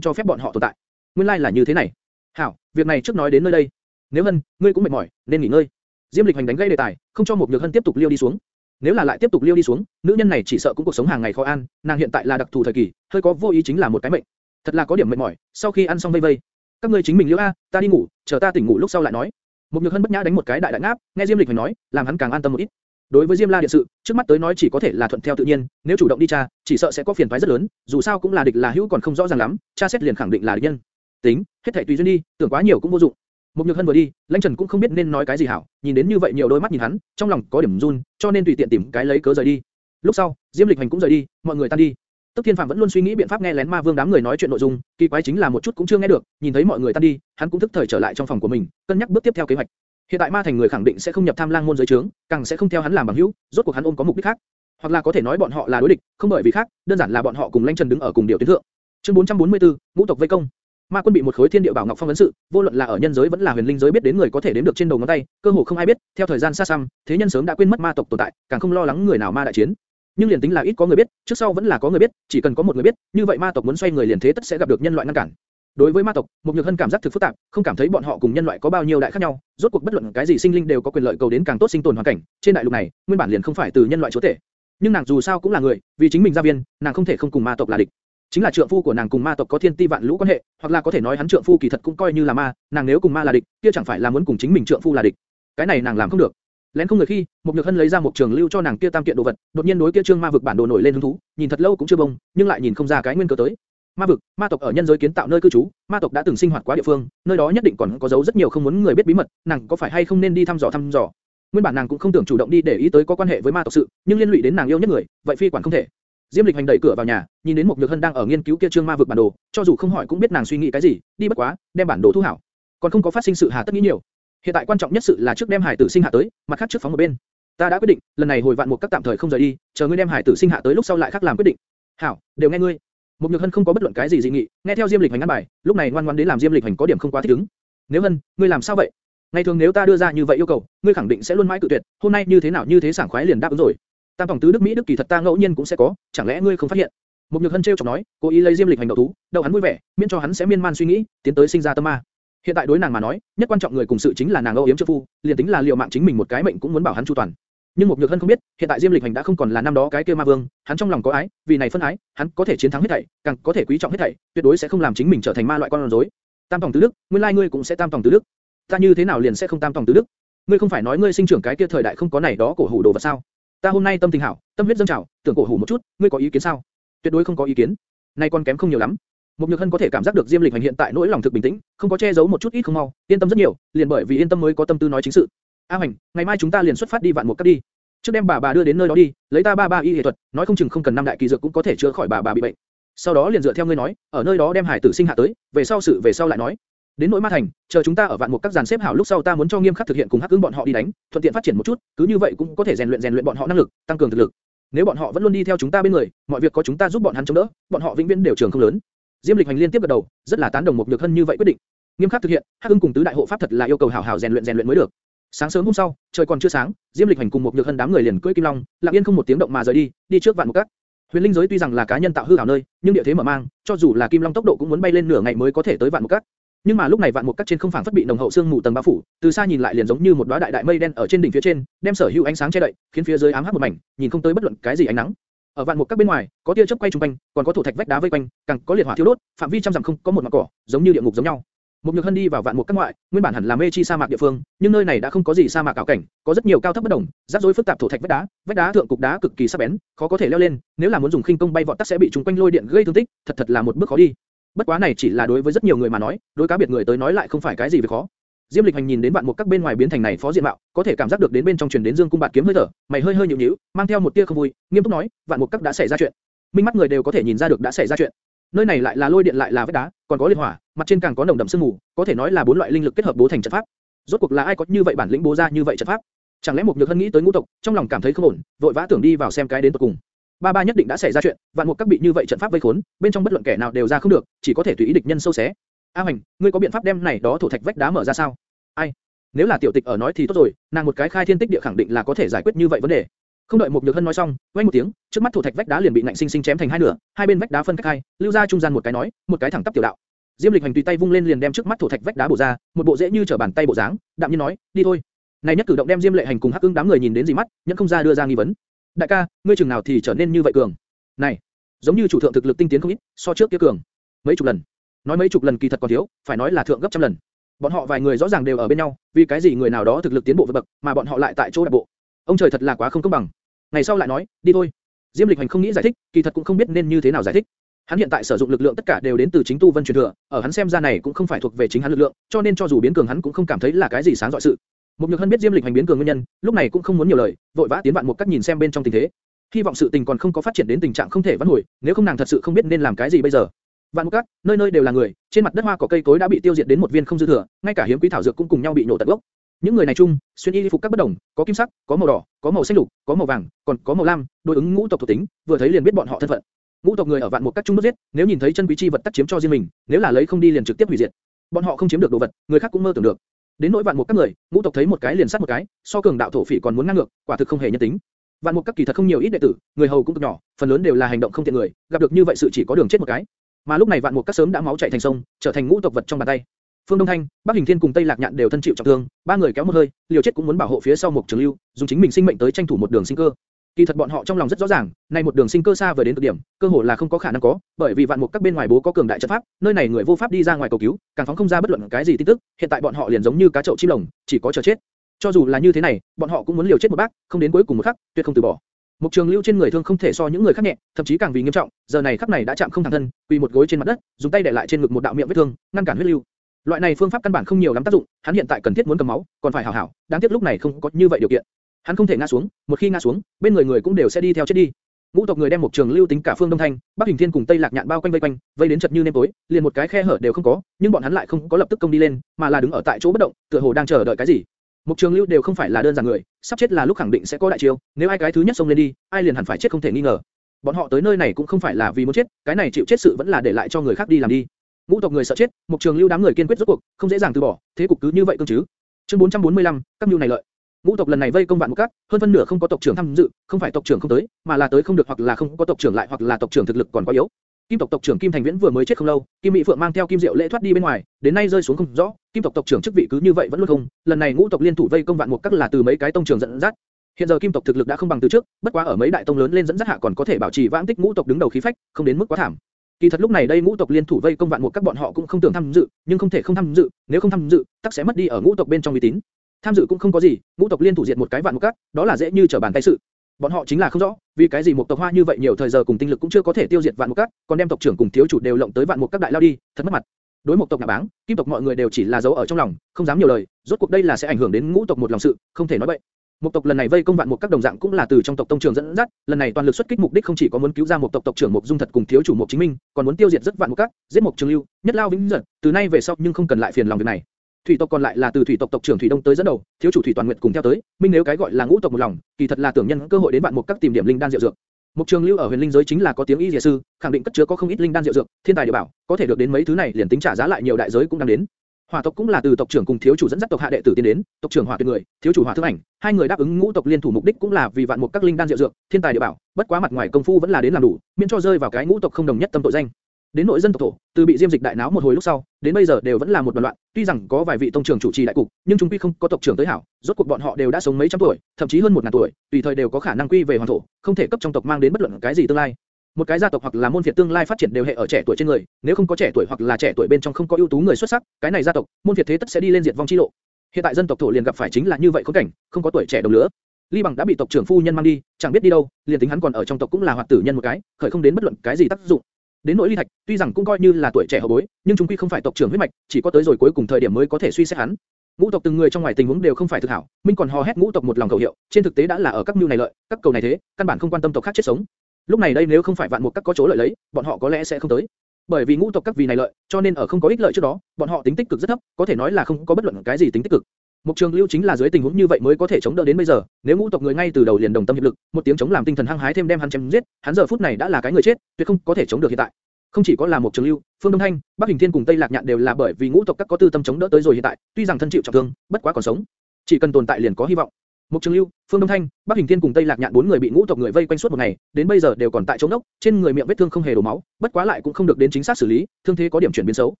cho phép bọn họ tồn tại. Nguyên lai like là như thế này. Hảo, việc này trước nói đến nơi đây. Nếu Hân, ngươi cũng mệt mỏi, nên nghỉ ngơi. Diêm Lịch hành đánh gây đề tài, không cho một Nhược Hân tiếp tục liêu đi xuống. Nếu là lại tiếp tục liêu đi xuống, nữ nhân này chỉ sợ cũng cuộc sống hàng ngày khó an, nàng hiện tại là đặc thù thời kỳ, hơi có vô ý chính là một cái mệnh. Thật là có điểm mệt mỏi, sau khi ăn xong vây vây. Các ngươi chính mình liêu a, ta đi ngủ, chờ ta tỉnh ngủ lúc sau lại nói. Một Nhược Hân bất nhã đánh một cái đại đại ngáp, nghe Diêm Lịch hành nói, làm hắn càng an tâm một ít. Đối với Diêm La điện sự, trước mắt tới nói chỉ có thể là thuận theo tự nhiên, nếu chủ động đi tra, chỉ sợ sẽ có phiền toái rất lớn, dù sao cũng là địch là hữu còn không rõ ràng lắm, tra xét liền khẳng định là địch nhân. Tính, hết thảy tùy duyên đi, tưởng quá nhiều cũng vô dụng. Một Nhược Hân vừa đi, Lãnh Trần cũng không biết nên nói cái gì hảo, nhìn đến như vậy nhiều đôi mắt nhìn hắn, trong lòng có điểm run, cho nên tùy tiện tìm cái lấy cớ rời đi. Lúc sau, Diêm Lịch Hành cũng rời đi, mọi người tan đi. Tức Thiên Phạm vẫn luôn suy nghĩ biện pháp nghe lén Ma Vương đám người nói chuyện nội dung, kỳ quái chính là một chút cũng chưa nghe được, nhìn thấy mọi người tan đi, hắn cũng tức thời trở lại trong phòng của mình, cân nhắc bước tiếp theo kế hoạch. Hiện tại Ma Thành người khẳng định sẽ không nhập Tham Lang môn giới trướng, càng sẽ không theo hắn làm bằng hữu, rốt cuộc hắn ôm có mục đích khác, hoặc là có thể nói bọn họ là đối địch, không bởi vì khác, đơn giản là bọn họ cùng Lãnh Trần đứng ở cùng điều tuyến thượng. Chương 444, ngũ tộc vây công. Ma quân bị một khối thiên địa bảo ngọc phong vấn sự, vô luận là ở nhân giới vẫn là huyền linh giới biết đến người có thể đến được trên đầu ngón tay, cơ hồ không ai biết. Theo thời gian xa xăm, thế nhân sớm đã quên mất ma tộc tồn tại, càng không lo lắng người nào ma đại chiến. Nhưng liền tính là ít có người biết, trước sau vẫn là có người biết, chỉ cần có một người biết, như vậy ma tộc muốn xoay người liền thế tất sẽ gặp được nhân loại ngăn cản. Đối với ma tộc, một nhược hân cảm giác thực phức tạp, không cảm thấy bọn họ cùng nhân loại có bao nhiêu đại khác nhau, rốt cuộc bất luận cái gì sinh linh đều có quyền lợi cầu đến càng tốt sinh tồn hoàn cảnh, trên đại lục này, nguyên bản liền không phải từ nhân loại chúa thể, Nhưng nàng dù sao cũng là người, vì chính mình gia viên, nàng không thể không cùng ma tộc là địch. Chính là trượng phu của nàng cùng ma tộc có thiên ti vạn lũ quan hệ, hoặc là có thể nói hắn trượng phu kỳ thật cũng coi như là ma, nàng nếu cùng ma là địch, kia chẳng phải là muốn cùng chính mình trượng phu là địch. Cái này nàng làm không được. Lén không người khi, một nhược hân lấy ra một trường lưu cho nàng kia tam kiện đồ vật, đột nhiên đối kia trương ma vực bản đồ nổi lên hứng thú, nhìn thật lâu cũng chưa bông, nhưng lại nhìn không ra cái nguyên cớ tới. Ma vực, ma tộc ở nhân giới kiến tạo nơi cư trú, ma tộc đã từng sinh hoạt quá địa phương, nơi đó nhất định còn có dấu rất nhiều không muốn người biết bí mật, nàng có phải hay không nên đi thăm dò thăm dò. Nguyên bản nàng cũng không tưởng chủ động đi để ý tới có quan hệ với ma tộc sự, nhưng liên lụy đến nàng yêu nhất người, vậy phi quản không thể. Diêm Lịch hành đẩy cửa vào nhà, nhìn đến một Nhược Hân đang ở nghiên cứu kia trương ma vực bản đồ, cho dù không hỏi cũng biết nàng suy nghĩ cái gì, đi bất quá, đem bản đồ thu hảo. Còn không có phát sinh sự hà tất nghĩ nhiều. Hiện tại quan trọng nhất sự là trước đem hải tử sinh hạ tới, mặt khác trước phóng một bên. Ta đã quyết định, lần này hồi vạn một các tạm thời không rời đi, chờ ngươi đem hải tử sinh hạ tới lúc sau lại khác làm quyết định. Hảo, đều nghe ngươi. Một Nhược Hân không có bất luận cái gì dị nghị, nghe theo Diêm Lịch hành ăn bài, lúc này ngoan ngoãn đến làm Diêm Lịch hành có điểm không quá thích ứng. Nếu Hân, ngươi làm sao vậy? Ngày thường nếu ta đưa ra như vậy yêu cầu, ngươi khẳng định sẽ luôn mãi cự tuyệt, hôm nay như thế nào như thế sảng khoái liền đáp ứng rồi. Tam tổng tứ đức Mỹ đức kỳ thật ta ngẫu nhiên cũng sẽ có, chẳng lẽ ngươi không phát hiện? Một nhược hân treo chọc nói, cố ý lấy diêm lịch hành đầu thú, đầu hắn vui vẻ, miễn cho hắn sẽ miên man suy nghĩ, tiến tới sinh ra tâm ma. Hiện tại đối nàng mà nói, nhất quan trọng người cùng sự chính là nàng âu yếm trợ phu, liền tính là liều mạng chính mình một cái mệnh cũng muốn bảo hắn chu toàn. Nhưng một nhược hân không biết, hiện tại diêm lịch hành đã không còn là năm đó cái kia ma vương, hắn trong lòng có ái, vì này phân ái, hắn có thể chiến thắng hết thảy, càng có thể quý trọng hết thảy, tuyệt đối sẽ không làm chính mình trở thành ma loại con rối. Tam tổng tứ đức, nguyên lai ngươi cũng sẽ tam tổng tứ đức. Ta như thế nào liền sẽ không tam tổng tứ đức? Ngươi không phải nói ngươi sinh trưởng cái kia thời đại không có này đó cổ hủ đồ vật sao? Ta hôm nay tâm tình hảo, tâm huyết dâng trào, tưởng cổ hủ một chút, ngươi có ý kiến sao? Tuyệt đối không có ý kiến. Nay còn kém không nhiều lắm. mục Nhược Hân có thể cảm giác được Diêm Lịch hành hiện tại nỗi lòng thực bình tĩnh, không có che giấu một chút ít không mau, yên tâm rất nhiều, liền bởi vì yên tâm mới có tâm tư nói chính sự. A Hành, ngày mai chúng ta liền xuất phát đi vạn một cấp đi. Trước đem bà bà đưa đến nơi đó đi, lấy ta ba ba y y thuật, nói không chừng không cần năm đại kỳ dược cũng có thể chữa khỏi bà bà bị bệnh. Sau đó liền dựa theo ngươi nói, ở nơi đó đem hải tử sinh hạ tới, về sau sự về sau lại nói. Đến nỗi ma thành, chờ chúng ta ở vạn một các dàn xếp hảo lúc sau ta muốn cho nghiêm khắc thực hiện cùng hắc ứng bọn họ đi đánh, thuận tiện phát triển một chút, cứ như vậy cũng có thể rèn luyện rèn luyện bọn họ năng lực, tăng cường thực lực. Nếu bọn họ vẫn luôn đi theo chúng ta bên người, mọi việc có chúng ta giúp bọn hắn chống đỡ, bọn họ vĩnh viễn đều trưởng không lớn. Diêm Lịch Hành liên tiếp gật đầu, rất là tán đồng một nhược hân như vậy quyết định. Nghiêm khắc thực hiện, Hắc Ưng cùng tứ đại hộ pháp thật là yêu cầu hảo hảo rèn luyện rèn luyện mới được. Sáng sớm hôm sau, trời còn chưa sáng, Diêm Lịch Hành cùng một nhược hân đám người liền cưỡi kim long, lặng yên không một tiếng động mà rời đi, đi trước vạn một Cát. Huyền linh giới tuy rằng là cá nhân tạo hư ảo nơi, nhưng địa thế mở mang, cho dù là kim long tốc độ cũng muốn bay lên nửa ngày mới có thể tới vạn một cát. Nhưng mà lúc này vạn một cát trên không phảng phất bị nồng hậu sương mù tầng bao phủ, từ xa nhìn lại liền giống như một đóa đại đại mây đen ở trên đỉnh phía trên, đem sở hữu ánh sáng che đậy, khiến phía dưới ám hắc một mảnh, nhìn không tới bất luận cái gì ánh nắng. Ở vạn một Cát bên ngoài, có tia chớp quay trung quanh, còn có thổ thạch vách đá vây quanh, càng có liệt hỏa thiêu đốt, phạm vi trăm dặm không có một mảng cỏ, giống như địa ngục giống nhau. Một nhược hân đi vào vạn một các ngoại, nguyên bản hẳn là mê chi sa mạc địa phương, nhưng nơi này đã không có gì sa mạc ảo cảnh, có rất nhiều cao thấp bất đồng, rắc rối phức tạp thổ thạch vách đá, vách đá thượng cục đá cực kỳ sắc bén, khó có thể leo lên, nếu là muốn dùng khinh công bay vọt tắc sẽ bị chúng quanh lôi điện gây thương tích, thật thật là một bước khó đi. Bất quá này chỉ là đối với rất nhiều người mà nói, đối cá biệt người tới nói lại không phải cái gì việc khó. Diêm Lịch Hành nhìn đến vạn một các bên ngoài biến thành này phó diện mạo, có thể cảm giác được đến bên trong truyền đến dương cung bạt kiếm hơi thở, mày hơi hơi nhíu nhíu, mang theo một tia không vui, nghiêm túc nói, vạn một các đã xảy ra chuyện. Minh mắt người đều có thể nhìn ra được đã xảy ra chuyện. Nơi này lại là lôi điện lại là vách đá, còn có liệt hỏa, mặt trên càng có nồng đậm sương mù, có thể nói là bốn loại linh lực kết hợp bố thành trận pháp. Rốt cuộc là ai có như vậy bản lĩnh bố ra như vậy trận pháp? Chẳng lẽ một nhược hân nghĩ tới ngũ tộc, trong lòng cảm thấy không ổn, vội vã tưởng đi vào xem cái đến tận cùng. Ba ba nhất định đã xảy ra chuyện, vạn một các bị như vậy trận pháp vây khốn, bên trong bất luận kẻ nào đều ra không được, chỉ có thể tùy ý địch nhân sâu xé. A Hoành, ngươi có biện pháp đem này đó thổ thạch vách đá mở ra sao? Ai? Nếu là tiểu tịch ở nói thì tốt rồi, nàng một cái khai thiên tích địa khẳng định là có thể giải quyết như vậy vấn đề. Không đợi một nhược hân nói xong, vang một tiếng, trước mắt thổ thạch vách đá liền bị nạnh sinh sinh chém thành hai nửa, hai bên vách đá phân cách hai, lưu ra trung gian một cái nói, một cái thẳng tắp tiểu đạo. Diêm Lịch Hành tùy tay vung lên liền đem trước mắt thổ thạch vách đá bổ ra, một bộ dễ như trở bàn tay bộ dáng, đạm nhiên nói, đi thôi. Này nhất cử động đem Diêm Lệ Hành cùng Hắc Ưng đám người nhìn đến gì mắt, nhẫn không ra đưa ra nghi vấn. Đại ca, ngươi chừng nào thì trở nên như vậy cường? Này, giống như chủ thượng thực lực tinh tiến không ít, so trước kia cường. Mấy chục lần. Nói mấy chục lần kỳ thật còn thiếu, phải nói là thượng gấp trăm lần. Bọn họ vài người rõ ràng đều ở bên nhau, vì cái gì người nào đó thực lực tiến bộ vượt bậc, mà bọn họ lại tại chỗ đại bộ. Ông trời thật là quá không công bằng. Ngày sau lại nói, đi thôi. Diêm Lịch Hành không nghĩ giải thích, kỳ thật cũng không biết nên như thế nào giải thích. Hắn hiện tại sử dụng lực lượng tất cả đều đến từ chính tu vân truyền thừa, ở hắn xem ra này cũng không phải thuộc về chính hắn lực lượng, cho nên cho dù biến cường hắn cũng không cảm thấy là cái gì sáng dọi sự. Một nhược hân biết Diêm Lịch Hành biến cường nguyên nhân, lúc này cũng không muốn nhiều lời, vội vã tiến vạn một cách nhìn xem bên trong tình thế. Hy vọng sự tình còn không có phát triển đến tình trạng không thể vãn hồi, nếu không nàng thật sự không biết nên làm cái gì bây giờ. Vạn một các, nơi nơi đều là người, trên mặt đất hoa cỏ cây cối đã bị tiêu diệt đến một viên không dư thừa, ngay cả hiếm quý thảo dược cũng cùng nhau bị nổ tận gốc. Những người này chung, xuyên y phục các bất đồng, có kim sắc, có màu đỏ, có màu xanh lục, có màu vàng, còn có màu lam, đối ứng ngũ tộc thuộc tính, vừa thấy liền biết bọn họ thân phận. Ngũ tộc người ở vạn một các chung đốt giết, nếu nhìn thấy chân quý chi vật tắc chiếm cho riêng mình, nếu là lấy không đi liền trực tiếp hủy diệt. Bọn họ không chiếm được đồ vật, người khác cũng mơ tưởng được. Đến nỗi vạn một các người, ngũ tộc thấy một cái liền sát một cái, so cường đạo thổ phỉ còn muốn ngang ngược, quả thực không hề nhân tính. Vạn một các kỳ thật không nhiều ít đệ tử, người hầu cũng cực nhỏ, phần lớn đều là hành động không tiện người, gặp được như vậy sự chỉ có đường chết một cái. Mà lúc này vạn một các sớm đã máu chảy thành sông, trở thành ngũ tộc vật trong bàn tay. Phương Đông Thanh, Bắc Hình Thiên cùng Tây Lạc Nhạn đều thân chịu trọng thương, ba người kéo một hơi, liều chết cũng muốn bảo hộ phía sau một Trường Lưu, dùng chính mình sinh mệnh tới tranh thủ một đường sinh cơ. Kỳ thật bọn họ trong lòng rất rõ ràng, này một đường sinh cơ xa vời đến cực điểm, cơ hội là không có khả năng có, bởi vì vạn mục các bên ngoài bố có cường đại trận pháp, nơi này người vô pháp đi ra ngoài cầu cứu, càng phóng không ra bất luận cái gì tin tức, hiện tại bọn họ liền giống như cá chậu chim lồng, chỉ có chờ chết. Cho dù là như thế này, bọn họ cũng muốn liều chết một bác, không đến cuối cùng một khắc, tuyệt không từ bỏ. Mục Trường Lưu trên người thương không thể so những người khác nhẹ, thậm chí càng vì nghiêm trọng, giờ này khắc này đã chạm không thẳng thân, quỳ một gối trên mặt đất, dùng tay để lại trên ngực một đạo miệng vết thương, ngăn cản huyết lưu. Loại này phương pháp căn bản không nhiều lắm tác dụng, hắn hiện tại cần thiết muốn cầm máu, còn phải hảo hảo, đáng tiếc lúc này không có như vậy điều kiện. Hắn không thể ngã xuống, một khi ngã xuống, bên người người cũng đều sẽ đi theo chết đi. Ngũ tộc người đem một trường lưu tính cả phương Đông Thanh, Bắc Hình Thiên cùng Tây Lạc Nhạn bao quanh vây quanh, vây đến chật như nêm tối, liền một cái khe hở đều không có, nhưng bọn hắn lại không có lập tức công đi lên, mà là đứng ở tại chỗ bất động, tựa hồ đang chờ đợi cái gì. Một trường lưu đều không phải là đơn giản người, sắp chết là lúc khẳng định sẽ có đại chiêu, nếu ai cái thứ nhất xông lên đi, ai liền hẳn phải chết không thể nghi ngờ. Bọn họ tới nơi này cũng không phải là vì muốn chết, cái này chịu chết sự vẫn là để lại cho người khác đi làm đi. Ngũ tộc người sợ chết, mục trường lưu đám người kiên quyết rốt cuộc, không dễ dàng từ bỏ, thế cục cứ như vậy cương chứ. Chương 445, các mưu này lợi. Ngũ tộc lần này vây công vạn một cát, hơn phân nửa không có tộc trưởng tham dự, không phải tộc trưởng không tới, mà là tới không được hoặc là không có tộc trưởng lại hoặc là tộc trưởng thực lực còn quá yếu. Kim tộc tộc trưởng Kim Thành Viễn vừa mới chết không lâu, Kim Mỹ Phượng mang theo Kim Diệu lễ thoát đi bên ngoài, đến nay rơi xuống không rõ, Kim tộc tộc trưởng chức vị cứ như vậy vẫn luôn không. Lần này ngũ tộc liên thủ vây công vạn một các là từ mấy cái tông trưởng dẫn dắt. Hiện giờ Kim tộc thực lực đã không bằng từ trước, bất quá ở mấy đại tông lớn lên dẫn dắt hạ còn có thể bảo trì vãng tích ngũ tộc đứng đầu khí phách, không đến mức quá thảm. Kỳ thật lúc này đây ngũ tộc liên thủ vây công vạn một các bọn họ cũng không tưởng tham dự, nhưng không thể không tham dự, nếu không tham dự, tắc sẽ mất đi ở ngũ tộc bên trong uy tín. Tham dự cũng không có gì, ngũ tộc liên thủ diệt một cái vạn một các, đó là dễ như trở bàn tay sự. Bọn họ chính là không rõ, vì cái gì một tộc hoa như vậy nhiều thời giờ cùng tinh lực cũng chưa có thể tiêu diệt vạn một các, còn đem tộc trưởng cùng thiếu chủ đều lộng tới vạn một các đại lao đi, thật mất mặt. Đối một tộc nhà báng, kim tộc mọi người đều chỉ là giấu ở trong lòng, không dám nhiều lời, rốt cuộc đây là sẽ ảnh hưởng đến ngũ tộc một lòng sự, không thể nói bậy. Một tộc lần này vây công vạn một các đồng dạng cũng là từ trong tộc tông trưởng dẫn dắt, lần này toàn lực xuất kích mục đích không chỉ có muốn cứu ra một tộc tộc trưởng một dung thật cùng thiếu chủ một chính minh, còn muốn tiêu diệt rất vạn một các, giết một trường lưu, nhất lao vĩnh giật, từ nay về sau nhưng không cần lại phiền lòng việc này. Thủy tộc còn lại là từ thủy tộc tộc trưởng thủy đông tới dẫn đầu, thiếu chủ thủy toàn nguyện cùng theo tới, minh nếu cái gọi là ngũ tộc một lòng, kỳ thật là tưởng nhân cơ hội đến vạn một các tìm điểm linh đan diệu dược. Một trường lưu ở huyền linh giới chính là có tiếng y dìa sư, khẳng định cất chứa có không ít linh đan diệu dược, thiên tài địa bảo, có thể được đến mấy thứ này liền tính trả giá lại nhiều đại giới cũng đang đến. Hỏa tộc cũng là từ tộc trưởng cùng thiếu chủ dẫn dắt tộc hạ đệ tử tiến đến, tộc trưởng Hỏa tuyệt người, thiếu chủ Hỏa thương ảnh, hai người đáp ứng ngũ tộc liên thủ mục đích cũng là vì vạn mục các linh đan diệu dược, thiên tài địa bảo, bất quá mặt ngoài công phu vẫn là đến làm đủ, miễn cho rơi vào cái ngũ tộc không đồng nhất tâm tội danh. Đến nội dân tộc thổ, từ bị diêm dịch đại náo một hồi lúc sau, đến bây giờ đều vẫn là một đoàn loạn. Tuy rằng có vài vị tông trưởng chủ trì đại cục, nhưng chúng quy không có tộc trưởng tới hảo. Rốt cuộc bọn họ đều đã sống mấy trăm tuổi, thậm chí hơn một ngàn tuổi, tùy thời đều có khả năng quy về hoàng thổ, không thể cấp trong tộc mang đến bất luận cái gì tương lai. Một cái gia tộc hoặc là môn phiệt tương lai phát triển đều hệ ở trẻ tuổi trên người, nếu không có trẻ tuổi hoặc là trẻ tuổi bên trong không có ưu tú người xuất sắc, cái này gia tộc, môn phiệt thế tất sẽ đi lên diệt vong chi lộ. Hiện tại dân tộc thổ liền gặp phải chính là như vậy khốn cảnh, không có tuổi trẻ đồng lứa. Ly Bằng đã bị tộc trưởng phu nhân mang đi, chẳng biết đi đâu, liền tính hắn còn ở trong tộc cũng là hoạt tử nhân một cái, khởi không đến bất luận cái gì tác dụng. Đến nỗi Ly Thạch, tuy rằng cũng coi như là tuổi trẻ hậu bối, nhưng chúng quy không phải tộc trưởng huyết mạch, chỉ có tới rồi cuối cùng thời điểm mới có thể suy xét hắn. Ngũ tộc từng người trong ngoài tình huống đều không phải thực hảo, Minh còn hò hét ngũ tộc một lòng cầu hiệu, trên thực tế đã là ở các mưu này lợi, các cầu này thế, căn bản không quan tâm tộc khác chết sống. Lúc này đây nếu không phải vạn mục các có chỗ lợi lấy, bọn họ có lẽ sẽ không tới. Bởi vì ngũ tộc các vì này lợi, cho nên ở không có ích lợi trước đó, bọn họ tính tích cực rất thấp, có thể nói là không có bất luận cái gì tính tích cực. Mục Trường Lưu chính là dưới tình huống như vậy mới có thể chống đỡ đến bây giờ, nếu ngũ tộc người ngay từ đầu liền đồng tâm hiệp lực, một tiếng chống làm tinh thần hăng hái thêm đem hắn chém giết, hắn giờ phút này đã là cái người chết, tuyệt không có thể chống được hiện tại. Không chỉ có là Mục Trường Lưu, Phương Đông Thanh, Bắc Hình Thiên cùng Tây Lạc Nhạn đều là bởi vì ngũ tộc các có tư tâm chống đỡ tới rồi hiện tại, tuy rằng thân chịu trọng thương, bất quá còn sống, chỉ cần tồn tại liền có hy vọng. Mục Trường Lưu, Phương Đông Thanh, Bắc Hình Thiên cùng Tây Lạc Nhạn bốn người bị ngũ tộc người vây quanh suốt một ngày, đến bây giờ đều còn tại chỗ nốc, trên người miệng vết thương không hề đổ máu, bất quá lại cũng không được đến chính xác xử lý, thương thế có điểm chuyển biến xấu.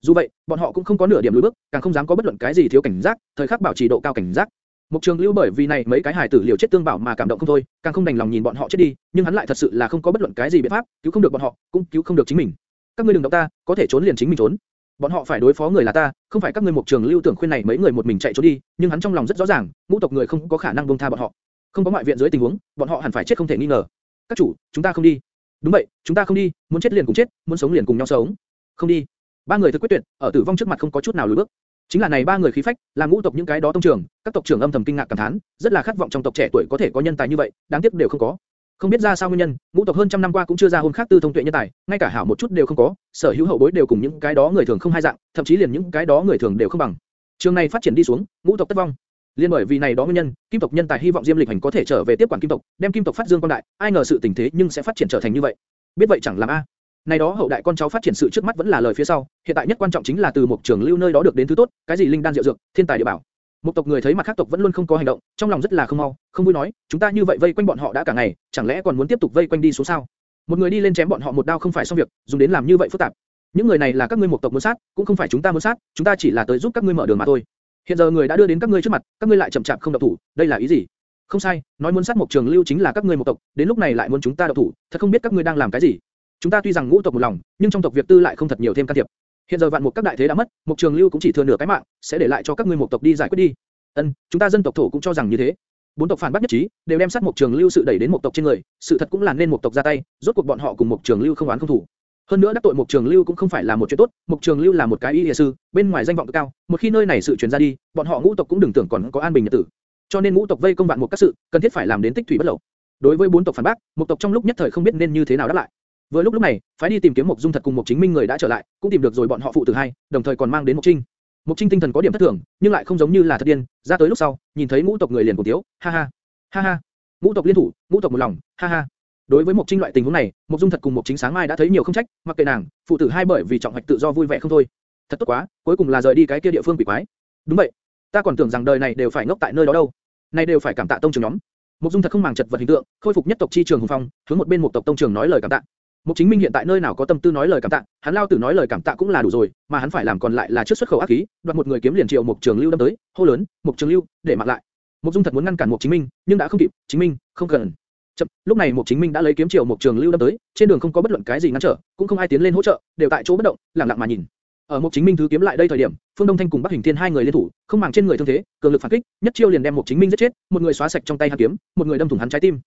Dù vậy, bọn họ cũng không có nửa điểm lùi bước, càng không dám có bất luận cái gì thiếu cảnh giác, thời khắc bảo trì độ cao cảnh giác. Mục Trường Lưu bởi vì này mấy cái hài tử liều chết tương bảo mà cảm động không thôi, càng không đành lòng nhìn bọn họ chết đi, nhưng hắn lại thật sự là không có bất luận cái gì biện pháp, cứu không được bọn họ, cũng cứu không được chính mình. Các ngươi đừng động ta, có thể trốn liền chính mình trốn. Bọn họ phải đối phó người là ta, không phải các ngươi một Trường Lưu tưởng khuyên này mấy người một mình chạy trốn đi, nhưng hắn trong lòng rất rõ ràng, ngũ tộc người không có khả năng buông tha bọn họ. Không có ngoại viện dưới tình huống, bọn họ hẳn phải chết không thể nghi ngờ. Các chủ, chúng ta không đi. Đúng vậy, chúng ta không đi, muốn chết liền cùng chết, muốn sống liền cùng nhau sống. Không đi. Ba người thực quyết tuyệt, ở tử vong trước mặt không có chút nào lùi bước. Chính là này ba người khí phách, làm ngũ tộc những cái đó tông trưởng, các tộc trưởng âm thầm kinh ngạc cảm thán, rất là khát vọng trong tộc trẻ tuổi có thể có nhân tài như vậy, đáng tiếc đều không có. Không biết ra sao nguyên nhân, ngũ tộc hơn trăm năm qua cũng chưa ra hôn khác tư thông tuệ nhân tài, ngay cả hảo một chút đều không có, sở hữu hậu bối đều cùng những cái đó người thường không hai dạng, thậm chí liền những cái đó người thường đều không bằng. Trường này phát triển đi xuống, ngũ tộc tất vong. Liên bởi vì này đó nguyên nhân, kim tộc nhân tài hy vọng Diêm Lịch Hành có thể trở về tiếp quản kim tộc, đem kim tộc phát dương quang đại, ai ngờ sự tình thế nhưng sẽ phát triển trở thành như vậy. Biết vậy chẳng làm a. Này đó hậu đại con cháu phát triển sự trước mắt vẫn là lời phía sau, hiện tại nhất quan trọng chính là từ một trường lưu nơi đó được đến thứ tốt, cái gì linh đan diệu dược, thiên tài địa bảo. Một tộc người thấy mặt khác tộc vẫn luôn không có hành động, trong lòng rất là không mau, không vui nói, chúng ta như vậy vây quanh bọn họ đã cả ngày, chẳng lẽ còn muốn tiếp tục vây quanh đi xuống sao? Một người đi lên chém bọn họ một đao không phải xong việc, dùng đến làm như vậy phức tạp. Những người này là các ngươi một tộc muốn sát, cũng không phải chúng ta muốn sát, chúng ta chỉ là tới giúp các ngươi mở đường mà thôi. Hiện giờ người đã đưa đến các ngươi trước mặt, các ngươi lại chậm chạp không động thủ, đây là ý gì? Không sai, nói muốn sát một trường lưu chính là các ngươi một tộc, đến lúc này lại muốn chúng ta động thủ, thật không biết các ngươi đang làm cái gì. Chúng ta tuy rằng ngũ tộc một lòng, nhưng trong tộc việc tư lại không thật nhiều thêm can thiệp. Hiện giờ vạn mục các đại thế đã mất, mục trường lưu cũng chỉ thừa nửa cái mạng, sẽ để lại cho các ngươi một tộc đi giải quyết đi. Ân, chúng ta dân tộc thổ cũng cho rằng như thế. Bốn tộc phản bác nhất trí, đều đem sát mục trường lưu sự đẩy đến mục tộc trên người, sự thật cũng là nên mục tộc ra tay, rốt cuộc bọn họ cùng mục trường lưu không oán không thủ. Hơn nữa đắc tội mục trường lưu cũng không phải là một chuyện tốt, mục trường lưu là một cái y địa sư, bên ngoài danh vọng cực cao, một khi nơi này sự truyền ra đi, bọn họ ngũ tộc cũng đừng tưởng còn có an bình nhật tử. Cho nên ngũ tộc vây công vạn mục các sự, cần thiết phải làm đến tích thủy bất lậu. Đối với bốn tộc phản bác, mục tộc trong lúc nhất thời không biết nên như thế nào đáp lại. Vừa lúc lúc này, phái đi tìm kiếm Mục dung thật cùng Mục chính minh người đã trở lại, cũng tìm được rồi bọn họ phụ tử hai, đồng thời còn mang đến Mục trinh. Mục trinh tinh thần có điểm thất thường, nhưng lại không giống như là thật điên, ra tới lúc sau, nhìn thấy ngũ tộc người liền cùng thiếu, ha ha, ha ha, ngũ tộc liên thủ, ngũ tộc một lòng, ha ha. Đối với Mục trinh loại tình huống này, Mục dung thật cùng Mục chính sáng mai đã thấy nhiều không trách, mặc kệ nàng, phụ tử hai bởi vì trọng hoạch tự do vui vẻ không thôi. Thật tốt quá, cuối cùng là rời đi cái kia địa phương quỷ quái. Đúng vậy, ta còn tưởng rằng đời này đều phải ngốc tại nơi đó đâu, này đều phải cảm tạ tông trưởng nhóm. Mục dung thật không màng chật vật hình tượng, khôi phục nhất tộc chi trường hùng phong, hướng một bên một tộc tông trưởng nói lời cảm tạ. Mục Chính Minh hiện tại nơi nào có tâm tư nói lời cảm tạ, hắn lao tử nói lời cảm tạ cũng là đủ rồi, mà hắn phải làm còn lại là trước xuất khẩu ác khí, đoạt một người kiếm liền triệu Mục Trường Lưu đâm tới, hô lớn, Mục Trường Lưu, để mặc lại. Mục Dung thật muốn ngăn cản Mục Chính Minh, nhưng đã không kịp, Chính Minh, không cần. Chậm, lúc này Mục Chính Minh đã lấy kiếm triệu Mục Trường Lưu đâm tới, trên đường không có bất luận cái gì ngăn trở, cũng không ai tiến lên hỗ trợ, đều tại chỗ bất động, lặng lặng mà nhìn. Ở Mục Chính Minh thứ kiếm lại đây thời điểm, Phương Đông Thanh cùng Bắc Hình Thiên hai người liên thủ, không màng trên người thương thế, cường lực phản kích, nhất chiêu liền đem Mục Chính Minh giết chết, một người xóa sạch trong tay hắn kiếm, một người đâm thủng hắn trái tim.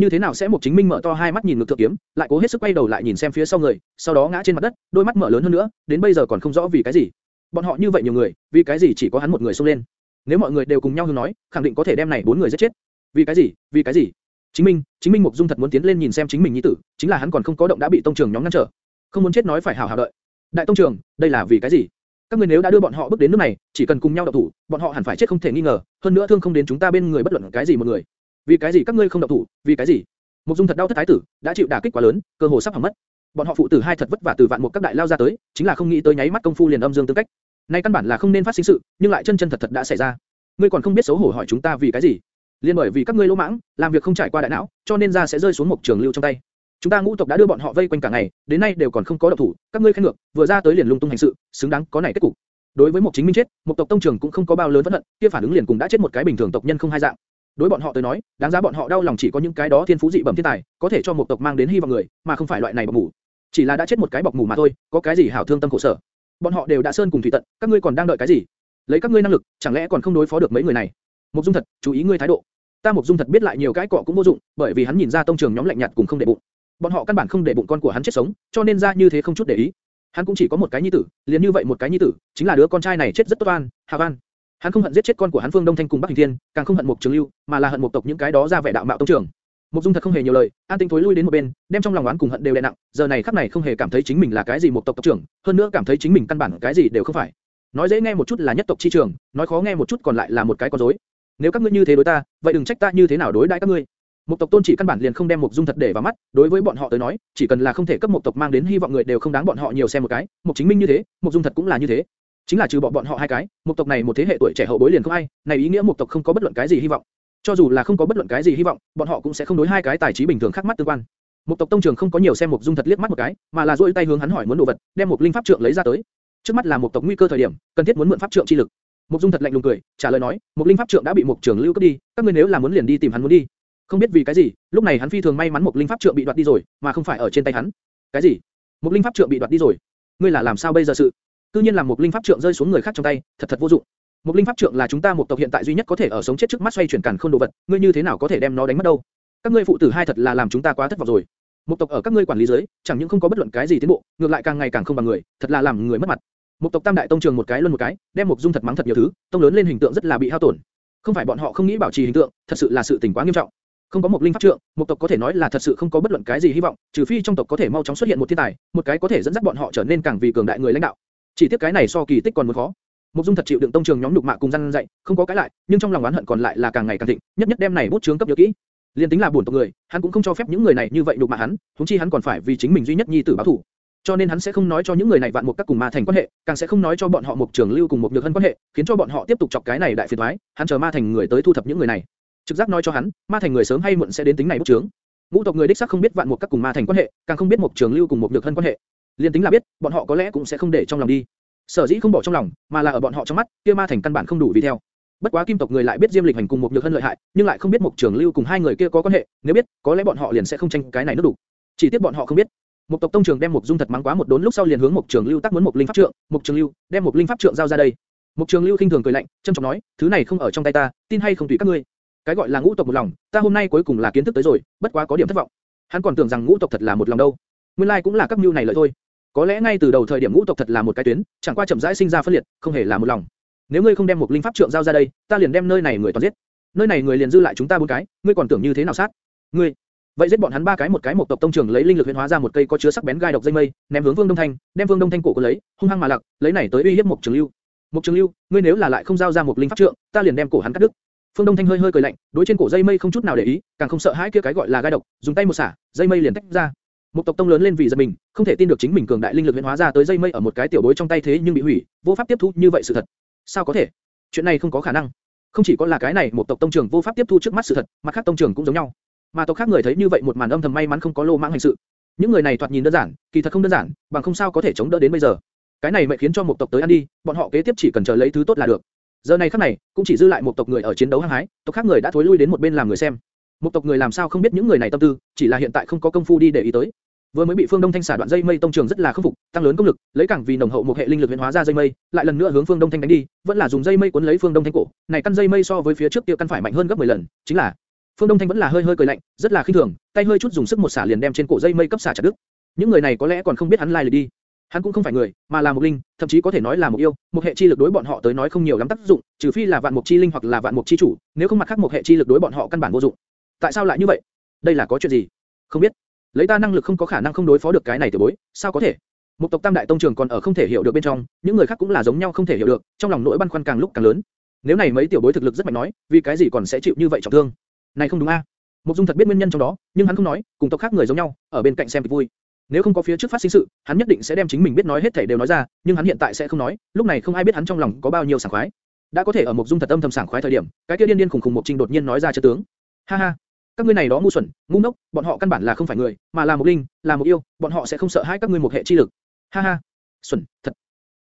Như thế nào sẽ một chính minh mở to hai mắt nhìn ngược thượng kiếm, lại cố hết sức quay đầu lại nhìn xem phía sau người, sau đó ngã trên mặt đất, đôi mắt mở lớn hơn nữa, đến bây giờ còn không rõ vì cái gì. Bọn họ như vậy nhiều người, vì cái gì chỉ có hắn một người xông lên? Nếu mọi người đều cùng nhau hướng nói, khẳng định có thể đem này bốn người giết chết. Vì cái gì? Vì cái gì? Chính minh, chính minh mục dung thật muốn tiến lên nhìn xem chính mình nhi tử, chính là hắn còn không có động đã bị tông trưởng nhóm ngăn trở. Không muốn chết nói phải hảo hảo đợi. Đại tông trưởng, đây là vì cái gì? Các người nếu đã đưa bọn họ bước đến nước này, chỉ cần cùng nhau động thủ, bọn họ hẳn phải chết không thể nghi ngờ, hơn nữa thương không đến chúng ta bên người bất luận cái gì một người. Vì cái gì các ngươi không động thủ? Vì cái gì? Mục Dung thật đau thất thái tử, đã chịu đả kích quá lớn, cơ hồ sắp hỏng mất. Bọn họ phụ tử hai thật vất vả từ vạn một các đại lao ra tới, chính là không nghĩ tới nháy mắt công phu liền âm dương tương cách. Này căn bản là không nên phát sinh sự, nhưng lại chân chân thật thật đã xảy ra. Ngươi còn không biết xấu hổ hỏi chúng ta vì cái gì? Liên bởi vì các ngươi lỗ mãng, làm việc không trải qua đại não, cho nên ra sẽ rơi xuống một trường lưu trong tay. Chúng ta ngũ tộc đã đưa bọn họ vây quanh cả ngày, đến nay đều còn không có động thủ, các ngươi khen ngược, vừa ra tới liền lung tung hành sự, xứng đáng có này kết cục. Đối với một chính minh chết, một tộc tông trưởng cũng không có bao lớn phẫn hận, kia phản ứng liền cùng đã chết một cái bình thường tộc nhân không hai dạng. Đối bọn họ tới nói, đáng giá bọn họ đau lòng chỉ có những cái đó thiên phú dị bẩm thiên tài, có thể cho một tộc mang đến hy vọng người, mà không phải loại này bọc mù. Chỉ là đã chết một cái bọc mù mà thôi, có cái gì hảo thương tâm khổ sở. Bọn họ đều đã sơn cùng thủy tận, các ngươi còn đang đợi cái gì? Lấy các ngươi năng lực, chẳng lẽ còn không đối phó được mấy người này? Mục Dung thật, chú ý ngươi thái độ. Ta Mục Dung thật biết lại nhiều cái cọ cũng vô dụng, bởi vì hắn nhìn ra tông trưởng nhóm lạnh nhạt cùng không để bụng. Bọn họ căn bản không để bụng con của hắn chết sống, cho nên ra như thế không chút để ý. Hắn cũng chỉ có một cái nhi tử, liền như vậy một cái nhi tử, chính là đứa con trai này chết rất tốt an, Hà Văn. Hắn không hận giết chết con của hắn Phương Đông Thanh cùng Bắc Hình Thiên, càng không hận Mục Trường Lưu, mà là hận một tộc những cái đó ra vẻ đạo mạo tông trưởng. Mục Dung thật không hề nhiều lời, an tinh thối lui đến một bên, đem trong lòng oán cùng hận đều đè nặng, giờ này khắc này không hề cảm thấy chính mình là cái gì một tộc tộc trưởng, hơn nữa cảm thấy chính mình căn bản cái gì đều không phải. Nói dễ nghe một chút là nhất tộc chi trưởng, nói khó nghe một chút còn lại là một cái con rối. Nếu các ngươi như thế đối ta, vậy đừng trách ta như thế nào đối đãi các ngươi. Một tộc tôn chỉ căn bản liền không đem Mục Dung thật để vào mắt, đối với bọn họ tới nói, chỉ cần là không thể cấp một tộc mang đến hy vọng người đều không đáng bọn họ nhiều xem một cái, Mục Chính Minh như thế, Mục Dung thật cũng là như thế. Chính là trừ bỏ bọn họ hai cái, một tộc này một thế hệ tuổi trẻ hậu bối liền không ai, này ý nghĩa một tộc không có bất luận cái gì hy vọng. Cho dù là không có bất luận cái gì hy vọng, bọn họ cũng sẽ không đối hai cái tài trí bình thường khác mắt tương quan. Một tộc tông trưởng không có nhiều xem một Dung thật liếc mắt một cái, mà là duỗi tay hướng hắn hỏi muốn đồ vật, đem một linh pháp trượng lấy ra tới. Trước mắt là một tộc nguy cơ thời điểm, cần thiết muốn mượn pháp trượng chi lực. Mục Dung thật lạnh lùng cười, trả lời nói, một linh pháp trượng đã bị một trưởng lưu cấp đi, các ngươi nếu là muốn liền đi tìm hắn muốn đi. Không biết vì cái gì, lúc này hắn phi thường may mắn một linh pháp trượng bị đoạt đi rồi, mà không phải ở trên tay hắn. Cái gì? Một linh pháp trượng bị đoạt đi rồi? Ngươi là làm sao bây giờ sự? Cư nhiên làm một linh pháp trượng rơi xuống người khác trong tay, thật thật vô dụng. Một linh pháp trượng là chúng ta một tộc hiện tại duy nhất có thể ở sống chết trước mắt xoay chuyển cản khôn đồ vật, ngươi như thế nào có thể đem nó đánh mất đâu? Các ngươi phụ tử hai thật là làm chúng ta quá thất vọng rồi. Một tộc ở các ngươi quản lý dưới, chẳng những không có bất luận cái gì tiến bộ, ngược lại càng ngày càng không bằng người, thật là làm người mất mặt. Một tộc tam đại tông trường một cái luôn một cái, đem một dung thật mắng thật nhiều thứ, tông lớn lên hình tượng rất là bị hao tổn. Không phải bọn họ không nghĩ bảo trì hình tượng, thật sự là sự tình quá nghiêm trọng. Không có một linh pháp trượng, một tộc có thể nói là thật sự không có bất luận cái gì hy vọng, trừ phi trong tộc có thể mau chóng xuất hiện một thiên tài, một cái có thể dẫn dắt bọn họ trở nên càng vì cường đại người lãnh đạo. Chỉ tiếc cái này so kỳ tích còn muốn khó. Mục Dung thật chịu đựng tông trường nhóm nhục mạ cùng răn dạy, không có cái lại, nhưng trong lòng oán hận còn lại là càng ngày càng thịnh, nhất nhất đem này bút chướng cấp nhớ kỹ. Liên tính là buồn tộc người, hắn cũng không cho phép những người này như vậy nhục mạ hắn, huống chi hắn còn phải vì chính mình duy nhất nhi tử báo thù. Cho nên hắn sẽ không nói cho những người này vạn một các cùng ma thành quan hệ, càng sẽ không nói cho bọn họ một trường lưu cùng một nhược hân quan hệ, khiến cho bọn họ tiếp tục chọc cái này đại phiền toái. Hắn chờ ma thành người tới thu thập những người này. Trực giác nói cho hắn, ma thành người sớm hay muộn sẽ đến tính này bút chướng. Ngũ tộc người đích xác không biết vạn một các cùng ma thành quan hệ, càng không biết một trường lưu cùng một nhược hân quan hệ. Liên tính là biết, bọn họ có lẽ cũng sẽ không để trong lòng đi. Sở dĩ không bỏ trong lòng, mà là ở bọn họ trong mắt, kia ma thành căn bản không đủ vì theo. Bất quá kim tộc người lại biết Diêm Lịch hành cùng một nhược hân lợi hại, nhưng lại không biết mục trường lưu cùng hai người kia có quan hệ, nếu biết, có lẽ bọn họ liền sẽ không tranh cái này nữa đủ. Chỉ tiếc bọn họ không biết. mục tộc tông trường đem mục dung thật mắng quá một đốn lúc sau liền hướng mục trường lưu tác muốn mục linh pháp trượng, mục trường lưu đem mục linh pháp trượng giao ra đây. mục trường lưu khinh thường cười lạnh, trâm trọng nói, thứ này không ở trong tay ta, tin hay không tùy các ngươi. Cái gọi là ngũ tộc một lòng, ta hôm nay cuối cùng là kiến thức tới rồi, bất quá có điểm thất vọng. Hắn còn tưởng rằng ngũ tộc thật là một lòng đâu. Nguyên lai cũng là các mưu này lợi thôi. Có lẽ ngay từ đầu thời điểm ngũ tộc thật là một cái tuyến, chẳng qua chậm rãi sinh ra phân liệt, không hề là một lòng. Nếu ngươi không đem một linh pháp trượng giao ra đây, ta liền đem nơi này người toàn giết. Nơi này người liền dư lại chúng ta bốn cái, ngươi còn tưởng như thế nào sát? Ngươi, vậy giết bọn hắn ba cái một cái một tộc tông trưởng lấy linh lực huyễn hóa ra một cây có chứa sắc bén gai độc dây mây, ném hướng Vương Đông Thanh, đem Vương Đông Thanh cổ của lấy, hung hăng mà lặc, lấy này tới uy hiếp một trường lưu. Một trường lưu, ngươi nếu là lại không giao ra một linh pháp trượng, ta liền đem cổ hắn cắt đứt. Phương Đông Thanh hơi hơi cười lạnh, đối trên cổ dây mây không chút nào để ý, càng không sợ hãi kia cái gọi là gai độc, dùng tay một xả, dây mây liền tách ra. Một tộc tông lớn lên vì giật mình, không thể tin được chính mình cường đại linh lực huyễn hóa ra tới dây mây ở một cái tiểu bối trong tay thế nhưng bị hủy, vô pháp tiếp thu như vậy sự thật. Sao có thể? Chuyện này không có khả năng. Không chỉ có là cái này, một tộc tông trưởng vô pháp tiếp thu trước mắt sự thật, mà khác tông trưởng cũng giống nhau. Mà tộc khác người thấy như vậy một màn âm thầm may mắn không có lô mãng hành sự. Những người này thoạt nhìn đơn giản, kỳ thật không đơn giản, bằng không sao có thể chống đỡ đến bây giờ. Cái này mẹ khiến cho một tộc tới ăn đi, bọn họ kế tiếp chỉ cần chờ lấy thứ tốt là được. Giờ này khắc này, cũng chỉ dư lại một tộc người ở chiến đấu hăng hái, tộc khác người đã thối lui đến một bên làm người xem. Một tộc người làm sao không biết những người này tâm tư, chỉ là hiện tại không có công phu đi để ý tới. Vừa mới bị Phương Đông Thanh xả đoạn dây mây tông trường rất là khắc phục, tăng lớn công lực, lấy cảng vì nồng hậu một hệ linh lực biến hóa ra dây mây, lại lần nữa hướng Phương Đông Thanh đánh đi, vẫn là dùng dây mây cuốn lấy Phương Đông Thanh cổ. Này căn dây mây so với phía trước kia căn phải mạnh hơn gấp 10 lần, chính là Phương Đông Thanh vẫn là hơi hơi cười lạnh, rất là khinh thường, tay hơi chút dùng sức một xả liền đem trên cổ dây mây cấp xả chặt đứt. Những người này có lẽ còn không biết hắn lai lịch đi. Hắn cũng không phải người, mà là một linh, thậm chí có thể nói là một yêu, một hệ chi lực đối bọn họ tới nói không nhiều lắm tác dụng, trừ phi là vạn mục chi linh hoặc là vạn mục chi chủ, nếu không mặt khác một hệ chi lực đối bọn họ căn bản vô dụng. Tại sao lại như vậy? Đây là có chuyện gì? Không biết. Lấy ta năng lực không có khả năng không đối phó được cái này tiểu bối, sao có thể? Một tộc Tam đại tông trưởng còn ở không thể hiểu được bên trong, những người khác cũng là giống nhau không thể hiểu được, trong lòng nỗi băn khoăn càng lúc càng lớn. Nếu này mấy tiểu bối thực lực rất mạnh nói, vì cái gì còn sẽ chịu như vậy trọng thương? Này không đúng a? À? Mục Dung thật biết nguyên nhân trong đó, nhưng hắn không nói, cùng tộc khác người giống nhau, ở bên cạnh xem kịch vui. Nếu không có phía trước phát sinh sự, hắn nhất định sẽ đem chính mình biết nói hết thảy đều nói ra, nhưng hắn hiện tại sẽ không nói, lúc này không ai biết hắn trong lòng có bao nhiêu sảng khoái. Đã có thể ở Mục dung thật âm thầm sảng khoái thời điểm, cái kia điên điên khùng khùng một trinh đột nhiên nói ra chân tướng. Ha ha, các ngươi này đó ngu xuẩn, ngu ngốc, bọn họ căn bản là không phải người, mà là một linh, là một yêu, bọn họ sẽ không sợ hãi các ngươi một hệ chi lực. Ha ha, xuẩn, thật.